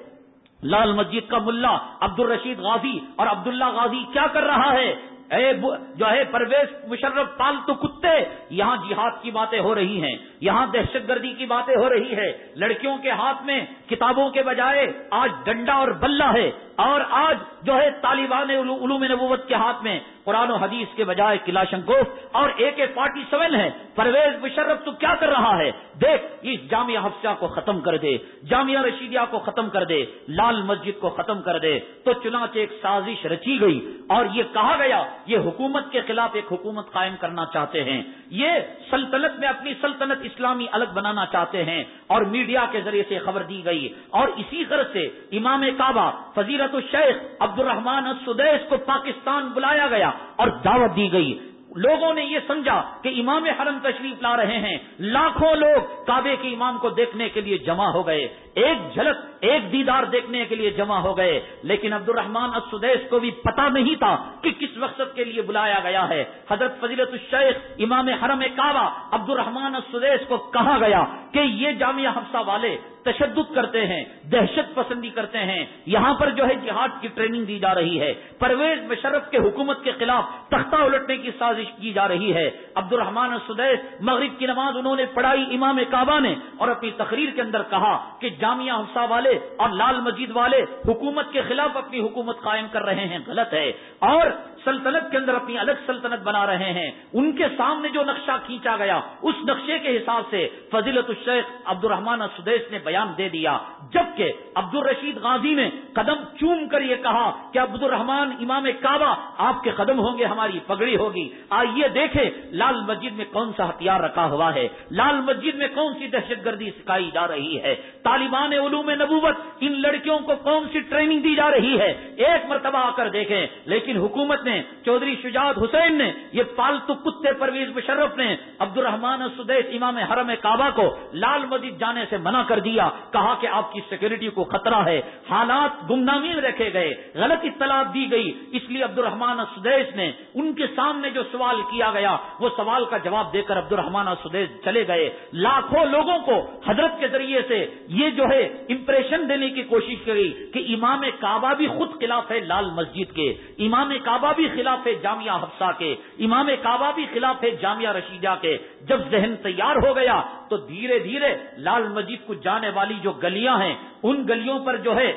لال مسجد کا ملا عبد الرشید غازی اور عبداللہ غازی کیا کر رہا ہے؟ اے جو ہے پرویز مشرف پالتو کتے، یہاں جہاد کی باتیں ہو رہی ہیں، یہاں دہشت گردی کی باتیں ہو رہی ہے لڑکیوں کے ہاتھ میں کتابوں کے بجائے آج ڈنڈا اور بلہ ہے۔ اور آج جو ہے طالبان علوم نبوت کے ہاتھ میں قرآن و حدیث کے بجائے قلعہ شنکوف اور اے کے فورٹی سیون ہے پرویز مشرف تو کیا کر رہا ہے؟ دیکھ، اس جامعہ حفصہ کو ختم کر دے، جامعہ رشیدیہ کو ختم کر دے، لال مسجد کو ختم کر دے۔ تو چنانچہ ایک سازش رچی گئی اور یہ کہا گیا، یہ حکومت کے خلاف ایک حکومت قائم کرنا چاہتے ہیں۔ یہ سلطنت میں اپنی سلطنت اسلامی الگ بنانا چاہتے ہیں اور میڈیا کے ذریعے سے خبر دی گئی۔ اور اسی غرض سے امام کعبہ فضیرت الشیخ عبد الرحمان السدیس کو پاکستان بلایا گیا۔ اور دعوت دی گئی۔ لوگوں نے یہ سمجھا کہ امام حرم تشریف لا رہے ہیں۔ لاکھوں لوگ کعبے کے امام کو دیکھنے کے لیے جمع ہو گئے۔ ایک جھلک، ایک دیدار دیکھنے کے لیے جمع ہو گئے۔ لیکن عبد الرحمان السدیس کو بھی پتا نہیں تھا کہ کس مقصد کے لیے بلایا گیا ہے۔ حضرت فضیلت الشیخ امام حرم کعبہ عبد الرحمان السدیس کو کہا گیا کہ یہ جامعہ حفصہ والے تشدد کرتے ہیں، دہشت پسندی کرتے ہیں۔ یہاں پر جو ہے جہاد کی ٹریننگ دی جا رہی ہے۔ پرویز مشرف کے حکومت کے خلاف تختہ الٹنے کی سازش کی جا رہی ہے۔ عبد الرحمان السدیس مغرب کی نماز انہوں نے پڑھائی امام کعبہ نے اور اپنی تقریر کے اندر کہا کہ جامعہ حفصہ والے اور لال مسجد والے حکومت کے خلاف اپنی حکومت قائم کر رہے ہیں، غلط ہے۔ اور سلطنت کے اندر اپنی الگ سلطنت بنا رہے ہیں۔ ان کے سامنے جو نقشہ کھینچا گیا، اس نقشے کے حساب سے فضیلت الشیخ عبد الرحمان سدیش نے بیان دے دیا۔ جبکہ عبد الرشید غازی نے قدم چوم کر یہ کہا کہ عبد الرحمان امام کعبہ، آپ کے قدم ہوں گے، ہماری پگڑی ہوگی۔ آئیے دیکھیں لال مسجد میں کون سا ہتھیار رکھا ہوا ہے۔ لال مسجد میں کون سی دہشت گردی سکھائی جا رہی ہے؟ طالبان علوم نبوت، ان لڑکیوں کو کون سی ٹریننگ دی جا رہی ہے؟ ایک مرتبہ آ کر دیکھیں، لیکن حکومت نے نے، چودھری شجاعت حسین نے، یہ پالتو کتے پرویز مشرف نے عبد الرحمان سدیش امام حرم کعبہ کو لال مسجد جانے سے منع کر دیا، کہا کہ آپ کی سیکورٹی کو خطرہ ہے، حالات گمنامی میں رکھے گئے، غلط اطلاع دی گئی، اس لیے عبد الرحمان سدیش نے ان کے سامنے جو سوال کیا گیا، وہ سوال کا جواب دے کر عبد الرحمان سدیش چلے گئے۔ لاکھوں لوگوں کو حضرت کے ذریعے سے یہ جو ہے امپریشن دینے کی کوشش کی کہ امام کعبہ بھی خود خلاف ہے لال مسجد کے۔ امام کعبہ بھی خلاف ہے جامعہ حفصہ کے، امام کعبہ بھی خلاف ہے جامعہ رشیدہ کے۔ جب ذہن تیار ہو گیا تو دھیرے دھیرے لال مسجد کو جانے والی جو گلیاں ہیں، ان گلیوں پر جو ہے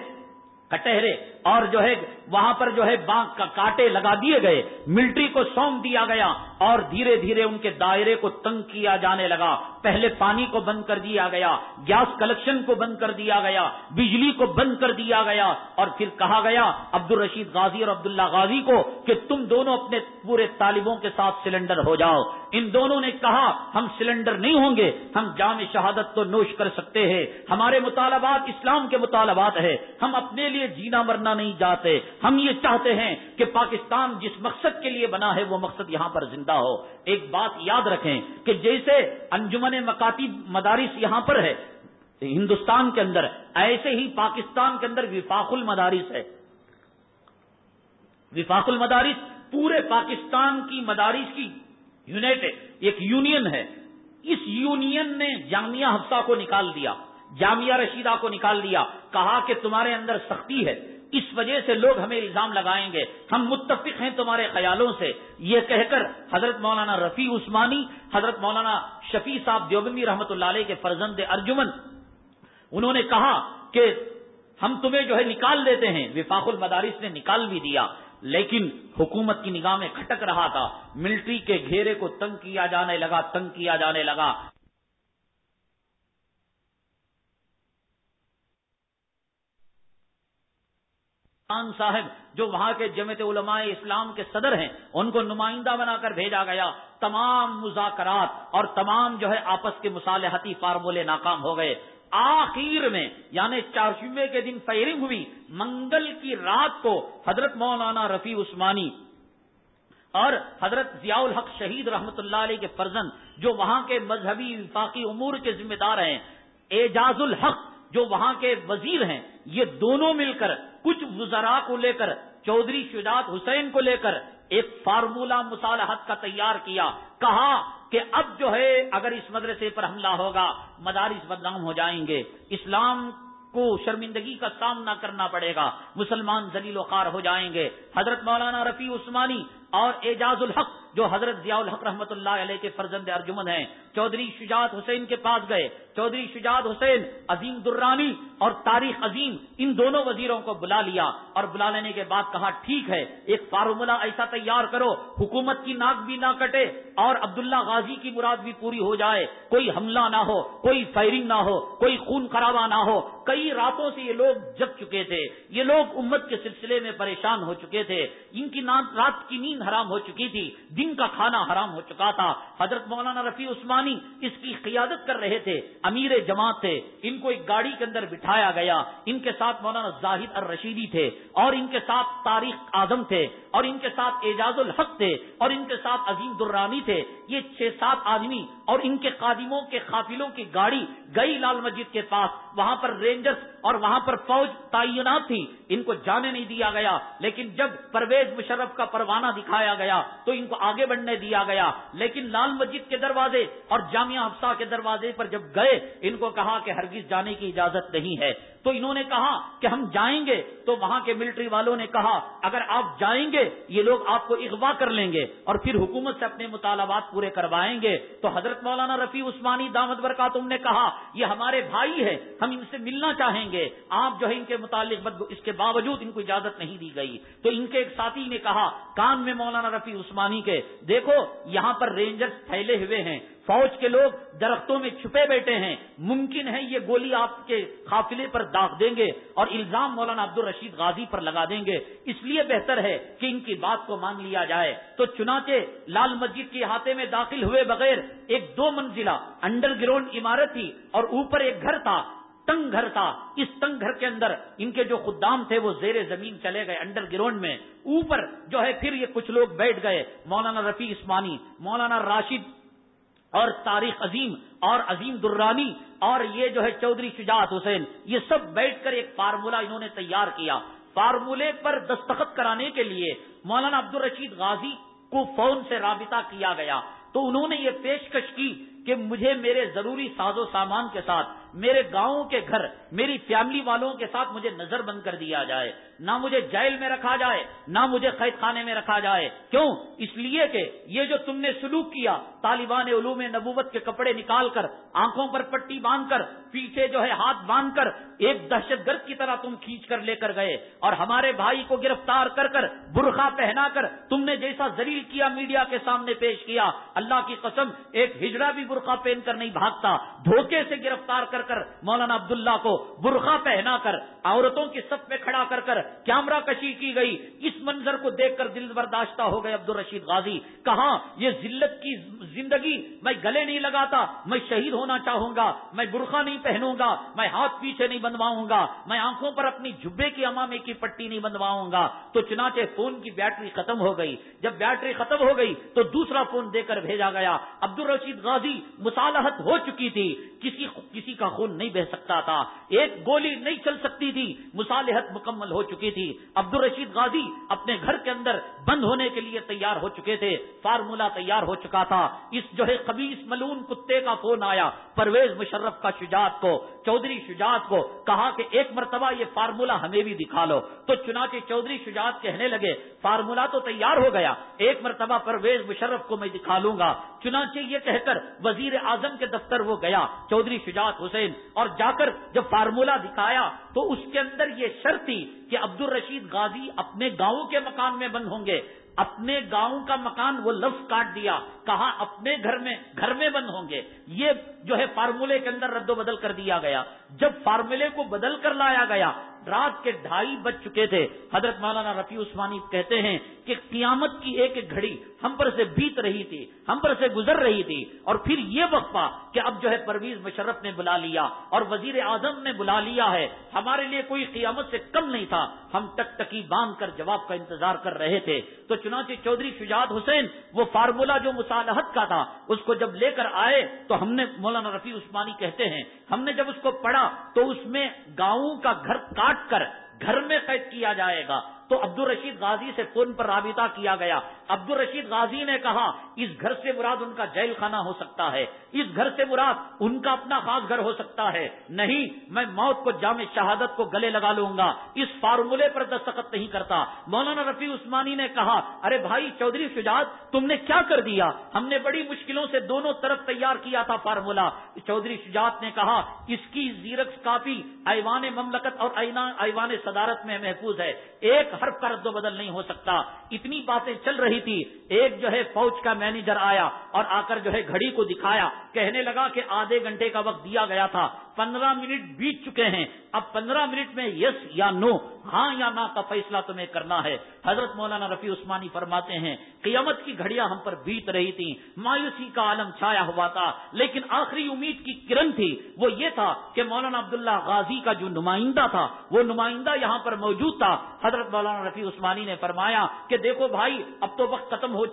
کٹہرے اور جو ہے وہاں پر جو ہے بانک کا کاٹے لگا دیے گئے، ملٹری کو سونپ دیا گیا اور دھیرے دھیرے ان کے دائرے کو تنگ کیا جانے لگا۔ پہلے پانی کو بند کر دیا گیا، گیس کلیکشن کو بند کر دیا گیا، بجلی کو بند کر دیا گیا اور پھر کہا گیا عبد الرشید غازی اور عبداللہ غازی کو کہ تم دونوں اپنے پورے طالبوں کے ساتھ سلنڈر ہو جاؤ۔ ان دونوں نے کہا، ہم سلنڈر نہیں ہوں گے، ہم جامع شہادت تو نوش کر سکتے ہیں۔ ہمارے مطالبات اسلام کے مطالبات ہے ہم اپنے لیے جینا مرنا نہیں جاتے۔ ہم یہ چاہتے ہیں کہ پاکستان جس مقصد کے لیے بنا ہے وہ مقصد یہاں پر زندہ ہو۔ ایک بات یاد رکھیں کہ جیسے انجمن مکاتی مدارس یہاں پر ہے، ہندوستان کے اندر، ایسے ہی پاکستان کے اندر وفاق المدارس ہے۔ وفاق المدارس پورے پاکستان کی مدارس کی یونیٹ ایک یونین ہے۔ اس یونین نے جامعہ حفصہ کو نکال دیا، جامعہ رشیدہ کو نکال دیا، کہا کہ تمہارے اندر سختی ہے۔ اس وجہ سے لوگ ہمیں الزام لگائیں گے۔ ہم متفق ہیں تمہارے خیالوں سے۔ یہ کہہ کر حضرت مولانا رفیع عثمانی، حضرت مولانا شفیع صاحب دیوبندی رحمت اللہ علیہ کے فرزند ارجمن، انہوں نے کہا کہ ہم تمہیں جو ہے نکال دیتے ہیں۔ وفاق المدارس نے نکال بھی دیا، لیکن حکومت کی نگاہ میں کھٹک رہا تھا۔ ملٹری کے گھیرے کو تنگ کیا جانے لگا، تنگ کیا جانے لگا۔ خان صاحب جو وہاں کے جمعیت علماء اسلام کے صدر ہیں، ان کو نمائندہ بنا کر بھیجا گیا۔ تمام مذاکرات اور تمام جو ہے آپس کے مصالحتی فارمولے ناکام ہو گئے۔ آخر میں یعنی چارشمے کے دن فائرنگ ہوئی، منگل کی رات کو حضرت مولانا رفیع عثمانی اور حضرت ضیاء الحق شہید رحمت اللہ علیہ کے فرزن جو وہاں کے مذہبی وفاقی امور کے ذمہ دار ہیں، اعجاز الحق جو وہاں کے وزیر ہیں، یہ دونوں مل کر کچھ وزراء کو لے کر، چودھری شجاعت حسین کو لے کر ایک فارمولہ مصالحت کا تیار کیا، کہا کہ اب جو ہے، اگر اس مدرسے پر حملہ ہوگا، مدارس بدنام ہو جائیں گے۔ اسلام کو شرمندگی کا سامنا کرنا پڑے گا۔ مسلمان ذلیل و خار ہو جائیں گے۔ حضرت مولانا رفیع عثمانی اور اعجاز الحق جو حضرت ضیاء الحق رحمۃ اللہ علیہ کے فرزند ارجمن ہیں، چودھری شجاعت حسین کے پاس گئے۔ چودھری شجاعت حسین، عظیم درانی اور تاریخ عظیم، ان دونوں وزیروں کو بلا لیا اور بلا لینے کے بعد کہا، ٹھیک ہے، ایک فارمولہ ایسا تیار کرو، حکومت کی ناک بھی نہ کٹے اور عبداللہ غازی کی مراد بھی پوری ہو جائے۔ کوئی حملہ نہ ہو، کوئی فائرنگ نہ ہو، کوئی خون خرابہ نہ ہو۔ کئی راتوں سے یہ لوگ جگ چکے تھے، یہ لوگ امت کے سلسلے میں پریشان ہو چکے تھے۔ ان کی رات کی نیند حرام ہو چکی تھی۔ دن کا کھانا حرام ہو چکا تھا۔ حضرت مولانا رفیع عثمانی اس کی قیادت کر رہے تھے۔ امیر جماعت تھے۔ ان کو ایک گاڑی کے اندر بٹھایا گیا۔ ان کے ساتھ مولانا زاہد الرشیدی تھے۔ اور ان کے ساتھ تاریخ اعظم تھے۔ اور ان کے ساتھ اعجاز الحق تھے۔ اور ان کے ساتھ عظیم درانی تھے۔ یہ چھ سات آدمی اور ان کے قادموں کے قافلوں کی گاڑی گئی لال مسجد کے پاس۔ وہاں پر رینجرز اور وہاں پر فوج تعینات تھی۔ ان کو جانے نہیں دیا گیا۔ لیکن جب پرویز مشرف کا پروانہ دکھایا گیا تو ان کو آگے بڑھنے دیا گیا۔ لیکن لال مسجد کے دروازے اور جامعہ ہفتہ کے دروازے پر جب گئے، ان کو کہا کہ ہرگز جانے کی اجازت نہیں ہے۔ تو انہوں نے کہا کہ ہم جائیں گے، تو وہاں کے ملٹری والوں نے کہا، اگر آپ جائیں گے، یہ لوگ آپ کو اغوا کر لیں گے اور پھر حکومت سے اپنے مطالبات پورے کروائیں گے۔ تو حضرت مولانا رفیع عثمانی دامد برکا تم نے کہا، یہ ہمارے بھائی ہے ہم ان سے ملنا چاہیں گے۔ آپ جو ہے ان کے متعلق اس کے باوجود ان کو اجازت نہیں دی گئی۔ تو ان کے ایک ساتھی نے کہا، کان میں مولانا رفیع عثمانی کے، دیکھو یہاں پر رینجرز پھیلے ہوئے ہیں۔ فوج کے لوگ درختوں میں چھپے بیٹھے ہیں۔ ممکن ہے یہ گولی آپ کے قافلے پر داغ دیں گے اور الزام مولانا عبد الرشید غازی پر لگا دیں گے۔ اس لیے بہتر ہے کہ ان کی بات کو مان لیا جائے۔ تو چنانچہ لال مسجد کے احاطے میں داخل ہوئے بغیر ایک دو منزلہ انڈر گراؤنڈ عمارت تھی اور اوپر ایک گھر تھا، تنگ گھر تھا۔ اس تنگ گھر کے اندر ان کے جو خدام تھے وہ زیر زمین چلے گئے انڈر گراؤنڈ میں۔ اوپر جو ہے پھر یہ کچھ لوگ بیٹھ گئے۔ مولانا رفیع عثمانی مولانا راشد اور تاریخ عظیم اور عظیم درانی اور یہ جو ہے چودھری شجاعت حسین، یہ سب بیٹھ کر ایک فارمولہ انہوں نے تیار کیا۔ فارمولے پر دستخط کرانے کے لیے مولانا عبد الرشید غازی کو فون سے رابطہ کیا گیا۔ تو انہوں نے یہ پیشکش کی کہ مجھے میرے ضروری ساز و سامان کے ساتھ، میرے گاؤں کے گھر، میری فیملی والوں کے ساتھ مجھے نظر بند کر دیا جائے۔ نہ مجھے جیل میں رکھا جائے، نہ مجھے قید خانے میں رکھا جائے۔ کیوں؟ اس لیے کہ یہ جو تم نے سلوک کیا، طالبان علوم نبوت کے کپڑے نکال کر، آنکھوں پر پٹی باندھ کر، پیچھے جو ہے ہاتھ باندھ کر، ایک دہشت گرد کی طرح تم کھینچ کر لے کر گئے۔ اور ہمارے بھائی کو گرفتار کر کر، برخا پہنا کر، تم نے جیسا زلیل کیا میڈیا کے سامنے پیش کیا۔ اللہ کی قسم، ایک ہجڑا بھی برقع پہن کر نہیں بھاگتا۔ دھوکے سے گرفتار کر کر، مولانا عبداللہ کو برقع پہنا کر، عورتوں کی سب میں کھڑا کر کر کیمرہ کشی کی گئی، اس منظر کو دیکھ کر دل برداشتہ ہو گئے عبد الرشید غازی۔ کہاں؟ یہ ذلت کی زندگی میں گلے نہیں لگاتا، میں شہید ہونا چاہوں گا، میں برقع نہیں پہنوں گا، میں ہاتھ پیچھے نہیں بنواؤں گا، میں آنکھوں پر اپنی جبے کی امامے کی پٹی نہیں بنواؤں گا۔ تو چنانچہ فون کی بیٹری ختم ہو گئی۔ جب بیٹری ختم ہو گئی تو دوسرا فون دے کر بھیجا گیا۔ عبد الرشید غازی مصالحت ہو چکی تھی، کسی کسی کا خون نہیں بہ سکتا تھا۔ ایک گولی نہیں چل سکتی تھی، مصالحت مکمل ہو چکی چکی تھی۔ عبد الرشید غازی اپنے گھر کے اندر بند ہونے کے لیے تیار ہو چکے تھے۔ فارمولا تیار ہو چکا تھا۔ اس جو ہے خبیص ملون کتے کا فون آیا۔ پرویز مشرف کا شجاعت کو، چودھری شجاعت کو کہا کہ ایک مرتبہ یہ فارمولا ہمیں بھی دکھا لو۔ تو چنانچہ چودھری شجاعت کہنے لگے، فارمولا تو تیار ہو گیا۔ ایک مرتبہ پرویز مشرف کو میں دکھا لوں گا۔ چنانچہ یہ کہہ کر وزیر اعظم کے دفتر وہ گیا، چودھری شجاعت حسین۔ اور جا کر جب فارمولا دکھایا تو اس کے اندر یہ شرط تھی کہ عبد الرشید غازی اپنے گاؤں کے مکان میں بند ہوں گے۔ اپنے گاؤں کا مکان وہ لفظ کاٹ دیا، کہا اپنے گھر میں گھر میں بند ہوں گے۔ یہ جو ہے فارمولے کے اندر رد و بدل کر دیا گیا۔ جب فارمولے کو بدل کر لایا گیا رات کے ڈھائی بج چکے تھے۔ حضرت مولانا رفیع عثمانی کہتے ہیں کہ قیامت کی ایک ایک گھڑی ہم پر سے بیت رہی تھی، ہم پر سے گزر رہی تھی۔ اور پھر یہ وقفہ کہ اب جو ہے پرویز مشرف نے بلا لیا اور وزیر اعظم نے بلا لیا ہے۔ ہمارے لیے کوئی قیامت سے کم نہیں تھا۔ ہم تک تکی باندھ کر جواب کا انتظار کر رہے تھے۔ تو چنانچہ چودھری شجاعت حسین وہ فارمولا جو مصالحت کا تھا، اس کو جب لے کر آئے تو ہم نے مولانا رفیع عثمانی کہتے ہیں، ہم نے جب اس کو پڑھا تو اس میں گاؤں کا گھر کاٹ کر گھر میں قید کیا جائے گا تو عبد الرشید غازی سے فون پر رابطہ کیا گیا۔ عبد الرشید غازی نے کہا، اس گھر سے مراد ان کا جیل خانہ ہو سکتا ہے، اس گھر سے مراد ان کا اپنا خاص گھر ہو سکتا ہے، نہیں، میں موت کو جامع شہادت کو گلے لگا لوں گا، اس فارمولے پر دستخط نہیں کرتا۔ مولانا رفیع عثمانی نے کہا، ارے بھائی چودھری شجاعت، تم نے کیا کر دیا؟ ہم نے بڑی مشکلوں سے دونوں طرف تیار کیا تھا فارمولا چودھری شجاعت نے کہا، اس کی زیرکس کافی ایوان مملکت اور ایوان صدارت میں محفوظ ہے، ایک حرف کا رد و بدل نہیں ہو سکتا۔ اتنی باتیں چل رہی تھی۔ ایک جو ہے فوج کا مینیجر آیا اور آ کر جو ہے گھڑی کو دکھایا۔ کہنے لگا کہ آدھے گھنٹے کا وقت دیا گیا تھا۔ پندرہ منٹ بیت چکے ہیں۔ اب پندرہ منٹ میں یس یا نو ہاں یا نہ کا فیصلہ تمہیں کرنا ہے۔ حضرت مولانا رفیع عثمانی فرماتے ہیں، قیامت کی گھڑیاں ہم پر بیت رہی تھی مایوسی کا عالم چھایا ہوا تھا، لیکن آخری امید کی کرن تھی۔ وہ یہ تھا کہ مولانا عبداللہ غازی کا جو نمائندہ تھا، وہ نمائندہ یہاں پر موجود تھا۔ حضرت مولانا رفیع عثمانی نے فرمایا کہ دیکھو بھائی، اب تو وقت ختم ہو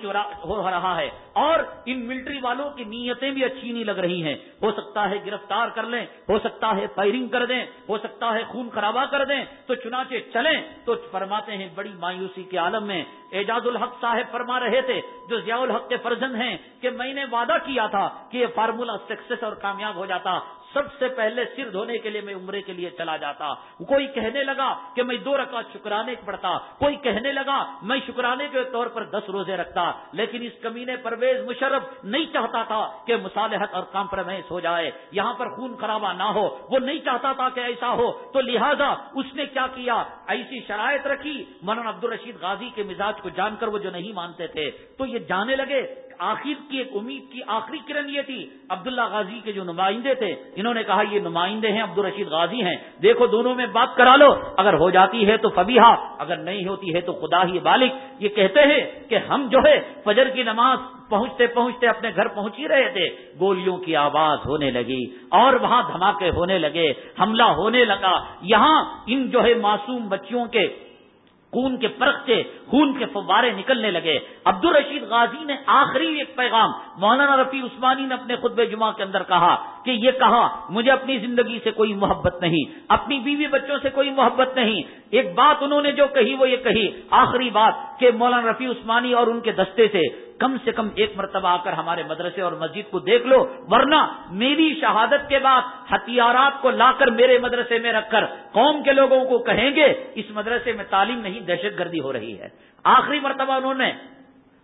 ہو رہا ہے۔ اور ان ملٹری والوں کی نیتیں بھی اچھی نہیں لگ رہی ہیں۔ ہو سکتا ہے گرفتار کر لیں ہو سکتا ہے فائرنگ کر دیں، ہو سکتا ہے خون خرابہ کر دیں، تو چنانچہ چلیں۔ تو فرماتے ہیں، بڑی مایوسی کے عالم میں اعجاز الحق صاحب فرما رہے تھے، جو ضیاء الحق کے فرزند ہیں، کہ میں نے وعدہ کیا تھا کہ یہ فارمولہ سکسیس اور کامیاب ہو جاتا۔ سب سے پہلے سر دھونے کے لیے میں عمرے کے لیے چلا جاتا۔ کوئی کہنے لگا کہ میں دو رکعت شکرانے پڑھتا، کوئی کہنے لگا میں شکرانے کے طور پر دس روزے رکھتا، لیکن اس کمینے پرویز مشرف نہیں چاہتا تھا کہ مصالحت اور کمپرومائز ہو جائے۔ یہاں پر خون خرابہ نہ ہو، وہ نہیں چاہتا تھا کہ ایسا ہو۔ تو لہذا اس نے کیا کیا؟ ایسی شرائط رکھی۔ مولانا عبد الرشید غازی کے مزاج کو جان کر وہ جو نہیں مانتے تھے، تو یہ جانے لگے آخر کی ایک امید کی آخری کرن یہ تھی، عبداللہ غازی کے جو نمائندے تھے، انہوں نے کہا، یہ نمائندے ہیں عبد الرشید غازی ہیں۔ دیکھو، دونوں میں بات کرا لو۔ اگر ہو جاتی ہے تو فبیہ اگر نہیں ہوتی ہے تو خدا ہی بالک یہ کہتے ہیں کہ ہم جو ہے، فجر کی نماز پہنچتے پہنچتے اپنے گھر پہنچ ہی رہے تھے۔ گولیوں کی آواز ہونے لگی، اور وہاں دھماکے ہونے لگے، حملہ ہونے لگا۔ یہاں ان جو ہے، معصوم بچیوں کے خون کے پرختے خون کے فوارے نکلنے لگے۔ عبد الرشید غازی نے آخری ایک پیغام مولانا رفیع عثمانی نے اپنے خطب جمعہ کے اندر کہا کہ یہ کہا، مجھے اپنی زندگی سے کوئی محبت نہیں، اپنی بیوی بچوں سے کوئی محبت نہیں۔ ایک بات انہوں نے جو کہی وہ یہ کہی۔ آخری بات کہ مولانا رفیع عثمانی اور ان کے دستے سے کم سے کم ایک مرتبہ آ کر ہمارے مدرسے اور مسجد کو دیکھ لو، ورنہ میری شہادت کے بعد ہتھیارات کو لا کر میرے مدرسے میں رکھ کر قوم کے لوگوں کو کہیں گے، اس مدرسے میں تعلیم نہیں، دہشت گردی ہو رہی ہے۔ آخری مرتبہ انہوں نے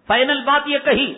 فائنل بات یہ کہی،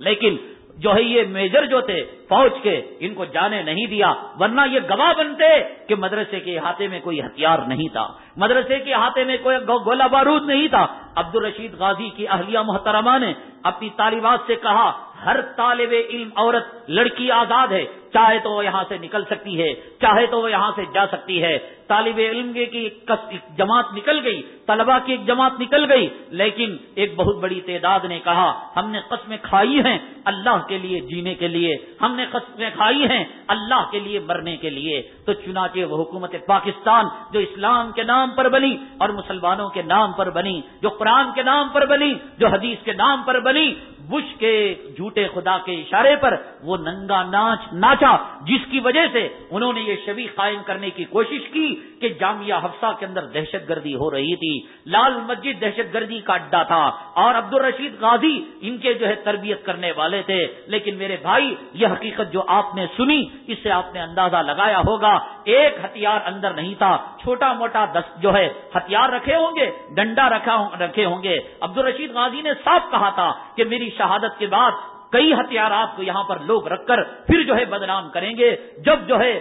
لیکن جو ہے یہ میجر جو تھے فوج کے، ان کو جانے نہیں دیا۔ ورنہ یہ گواہ بنتے کہ مدرسے کے احاطے میں کوئی ہتھیار نہیں تھا۔ مدرسے کے احاطے میں کوئی گولہ بارود نہیں تھا۔ عبد الرشید غازی کی اہلیہ محترمہ نے اپنی طالبات سے کہا، ہر طالب علم عورت لڑکی آزاد ہے۔ چاہے تو وہ یہاں سے نکل سکتی ہے، چاہے تو وہ یہاں سے جا سکتی ہے۔ طالب علم کی ایک جماعت نکل گئی طلبا کی ایک جماعت نکل گئی، لیکن ایک بہت بڑی تعداد نے کہا، ہم نے قسمیں کھائی ہیں اللہ کے لیے جینے کے لیے، ہم نے قسمیں کھائی ہیں اللہ کے لیے مرنے کے لیے۔ تو چنانچہ وہ حکومت پاکستان جو اسلام کے نام پر بنی اور مسلمانوں کے نام پر بنی، جو قرآن کے نام پر بنی، جو حدیث کے نام پر بنی بش کے جھوٹے خدا کے اشارے پر وہ ننگا ناچ ناچا تھا جس کی وجہ سے انہوں نے یہ شبی قائم کرنے کی کوشش کی کہ جامعہ حفصہ کے اندر دہشت گردی ہو رہی تھی۔ لال مسجد دہشت گردی کا اڈا تھا اور عبد الرشید غازی ان کے جو ہے تربیت کرنے والے تھے۔ لیکن میرے بھائی، یہ حقیقت جو آپ نے سنی، اس سے آپ نے اندازہ لگایا ہوگا، ایک ہتھیار اندر نہیں تھا۔ چھوٹا موٹا دست جو ہے، ہتھیار رکھے ہوں گے، ڈنڈا رکھا رکھے ہوں گے۔ عبد الرشید غازی نے صاف کہا تھا کہ میری شہادت کے بعد کئی ہتھیارات کو یہاں پر لوگ رکھ کر پھر جو ہے بدنام کریں گے۔ جب جو ہے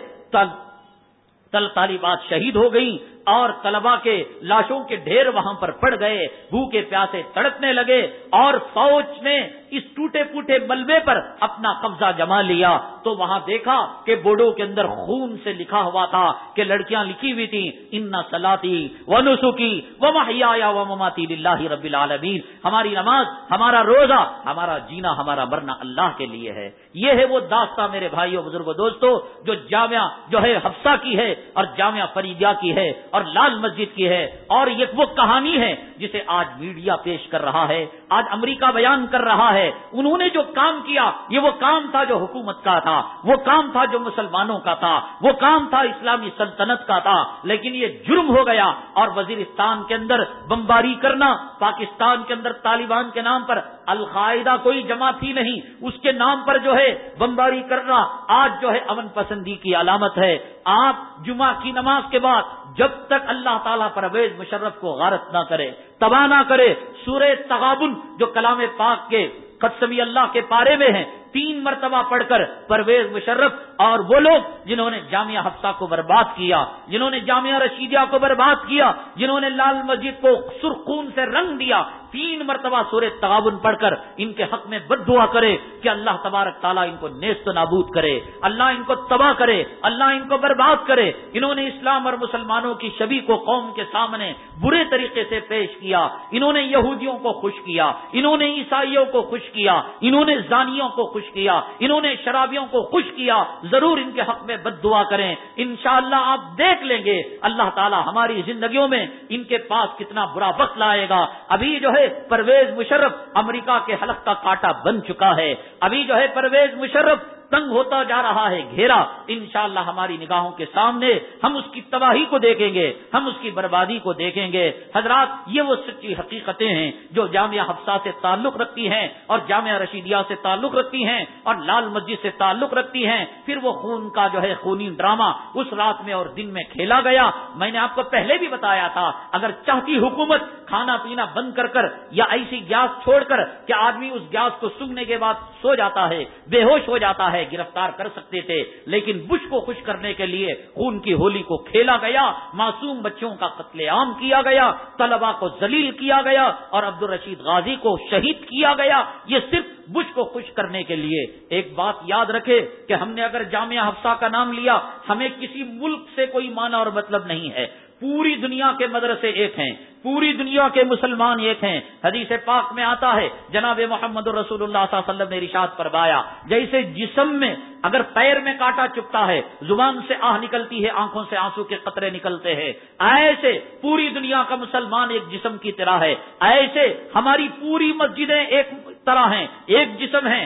تل طالبات شہید ہو گئی اور طلبا کے لاشوں کے ڈھیر وہاں پر پڑ گئے، بھوکے پیاسے تڑپنے لگے اور فوج نے اس ٹوٹے پوٹے ملبے پر اپنا قبضہ جما لیا۔ تو وہاں دیکھا کہ بورڈو کے اندر خون سے لکھا ہوا تھا کہ لڑکیاں لکھی ہوئی تھی ان سلاتی و نسخی و محیا و مماتی اللہ رب العالمین ہماری نماز، ہمارا روزہ، ہمارا جینا، ہمارا مرنا اللہ کے لیے ہے۔ یہ ہے وہ داستہ میرے بھائیوں بزرگ دوستوں، جو جامعہ جو ہے حفصہ کی ہے اور جامعہ فریدیا کی ہے۔ اور لال مسجد کی ہے اور یہ وہ کہانی ہے جسے آج میڈیا پیش کر رہا ہے، آج امریکہ بیان کر رہا ہے۔ انہوں نے جو کام کیا، یہ وہ کام تھا جو حکومت کا تھا، وہ کام تھا جو مسلمانوں کا تھا، وہ کام تھا اسلامی سلطنت کا تھا۔ لیکن یہ جرم ہو گیا اور وزیرستان کے اندر بمباری کرنا، پاکستان کے اندر طالبان کے نام پر القاعدہ کوئی جماعت ہی نہیں۔ اس کے نام پر جو ہے بمباری کرنا، آج جو ہے امن پسندی کی علامت ہے۔ آپ جمعہ کی نماز کے بعد جب تک اللہ تعالیٰ پرویز مشرف کو غارت نہ کرے، تباہ نہ کرے۔ سورہ تغابن جو کلام پاک کے قسمی اللہ کے پارے میں ہیں تین مرتبہ پڑھ کر پرویز مشرف اور وہ لوگ جنہوں نے جامعہ حفصہ کو برباد کیا، جنہوں نے جامعہ رشیدیہ کو برباد کیا، جنہوں نے لال مسجد کو سرخون سے رنگ دیا، تین مرتبہ سور تعاون پڑھ کر ان کے حق میں بد دعا کرے کہ اللہ تبارک تعالیٰ ان کو نیست نابود کرے، اللہ ان کو تباہ کرے، اللہ ان کو برباد کرے۔ انہوں نے اسلام اور مسلمانوں کی شبی کو قوم کے سامنے برے طریقے سے پیش کیا، انہوں نے یہودیوں کو خوش کیا، انہوں نے عیسائیوں کو خوش کیا، انہوں نے زانیوں کو خوش کیا، انہوں نے شرابیوں کو خوش کیا، ضرور ان کے حق میں بد دعا کریں۔ انشاءاللہ اللہ آپ دیکھ لیں گے، اللہ تعالی ہماری زندگیوں میں ان کے پاس کتنا برا وقت لائے گا۔ ابھی جو ہے پرویز مشرف امریکہ کے حلق کا کاٹا بن چکا ہے۔ ابھی جو ہے پرویز مشرف تنگ ہوتا جا رہا ہے، گھیرا۔ انشاءاللہ ہماری نگاہوں کے سامنے ہم اس کی تباہی کو دیکھیں گے، ہم اس کی بربادی کو دیکھیں گے۔ حضرات، یہ وہ سچی حقیقتیں ہیں جو جامعہ حفصہ سے تعلق رکھتی ہیں اور جامعہ رشیدیہ سے تعلق رکھتی ہیں اور لال مسجد سے تعلق رکھتی ہیں۔ پھر وہ خون کا جو ہے خونی ڈرامہ اس رات میں اور دن میں کھیلا گیا۔ میں نے آپ کو پہلے بھی بتایا تھا، اگر چاہتی حکومت کھانا پینا بند کر کر یا ایسی گیس چھوڑ کر کہ آدمی اس گیس کو سنگنے کے بعد سو جاتا ہے، بے ہوش ہو جاتا ہے گرفتار کر سکتے تھے، لیکن بش کو خوش کرنے کے لیے خون کی ہولی کو کھیلا گیا، معصوم بچوں کا قتل عام کیا گیا طلبا کو ذلیل کیا گیا اور عبد الرشید غازی کو شہید کیا گیا۔ یہ صرف بش کو خوش کرنے کے لیے۔ ایک بات یاد رکھے کہ ہم نے اگر جامعہ حفصہ کا نام لیا، ہمیں کسی ملک سے کوئی معنی اور مطلب نہیں ہے۔ پوری دنیا کے مدرسے ایک ہیں، پوری دنیا کے مسلمان ایک ہیں۔ حدیث پاک میں آتا ہے، جناب محمد رسول اللہ صلی اللہ علیہ وسلم نے رشاد فرمایا، جیسے جسم میں اگر پیر میں کاٹا چپتا ہے، زبان سے آہ نکلتی ہے، آنکھوں سے آنسو کے قطرے نکلتے ہیں۔ ایسے پوری دنیا کا مسلمان ایک جسم کی طرح ہے۔ ایسے ہماری پوری مسجدیں ایک طرح ہیں، ایک جسم ہے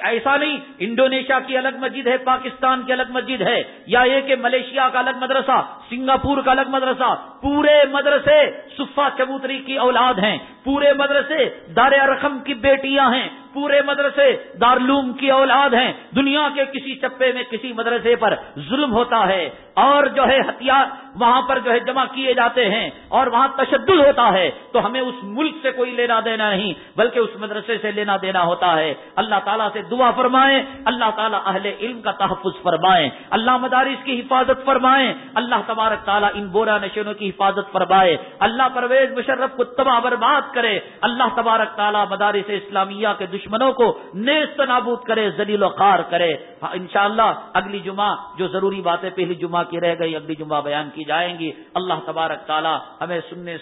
ایسا نہیں، انڈونیشیا کی الگ مسجد ہے، پاکستان کی الگ مسجد ہے، یا یہ کہ ملیشیا کا الگ مدرسہ، سنگاپور کا الگ مدرسہ۔ پورے مدرسے صفا چبوتری کی اولاد ہیں۔ پورے مدرسے دار رقم کی بیٹیاں ہیں۔ پورے مدرسے دارلوم کی اولاد ہیں۔ دنیا کے کسی چپے میں کسی مدرسے پر ظلم ہوتا ہے۔ اور جو ہے ہتھیار وہاں پر جو ہے جمع کیے جاتے ہیں اور وہاں تشدد ہوتا ہے تو ہمیں اس ملک سے کوئی لینا دینا نہیں بلکہ اس مدرسے سے لینا دینا ہوتا ہے۔ اللہ تعالیٰ سے دعا فرمائیں اللہ تعالیٰ اہل علم کا تحفظ فرمائیں اللہ مدارس کی حفاظت فرمائیں اللہ تبارک تعالیٰ ان بورا نشینوں کی حفاظت فرمائے۔ اللہ پرویز مشرف کو تباہ برباد کرے۔ اللہ تبارک تعالیٰ مدارس اسلامیہ کے دشمنوں کو نیست نابود کرے ذلیل و خار کرے۔ ہاں، انشاءاللہ اگلی جمعہ جو ضروری باتیں پہلی جمعہ باقی رہ گئی، اگلی جمعہ بیان کی جائیں گی۔ اللہ تبارک تعالیٰ ہمیں سننے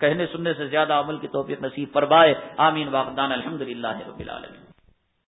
کہنے سننے سے زیادہ عمل کی توفیق نصیب فرمائے۔ آمین۔ واقدان الحمد للہ رب العالمین۔